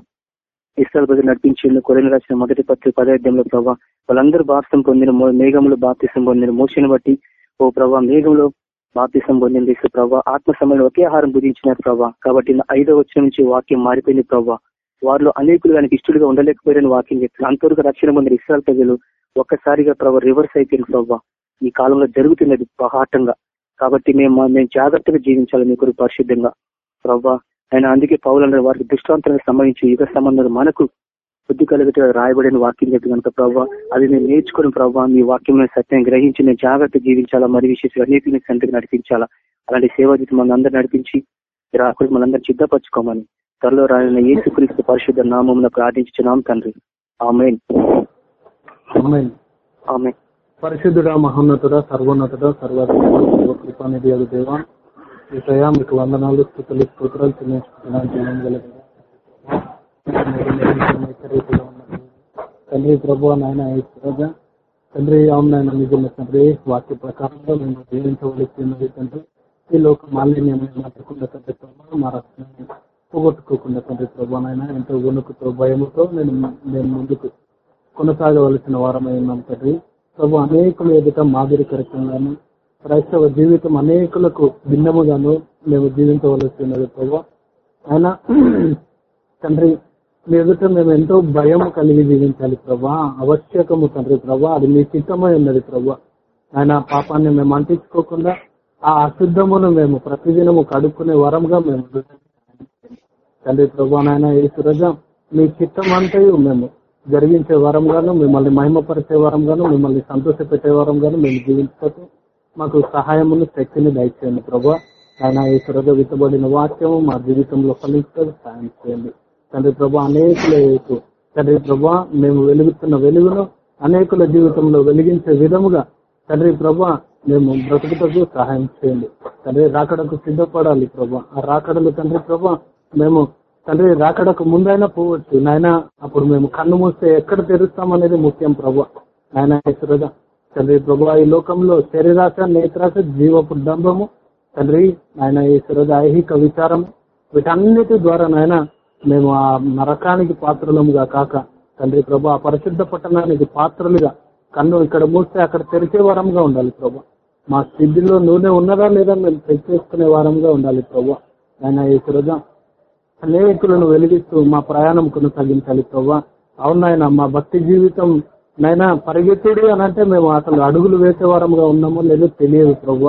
ఇస్రాల్ ప్రజలు నడిపించిండు కొరైన రాసిన మొదటి పత్రిక పదార్థంలో ప్రభా వాళ్ళందరూ బాప్సం పొందిన మేఘంలో బాప్తిసం పొందిన మోసను బట్టి ఓ ప్రభా మేఘంలో బాప్తిసం పొందింది ప్రభా ఆత్మ సమయంలో ఒకే ఆహారం బుధించినారు ప్రభావ కాబట్టి ఐదో వచ్చిన నుంచి వాక్యం మారిపోయింది ప్రభా వారిలో అనేకులు దానికి ఇష్టలుగా ఉండలేకపోయారని వాక్యం చెప్తారు అంతవరకు రక్షణ పొందిన ఇస్రాయల్ ప్రజలు ఒక్కసారిగా ప్రభావ రివర్స్ అయిపోయింది ప్రభావ ఈ కాలంలో జరుగుతున్నది బహాటంగా. కాబట్టి మేము మేము జాగ్రత్తగా జీవించాలి మీ కొరకు పరిశుద్ధంగా. ప్రభావ ఆయన అందుకే పౌలు వారికి దృష్టాంతానికి సంబంధించి యుగ సంబంధాలు మనకు బుద్ధి కలిగితే రాయబడిన వాక్యం చెప్పి కనుక ప్రభావ అది నేను నేర్చుకుని ప్రభావ మీ వాక్యం సత్యం గ్రహించి నేను జాగ్రత్త జీవించాలా మరి విశేష అన్నిటిని సంతకి నడిపించాలా. అలాంటి సేవా జీతం మనందరూ నడిపించి రాకుడు మనందరూ సిద్ధపరచుకోమని త్వరలో రాయన యేసుక్రీస్తు పరిశుద్ధ నామం ప్రార్థించున్నాం తండ్రి. ఆమెన్. ఆమె పరిశుద్ధుడ మహోన్నతుడ సర్వోన్నతుడ దేవా ఈసయా మీకు వందనాలు స్థుతులు స్తోత్రాలు చెల్లించుకుంటున్నాను తండ్రి ప్రభు నాయన తండ్రి అవును నాయన మీకు తండ్రి వాక్య ప్రకారంగా మేము జీవించవలసి తండ్రి ఈ లోక మాలిన్యం మాట్లాడకుండా తండ్రి ప్రభావ మా రక్షణ పోగొట్టుకోకుండా తండ్రి ప్రభా నాయన ఎంతో వణుకుతో భయముతో నేను నేను ముందుకు కొనసాగవలసిన వారమై ఉన్నాం తండ్రి. ప్రభు అనేకుల ఎదుట మాదిరికరకంగాను క్రైస్తవ జీవితం అనేకులకు భిన్నముగాను మేము జీవించవలసి ఉన్నది ప్రభు. ఆయన తండ్రి మీ ఎదుట మేము ఎంతో భయం కలిగి జీవించాలి ప్రభా. ఆవశ్యకము తండ్రి ప్రభా అది మీ చిత్తమై ఉన్నది ప్రభా. ఆయన పాపాన్ని మేము అంటించుకోకుండా ఆ అశుద్ధమును మేము ప్రతిదినము కడుక్కునే వరంగా మేము తండ్రి ప్రభా నాయన ఈ సురజ మీ చిత్తం అంతయు మేము జరిగించే వరంగాను మిమ్మల్ని మహిమపరిచే వరంగాను మిమ్మల్ని సంతోషపెట్టే వరంగాను మేము జీవించకపోతే మాకు సహాయమును శక్తిని దయచేయండి ప్రభా. ఆయన ఈ సురజ విత్తబడిన వాక్యము మా జీవితంలో ఫలించడం సాయం చేయండి. తండ్రి ప్రభా అనేకులకు తండ్రి ప్రభా మేము వెలుగుతున్న వెలుగును అనేకుల జీవితంలో వెలిగించే విధముగా తండ్రి ప్రభా మేము బ్రతుకుటకు సహాయం చేయండి. తండ్రి రాకడకు సిద్ధపడాలి ప్రభా. ఆ రాకడలు తండ్రి ప్రభా మేము తండ్రి రాకడకు ముందైనా పోవచ్చు. నాయన అప్పుడు మేము కన్ను మూస్తే ఎక్కడ తెరుస్తామనేది ముఖ్యం ప్రభా. నాయన ఈశ్వరగా తండ్రి ప్రభు ఈ లోకంలో శరీరాశ నేత్రాశ జీవపు డంబము తండ్రి నాయన ఈశ్వరగా ఐహిక విచారం. వీటన్నిటి ద్వారా నాయన మేము ఆ నరకానికి పాత్రలముగా కాక తండ్రి ప్రభు ఆ పరిశుద్ధ పట్టణానికి పాత్రలుగా కన్ను ఇక్కడ మూస్తే అక్కడ తెరిచే వారంగా ఉండాలి ప్రభు. మా స్థితిలో నూనె ఉన్నదా లేదా మేము చెక్ చేసుకునే వారంగా ఉండాలి ప్రభు. ఆయన ఈశ్వరగా అనేకులను వెలిగిస్తూ మా ప్రయాణం కొనసాగించాలి ప్రవ్వా. అవునాయన మా భక్తి జీవితం నైనా పరిగెత్తుడు అని అంటే మేము అసలు అడుగులు వేసేవారంగా ఉన్నామో లేదో తెలియదు ప్రభు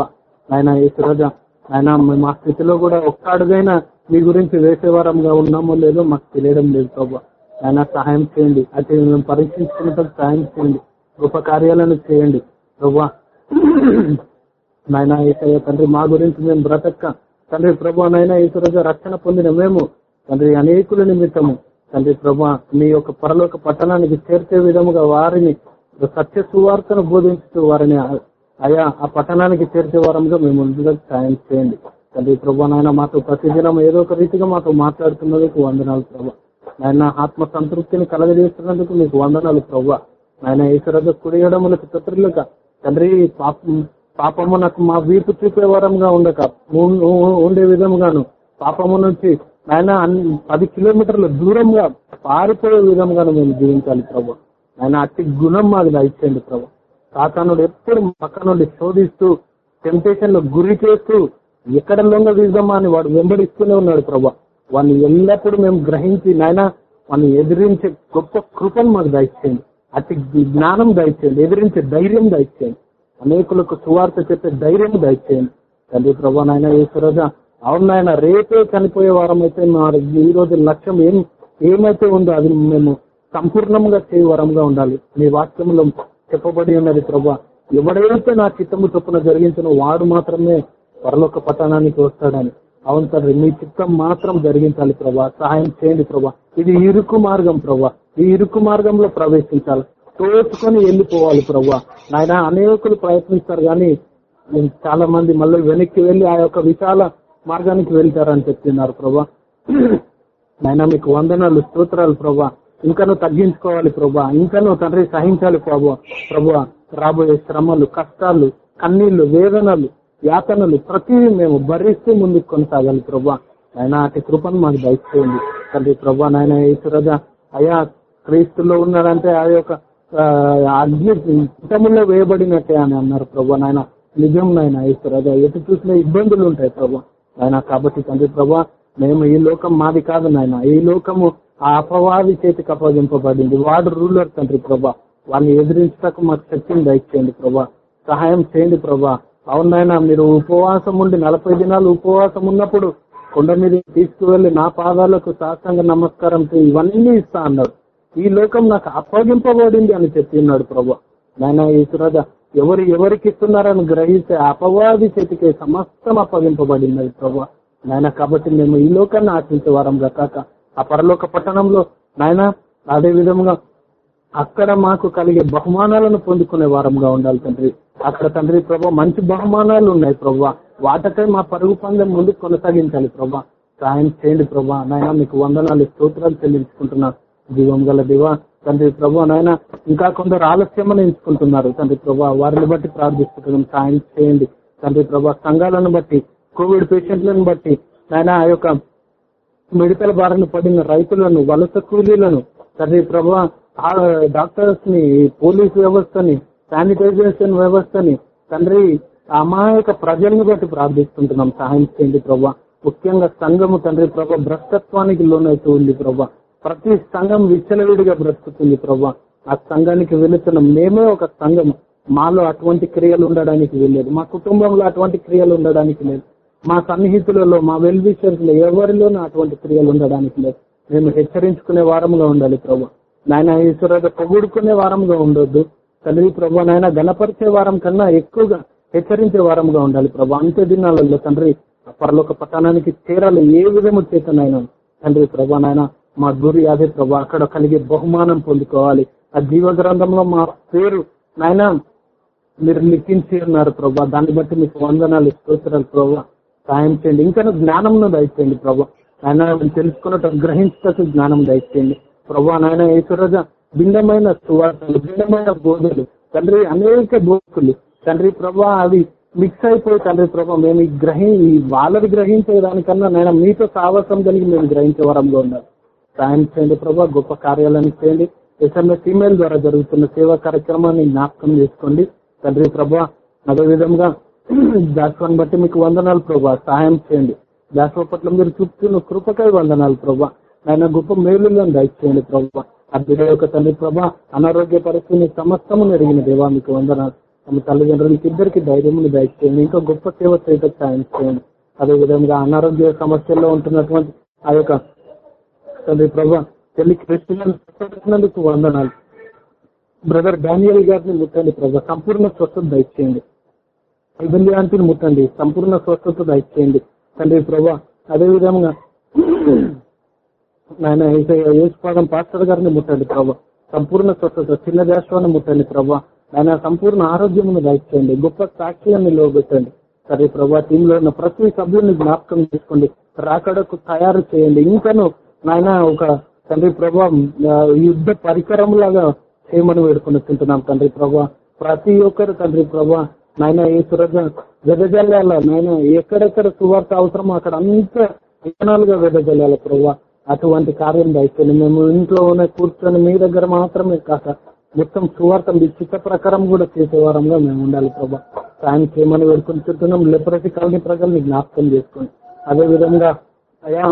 ఆయన సురజ ఆయన మేము ఆ స్థితిలో కూడా ఒక్క అడుగైనా మీ గురించి వేసేవారంగా ఉన్నామో లేదో మాకు తెలియడం లేదు ప్రభు ఆయన సహాయం చేయండి. అయితే మేము పరీక్షించుకున్నట్టు సహాయం చేయండి. గొప్ప కార్యాలను చేయండి ప్రభా నాయన ఈ తండ్రి మా గురించి మేము బ్రతక్క తండ్రి ప్రభా నాయన ఈశ్వరగా రక్షణ పొందిన మేము తండ్రి అనేకుల నిమిత్తము. తండ్రి ప్రభా మీ యొక్క పరలోక పట్టణానికి చేర్చే విధముగా వారిని సత్య సువార్తను బోధించుతూ వారిని అయా ఆ పట్టణానికి చేర్చే వారంగా మేము ముందుగా సాయం చేయండి. తండ్రి ప్రభా నాయన మాతో ప్రతిదినం ఏదో ఒక రీతిగా మాతో మాట్లాడుతున్నందుకు వందనాలు ప్రభా. నాయన ఆత్మ సంతృప్తిని కలగజేస్తున్నందుకు మీకు వందనాలు ప్రభా. నాయన ఈశ్వరద కుడియడములకు చతురులుగా తండ్రి పాపం పాపము నాకు మా వీపు చూపే వరంగా ఉండక ఉండే విధముగాను పాపము నుంచి ఆయన పది కిలోమీటర్ల దూరంగా పారిపోయే విధంగా మేము జీవించాలి ప్రభు. ఆయన అతి గుణం మాది దయచేయండి ప్రభు. సాతానుడు ఎప్పుడు పక్క శోధిస్తూ టెంప్టేషన్లో గురి చేస్తూ ఎక్కడ లొంగ తీద్దామా అని వాడు వెంబడిస్తూనే ఉన్నాడు ప్రభా. వాడిని ఎల్లప్పుడూ మేము గ్రహించి నాయన వాడిని ఎదిరించే గొప్ప కృపను మాకు దయచేయండి. అతి జ్ఞానం దయచేయండి ఎదిరించే ధైర్యం దయచేయండి. అనేకులకు సువార్త చెప్పే ధైర్యం దయచేయండి. తండ్రి ప్రభా నాయన ఈశ్వరజ అవును నాయన రేపే చనిపోయే వారం అయితే మా ఈ రోజు లక్ష్యం ఏం ఏమైతే ఉందో అది మేము సంపూర్ణంగా చేయ వరంగా ఉండాలి. మీ వాక్యంలో చెప్పబడి ఉన్నది ప్రభా ఎవడైతే నా చిత్తము చొప్పున జరిగించిన వాడు మాత్రమే పరలోక పట్టణానికి వస్తాడని. అవును తండ్రి మీ చిత్తం మాత్రం జరిగించాలి ప్రభా సహాయం చేయండి ప్రభా. ఇది ఇరుకు మార్గం ప్రభా ఈ ఇరుకు మార్గంలో ప్రవేశించాలి. తోచుకొని వెళ్ళిపోవాలి ప్రభా. నాయన అనేకులు ప్రయత్నిస్తారు కానీ చాలా మంది మళ్ళీ వెనక్కి వెళ్ళి ఆ యొక్క విశాల మార్గానికి వెళ్తారని చెప్తున్నారు ప్రభా. నాయన మీకు వందనాలు స్తోత్రాలు ప్రభా. ఇంకనూ తగ్గించుకోవాలి ప్రభా. ఇంకనూ తండ్రి సహించాలి ప్రభా. ప్రభా రాబోయే శ్రమలు కష్టాలు కన్నీళ్ళు వేదనలు యాతనలు ప్రతిదీ మేము భరిస్తూ ముందుకు కొనసాగాలి ప్రభా. ఆయన అటు కృపను మాకు దయచేయండి. తండ్రి ప్రభా నాయన ఈశ్వరజ అయా క్రీస్తులో ఉన్నాడంటే ఆ యొక్క అగ్ని కుటుంబంలో వేయబడినట్టే అని అన్నారు ప్రభా. నాయన నిజం నాయన ఈశ్వరజ ఎటు చూసినా ఇబ్బందులు ఉంటాయి ప్రభా. ఆయన కాబట్టి తండ్రి ప్రభా మేము ఈ లోకం మాది కాదు నాయన. ఈ లోకము ఆ అపవాది చేతికి అప్పగింపబడింది. వాడు రూలర్ తండ్రి ప్రభా. వాళ్ళని ఎదిరించటకు మాకు శక్తిని దయచేయండి ప్రభా. సహాయం చేయండి ప్రభా. అవునాయన మీరు ఉపవాసం ఉండి నలభై దినాలు ఉపవాసం ఉన్నప్పుడు కొండ మీద తీసుకువెళ్ళి నా పాదాలకు శాస్త్రంగా నమస్కారం ఇవన్నీ ఇస్తా అన్నాడు. ఈ లోకం నాకు అప్పగింపబడింది అని చెప్పి ఉన్నాడు ప్రభా. నాయన ఈశ్వరాజా ఎవరు ఎవరికి ఇస్తున్నారని గ్రహిస్తే అపవాది చేతికి సమస్తం అప్పగింపబడినది ప్రభా. నాయన కాబట్టి మేము ఈ లోకాన్ని ఆశించే వారంగా కాక ఆ పరలోక పట్టణంలో నాయన అదే విధంగా అక్కడ మాకు కలిగే బహుమానాలను పొందుకునే వారంగా ఉండాలి తండ్రి. అక్కడ తండ్రి ప్రభా మంచి బహుమానాలు ఉన్నాయి ప్రభా. వాటికై మా పరుగు పందెం ముందు కొనసాగించాలి ప్రభా. సాయం చేయండి ప్రభా. నాయన మీకు వందనాలు స్తోత్రాలు చెల్లించుకుంటున్నా. జీవం గల దివా తండ్రి ప్రభా నాయన ఇంకా కొందరు ఆలస్యమని ఎంచుకుంటున్నారు. తండ్రి ప్రభు వారిని బట్టి ప్రార్థిస్తున్నాం సాయం చేయండి. తండ్రి ప్రభు సంఘాలను బట్టి కోవిడ్ పేషెంట్లను బట్టి నాయన ఆ యొక్క మెడికల్ బారిన పడిన రైతులను వలస కూలీలను తండ్రి ప్రభా డాక్టర్స్ని పోలీస్ వ్యవస్థని శానిటైజేషన్ వ్యవస్థని తండ్రి అమాయక ప్రజలను బట్టి ప్రార్థిస్తుంటున్నాం. సహాయం చేయండి ప్రభా. ముఖ్యంగా సంఘము తండ్రి ప్రభా భ్రష్టత్వానికి లోనైతూ ఉంది ప్రభా. ప్రతి సంఘం విచ్చలవిడిగా బ్రతుకుతుంది ప్రభా ఆ సంఘానికి వెళుతున్న మేమే ఒక సంఘం. మాలో అటువంటి క్రియలు ఉండడానికి వెళ్ళలేదు మా కుటుంబంలో అటువంటి క్రియలు ఉండడానికి లేదు. మా సన్నిహితులలో మా వెల్లో ఎవరిలోనూ అటువంటి క్రియలు ఉండడానికి లేదు. మేము హెచ్చరించుకునే వారంలో ఉండాలి ప్రభా నాయన ఈశ్వర పొగుడుకునే వారంగా ఉండొద్దు. తండ్రి ప్రభా నాయన గణపరిచే వారం కన్నా ఎక్కువగా హెచ్చరించే వారంగా ఉండాలి ప్రభు అంత్య దినాలలో తండ్రి పరలోక పట్టణానికి చేరాలి ఏ విధము చేతనైనా. తండ్రి ప్రభా నాయన మా గురి అదే ప్రభా అక్కడ కలిగే బహుమానం పొందుకోవాలి. ఆ జీవ గ్రంథంలో మా పేరు నాయన మీరు లిఖించి ఉన్నారు ప్రభా దాన్ని బట్టి మీకు వందనాలు స్తోత్రాలు ప్రభా. సాయం చేయండి. ఇంకా జ్ఞానంను దయచేయండి ప్రభా. ఆయన తెలుసుకున్నట్టు గ్రహించటకు జ్ఞానం దయచేయండి. ప్రభా నాయన ఈశ్వరజ భిన్నమైన సువార్తలు భిన్నమైన బోధలు. తండ్రి అనేక బోధకులు. తండ్రి ప్రభా అవి మిక్స్ అయిపోయి తండ్రి ప్రభా మేము ఈ గ్రహి ఈ వాళ్ళని గ్రహించే దానికన్నా నేను మీతో సావసం కలిగి మేము గ్రహించే వరంలో ఉన్నారు సాయం చేయండి ప్రభా గొప్ప కార్యాలను చేయండి. ఎస్ఎంఎస్ ఈమెయిల్ ద్వారా జరుగుతున్న సేవా కార్యక్రమాన్ని జ్ఞాపకం చేసుకోండి. తండ్రి ప్రభా అదే విధంగా దాసవాన్ని బట్టి మీకు వందనాలు ప్రభా సహాయం చేయండి. దాసవ పట్ల మీరు చూపుతున్న కృపకై వందనాలు ప్రభా. ఆయన గొప్ప మేలులను దయచేయండి ప్రభా. ఆ బిడ్డ యొక్క తండ్రి ప్రభా అనారోగ్య పరిస్థితిని సమస్తమును ఎరిగిన దేవా మీకు వందనాలు. తమ తల్లిదండ్రులకి ఇద్దరికి ధైర్యమును దయచేయండి. ఇంకా గొప్ప సేవ చేయటం సాయం చేయండి. అదేవిధంగా అనారోగ్య సమస్యల్లో ఉంటున్నటువంటి ఆ యొక్క తండ్రి ప్రభా చెల్లి క్రిస్టియన్నందుకు వందనాలు. బ్రదర్ డానియల్ గారిని ముట్టండి ప్రభా సంపూర్ణ స్వస్థత దయచేయండి. ఇబ్బందిని ముట్టండి సంపూర్ణ స్వస్థత దయచేయండి. తండ్రి ప్రభా అదేవిధంగా నాయన యేసుపాదం పాస్టర్ గారిని ముట్టండి ప్రభా. సంపూర్ణ స్వస్థత చిన్న దేశాన్ని ముట్టండి ప్రభా. ఆయన సంపూర్ణ ఆరోగ్యమును దయచేయండి గొప్ప సాక్ష్యాన్ని లోబెట్టండి. సరే ప్రభా టీంలో ఉన్న ప్రతి సభ్యుని జ్ఞాపకం చేసుకోండి రాకడకు తయారు చేయండి. ఇంకను నాయన ఒక తండ్రి ప్రభా యుద్ధ పరికరం లాగా చేయమని వేడుకొని తండ్రి ప్రభా. ప్రతి ఒక్కరు తండ్రి ప్రభా నాయన ఏ సురజ వెదజల్లాల నాయన ఎక్కడెక్కడ సువార్త అవసరమో అక్కడ అంత విధానాలుగా వెదజల్లాల ప్రభా. అటువంటి కార్యం దయచేయండి. మేము ఇంట్లో ఉన్న కూర్చొని మీ దగ్గర మాత్రమే కాక మొత్తం సువార్త మీ చిత్త ప్రకారం కూడా చేసే వారంగా మేము ఉండాలి ప్రభా. సాయం చేయమని వేడుకుంటున్నాం లెపరటి కాలనీ ప్రజల్ని జ్ఞాపకం చేసుకోండి అదే విధంగా అయా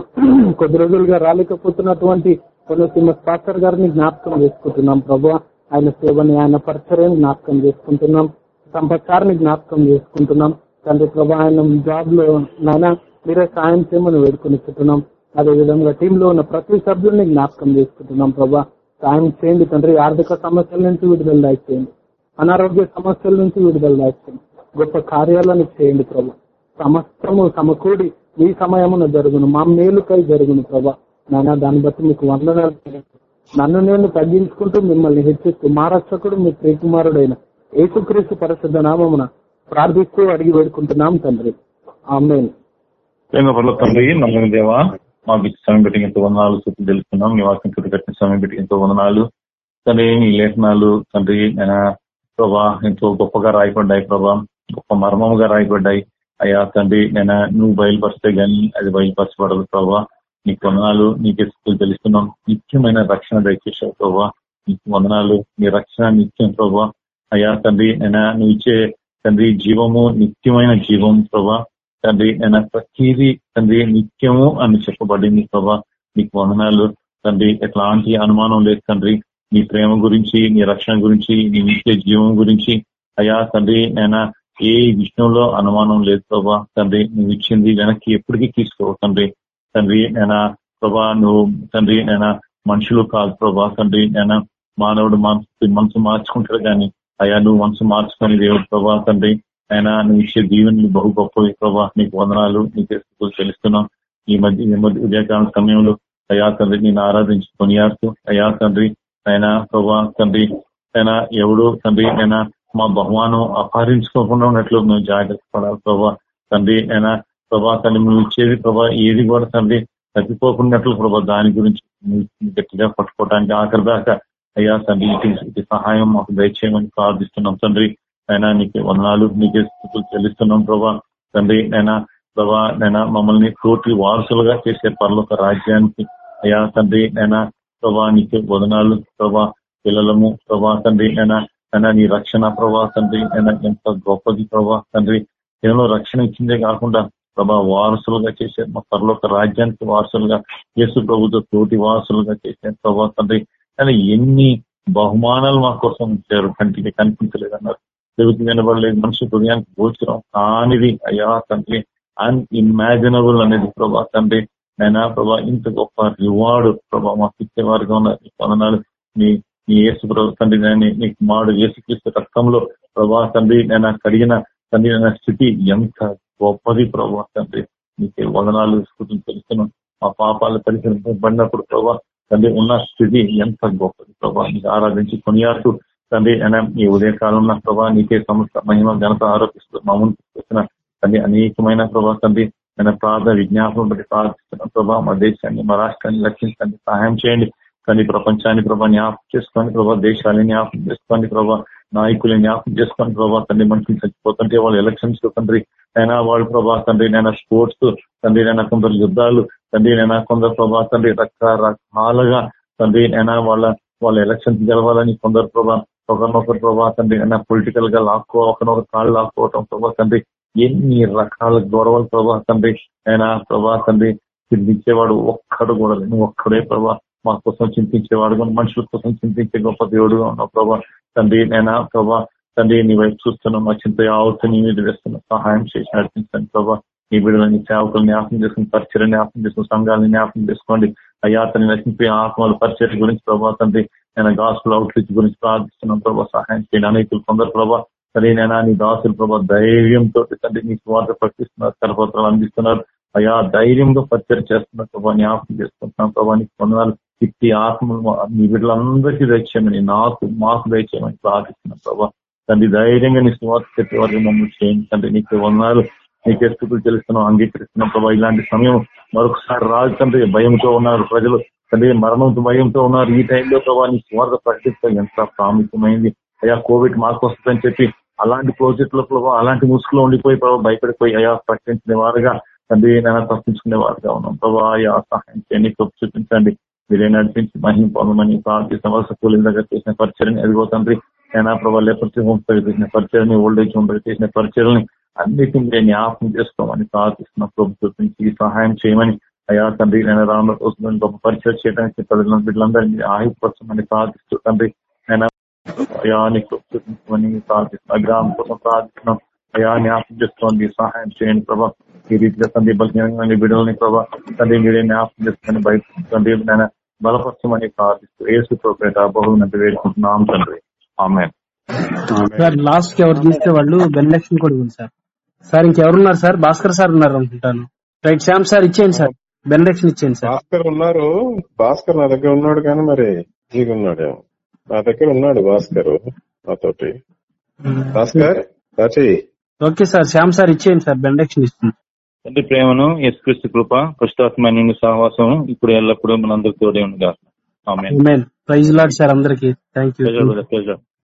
కొద్ది రోజులుగా రాలేకపోతున్నటువంటి కొనసీమ పాస్టర్ గారిని జ్ఞాపకం చేసుకుంటున్నాం ప్రభు. ఆయన సేవని ఆయన పరిచర్యని జ్ఞాపకం చేసుకుంటున్నాం. సంపత్కారిని జ్ఞాపకం చేసుకుంటున్నాం. తండ్రి ప్రభా ఆయన జాబ్లో నాయన మీరే సాయం చేయమని వేడుకొనిస్తున్నాం అదే విధంగా టీంలో ఉన్న ప్రతి సభ్యుల్ని జ్ఞాపకం చేసుకుంటున్నాం ప్రభా. సాయం చేయండి తండ్రి ఆర్థిక సమస్యల నుంచి విడుదల దాచేయండి అనారోగ్య సమస్యల నుంచి విడుదల దాచేయండి గొప్ప కార్యాలను చేయండి ప్రభు. సమస్తము సమకూడి ఈ సమయమున జరుగును. మా మేలుకై జరుగును ప్రభా. నాయన దాన్ని బట్టి మీకు వందనాలు. నన్ను నేను తగ్గించుకుంటూ మిమ్మల్ని హెచ్చిస్తూ మా రక్షకుడు మీ ప్రియకుమారుడైన యేసుక్రీస్తు పరిశుద్ధ నామమున ప్రార్థిస్తూ అడిగి వేడుకుంటున్నాం తండ్రి. ఆమెన్. తండ్రి నమ్మకం దేవా మాకు ఇచ్చిన సమయం పెట్టి ఎంతో వందనాలు తెలుసుకున్నాం మీ వాక్యం చుట్టూ కట్టిన సమయం పెట్టి ఎంతో వందనాలు. తండ్రి మీ లేఖనాలు తండ్రి ప్రభా ఎంతో గొప్పగా రాయబడ్డాయి ప్రభా. గొప్ప మర్మముగా రాయబడ్డాయి. అయ్యా తండ్రి నేను నువ్వు బయలుపరిస్తే గానీ అది బయలుపరచబడదు ప్రభా. నీ వందనాలు నీకే స్థితులు తెలుస్తున్నాం. నిత్యమైన రక్షణ దయచేసావు ప్రభా. నీకు వందనాలు నీ రక్షణ నిత్యం ప్రభా. అయ్యా తండ్రి నేను నువ్వు ఇచ్చే తండ్రి జీవము నిత్యమైన జీవం ప్రభా. తండ్రి నేను ప్రతిదీ తండ్రి నిత్యము అని చెప్పబడింది ప్రభా. నీకు వందనాలు తండ్రి ఎట్లాంటి అనుమానం లేదు తండ్రి. నీ ప్రేమ గురించి నీ రక్షణ గురించి నీ నిత్య జీవం గురించి. అయ్యా తండ్రి నేను ఏ విషయంలో అనుమానం లేదు ప్రభా. తండ్రి నువ్వు ఇచ్చింది వెనక్కి ఎప్పటికీ తీసుకోవు. తండ్రి తండ్రి నేను ప్రభా నువ్వు తండ్రి నేను మనుషులు కాదు ప్రభా. తండ్రి నేను మానవుడు మనసు మనసు మార్చుకుంటాడు కానీ అయ్యా నువ్వు మనసు మార్చుకొని దేవుడు ప్రభా. తండ్రి ఆయన నువ్వు ఇచ్చే దీవెనలు బహు గొప్పవి ప్రభా. నీకు వందనాలు నీకు తెలుస్తున్నాం ఈ మధ్య ఈ మధ్య ఉదయకాల సమయంలో అయా తండ్రి నేను ఆరాధించి కొనియాడుతూ అయా తండ్రి ఆయన ప్రభా తండ్రి ఆయన ఎవడు తండ్రి ఆయన మా బహుమానం అపహరించుకోకుండా ఉన్నట్లు మేము జాగ్రత్త పడాలి ప్రభా. తండ్రి అయినా ప్రభా తండ్రి నువ్వు ఇచ్చేది ప్రభా ఏది కూడా తండ్రి తగ్గిపోకున్నట్లు ప్రభా దాని గురించి గట్టిగా పట్టుకోవడానికి ఆఖరి దాకా అయ్యా తండ్రి ఇటు సహాయం మాకు దయచేయమని ప్రార్థిస్తున్నాం తండ్రి. అయినా నీకు వందనాలు నీకే స్థితులు చెల్లిస్తున్నాం ప్రభా. తండ్రి అయినా ప్రభా నైనా మమ్మల్ని తోటి వారసులుగా చేసే పర్లోక రాజ్యానికి అయ్యా తండ్రి అయినా ప్రభా నీకు వదనాలు ప్రభా. పిల్లలము ప్రభా తండ్రి అయినా అయినా నీ రక్షణ ప్రభా తండ్రి అయినా ఎంత గొప్పది ప్రభా తండ్రి కేవలం రక్షణ ఇచ్చిందే కాకుండా ప్రభా వారసులుగా చేసే మా పరలోక రాజ్యానికి వారసులుగా యేసు ప్రభుత్వ తోటి వారసులుగా చేసే ప్రభా తండ్రి కానీ ఎన్ని బహుమానాలు మా కోసం ఉంచారు కంటికి కనిపించలేదన్నారు చెవికి వినబడలేదు మనిషి హృదయానికి గోచరం కానిది అయ్యా తండ్రి అన్ ఇమాజినబుల్ అనేది ప్రభా తండ్రి నైనా ప్రభా ఇంత గొప్ప రివార్డు ప్రభా మాకు ఇచ్చే వారిగా ఉన్న వందనాలు నీ యేసు ప్రభు తండ్రి నేను నీ కుమారుడు యేసుక్రీస్తు రక్తంలో ప్రభా తండ్రి నేను కడిగిన తండ్రి నా స్థితి. ఎంత గొప్పది ప్రభా తండ్రి. నీకే వదనాలు స్ఫూర్తిని తెలుస్తున్నాం. మా పాపాలు పరిశీలించబడినప్పుడు ప్రభా తండ్రి ఉన్న స్థితి ఎంత గొప్పది ప్రభా. నీకు ఆరాధించి కొనియాడుతూ తండ్రి ఈ ఉదయ కాలంలో ప్రభా నీకే సమస్త మహిమ ఘనత ఆరోపిస్తూ మా ముందు చేసిన తండ్రి అనేకమైన ప్రభా తండ్రి నేను ప్రార్థన విజ్ఞాపనం బట్టి ప్రార్థిస్తున్న. ప్రభా మా దేశాన్ని మా రాష్ట్రాన్ని రక్షించండి సహాయం చేయండి. కానీ ప్రపంచాన్ని ప్రభా జ్ఞాపకం చేసుకోండి ప్రభా దేశాన్ని జ్ఞాపకం చేసుకోండి ప్రభా నాయకులు జ్ఞాపకం చేసుకోండి ప్రభా తండ్రి మనుషులు చచ్చిపోతుంటే వాళ్ళు ఎలక్షన్స్ తండ్రి. అయినా వాళ్ళు ప్రభా తండ్రి నైనా స్పోర్ట్స్ తండ్రి నైనా కొందరు యుద్ధాలు తండ్రి నైనా కొందరు ప్రభా తండ్రి రకరకాలుగా తండ్రి అయినా వాళ్ళ వాళ్ళ ఎలక్షన్స్ గెలవాలని కొందరు ప్రభా ఒకరినొకరు ప్రభా తండ్రి అయినా పొలిటికల్గా లాక్కో ఒకరినొకరు కాళ్ళు లాక్కోవటం ప్రభా తండ్రి. ఎన్ని రకాల గొడవలు ప్రభా తండ్రి. ఆయన ప్రభా తండ్రి చింతించేవాడు ఒక్కడు కూడా లేని ఒక్కడే ప్రభా మా కోసం చింతించేవాడు కానీ మనుషుల కోసం చింతించే గొప్ప దేవుడుగా ఉన్నావు ప్రభా తండ్రి నేను? ప్రభా తండ్రి నీ వైపు చూస్తున్నాం. మా చింత యావత్తు నీ మీద వేస్తున్నాం సహాయం చేసి నడిపించండి ప్రభా. నీ బిడ్డలని సేవకులు జ్ఞాపకం చేసుకుని పరిచయం జ్ఞాపకం చేసుకుని సంఘాలను జ్ఞాపకం చేసుకోండి. అయ్యా అతని నశింపే ఆత్మల పరిచయం గురించి ప్రభా తండ్రి నేను గాసుల అవుట్రీచ్ గురించి ప్రార్థిస్తున్నాం ప్రభా. సహాయం చేయండి. అనేకులు కొందరు ప్రభా సరే నేనా? నీ దాసులు ప్రభా ధైర్యంతో తండ్రి నీ స్వార్థ ప్రకటిస్తున్నారు కరపత్రాలు అందిస్తున్నారు. అయ్యా ధైర్యంగా పరిచయం చేస్తున్నారు ప్రభా జ్ఞాపకం చేసుకుంటున్నాం ప్రభా నీకు ఇట్టి ఆత్మలు మీ నీ బిడ్డలందరికీ దయచేయమని నాకు మాకు దయచేయమని ప్రార్థిస్తున్నాం ప్రభా. తండ్రి ధైర్యంగా నీ స్వార్థ చెప్పే వారికి మమ్మల్ని చేయండి. తండ్రి నీకు వందనాలు నీకే స్థుతులు తెలుస్తున్నాం అంగీకరిస్తున్నాం ప్రభా. ఇలాంటి సమయం మరొకసారి రాదు తండ్రి. భయంతో ఉన్నారు ప్రజలు. తండ్రి మరణంతో భయంతో ఉన్నారు. ఈ టైంలో ప్రభా నీ స్వార్థ ప్రకటిస్తాం ఎంత ప్రాముఖ్యమైంది. అయ్యా కోవిడ్ మాకు వస్తుందని చెప్పి అలాంటి ప్రాజెక్టులో ప్రభావ అలాంటి ముసుగులో ఉండిపోయి ప్రభావ భయపడిపోయి అయా ప్రకటించిన వారుగా తండ్రి నేను తప్పించుకునే వారుగా ఉన్నాం. ప్రభా అయా సహాయం చేయండి చూపించండి. మీరే నడిపించి మహిమ పొందమని ప్రార్థిస్తాం వలస కూలీల దగ్గర చేసిన పరిచయని అదిగో తండ్రి అయినా ప్రభావ లేపర్తి హోమ్స్ దగ్గర చేసిన పరిచయని ఓల్డ్ ఏజ్ హోమ్ దగ్గర చేసిన పరిచయని అన్నిటిని మీరు జ్ఞాపకం చేసుకోమని ప్రార్థిస్తున్న ప్రభు చూపించి ఈ సహాయం చేయమని అయా తండ్రి నేను రానున్న రోజుల్లో గొప్ప పరిచయం చేయడానికి ప్రజలను బిడ్డలందరినీ ఆయుపరచమని ప్రార్థిస్తూ తండ్రి నేను అయా నీకు చూపించమని ప్రార్థిస్తున్నాం గ్రామం కోసం ప్రార్థిస్తున్నాం అయా జ్ఞాపకం చేసుకోండి సహాయం చేయండి ప్రభా ఈ రీతిగా తండ్రి బలహీనంగా బిడ్డలని ప్రభా తండ్రి మీరే జ్ఞాపకం చేసుకొని బయట తండ్రి నేను బలపరచమని ప్రార్థిస్తూ ఏసు ప్రోపేట బహునంత వేడుకుంటున్నాం తండ్రి. ఆమె సార్ లాస్ట్కి ఎవరు తీస్తే వాళ్ళు బెనిలక్ష్మి కూడా ఉంది సార్. సార్ ఇంకెవరున్నారు సార్? భాస్కర్ సార్ ఉన్నారు అనుకుంటాను. రైట్ శ్యామ్ సార్ ఇచ్చేయండి సార్. బెనిలక్ష్మి ఇచ్చేయండి సార్. భాస్కర్ ఉన్నారు. భాస్కర్ నా దగ్గర ఉన్నాడు కానీ మరి జీగా ఉన్నాడేమో. నా దగ్గర ఉన్నాడు భాస్కర్ నాతోటి. Bhaskar okay sir Shyam sir ఇచ్చేయండి సార్. బెనిలక్ష్మి ఇస్తుంది. తండ్రి ప్రేమను యేసుక్రీస్తు కృప కృష్ణాత్మైన సహవాసం ఇప్పుడు ఎల్లప్పుడూ మనందరికీ తోడే ఉండగా ప్రైజ్ లాడ్ సార్ అందరికి థ్యాంక్ యూ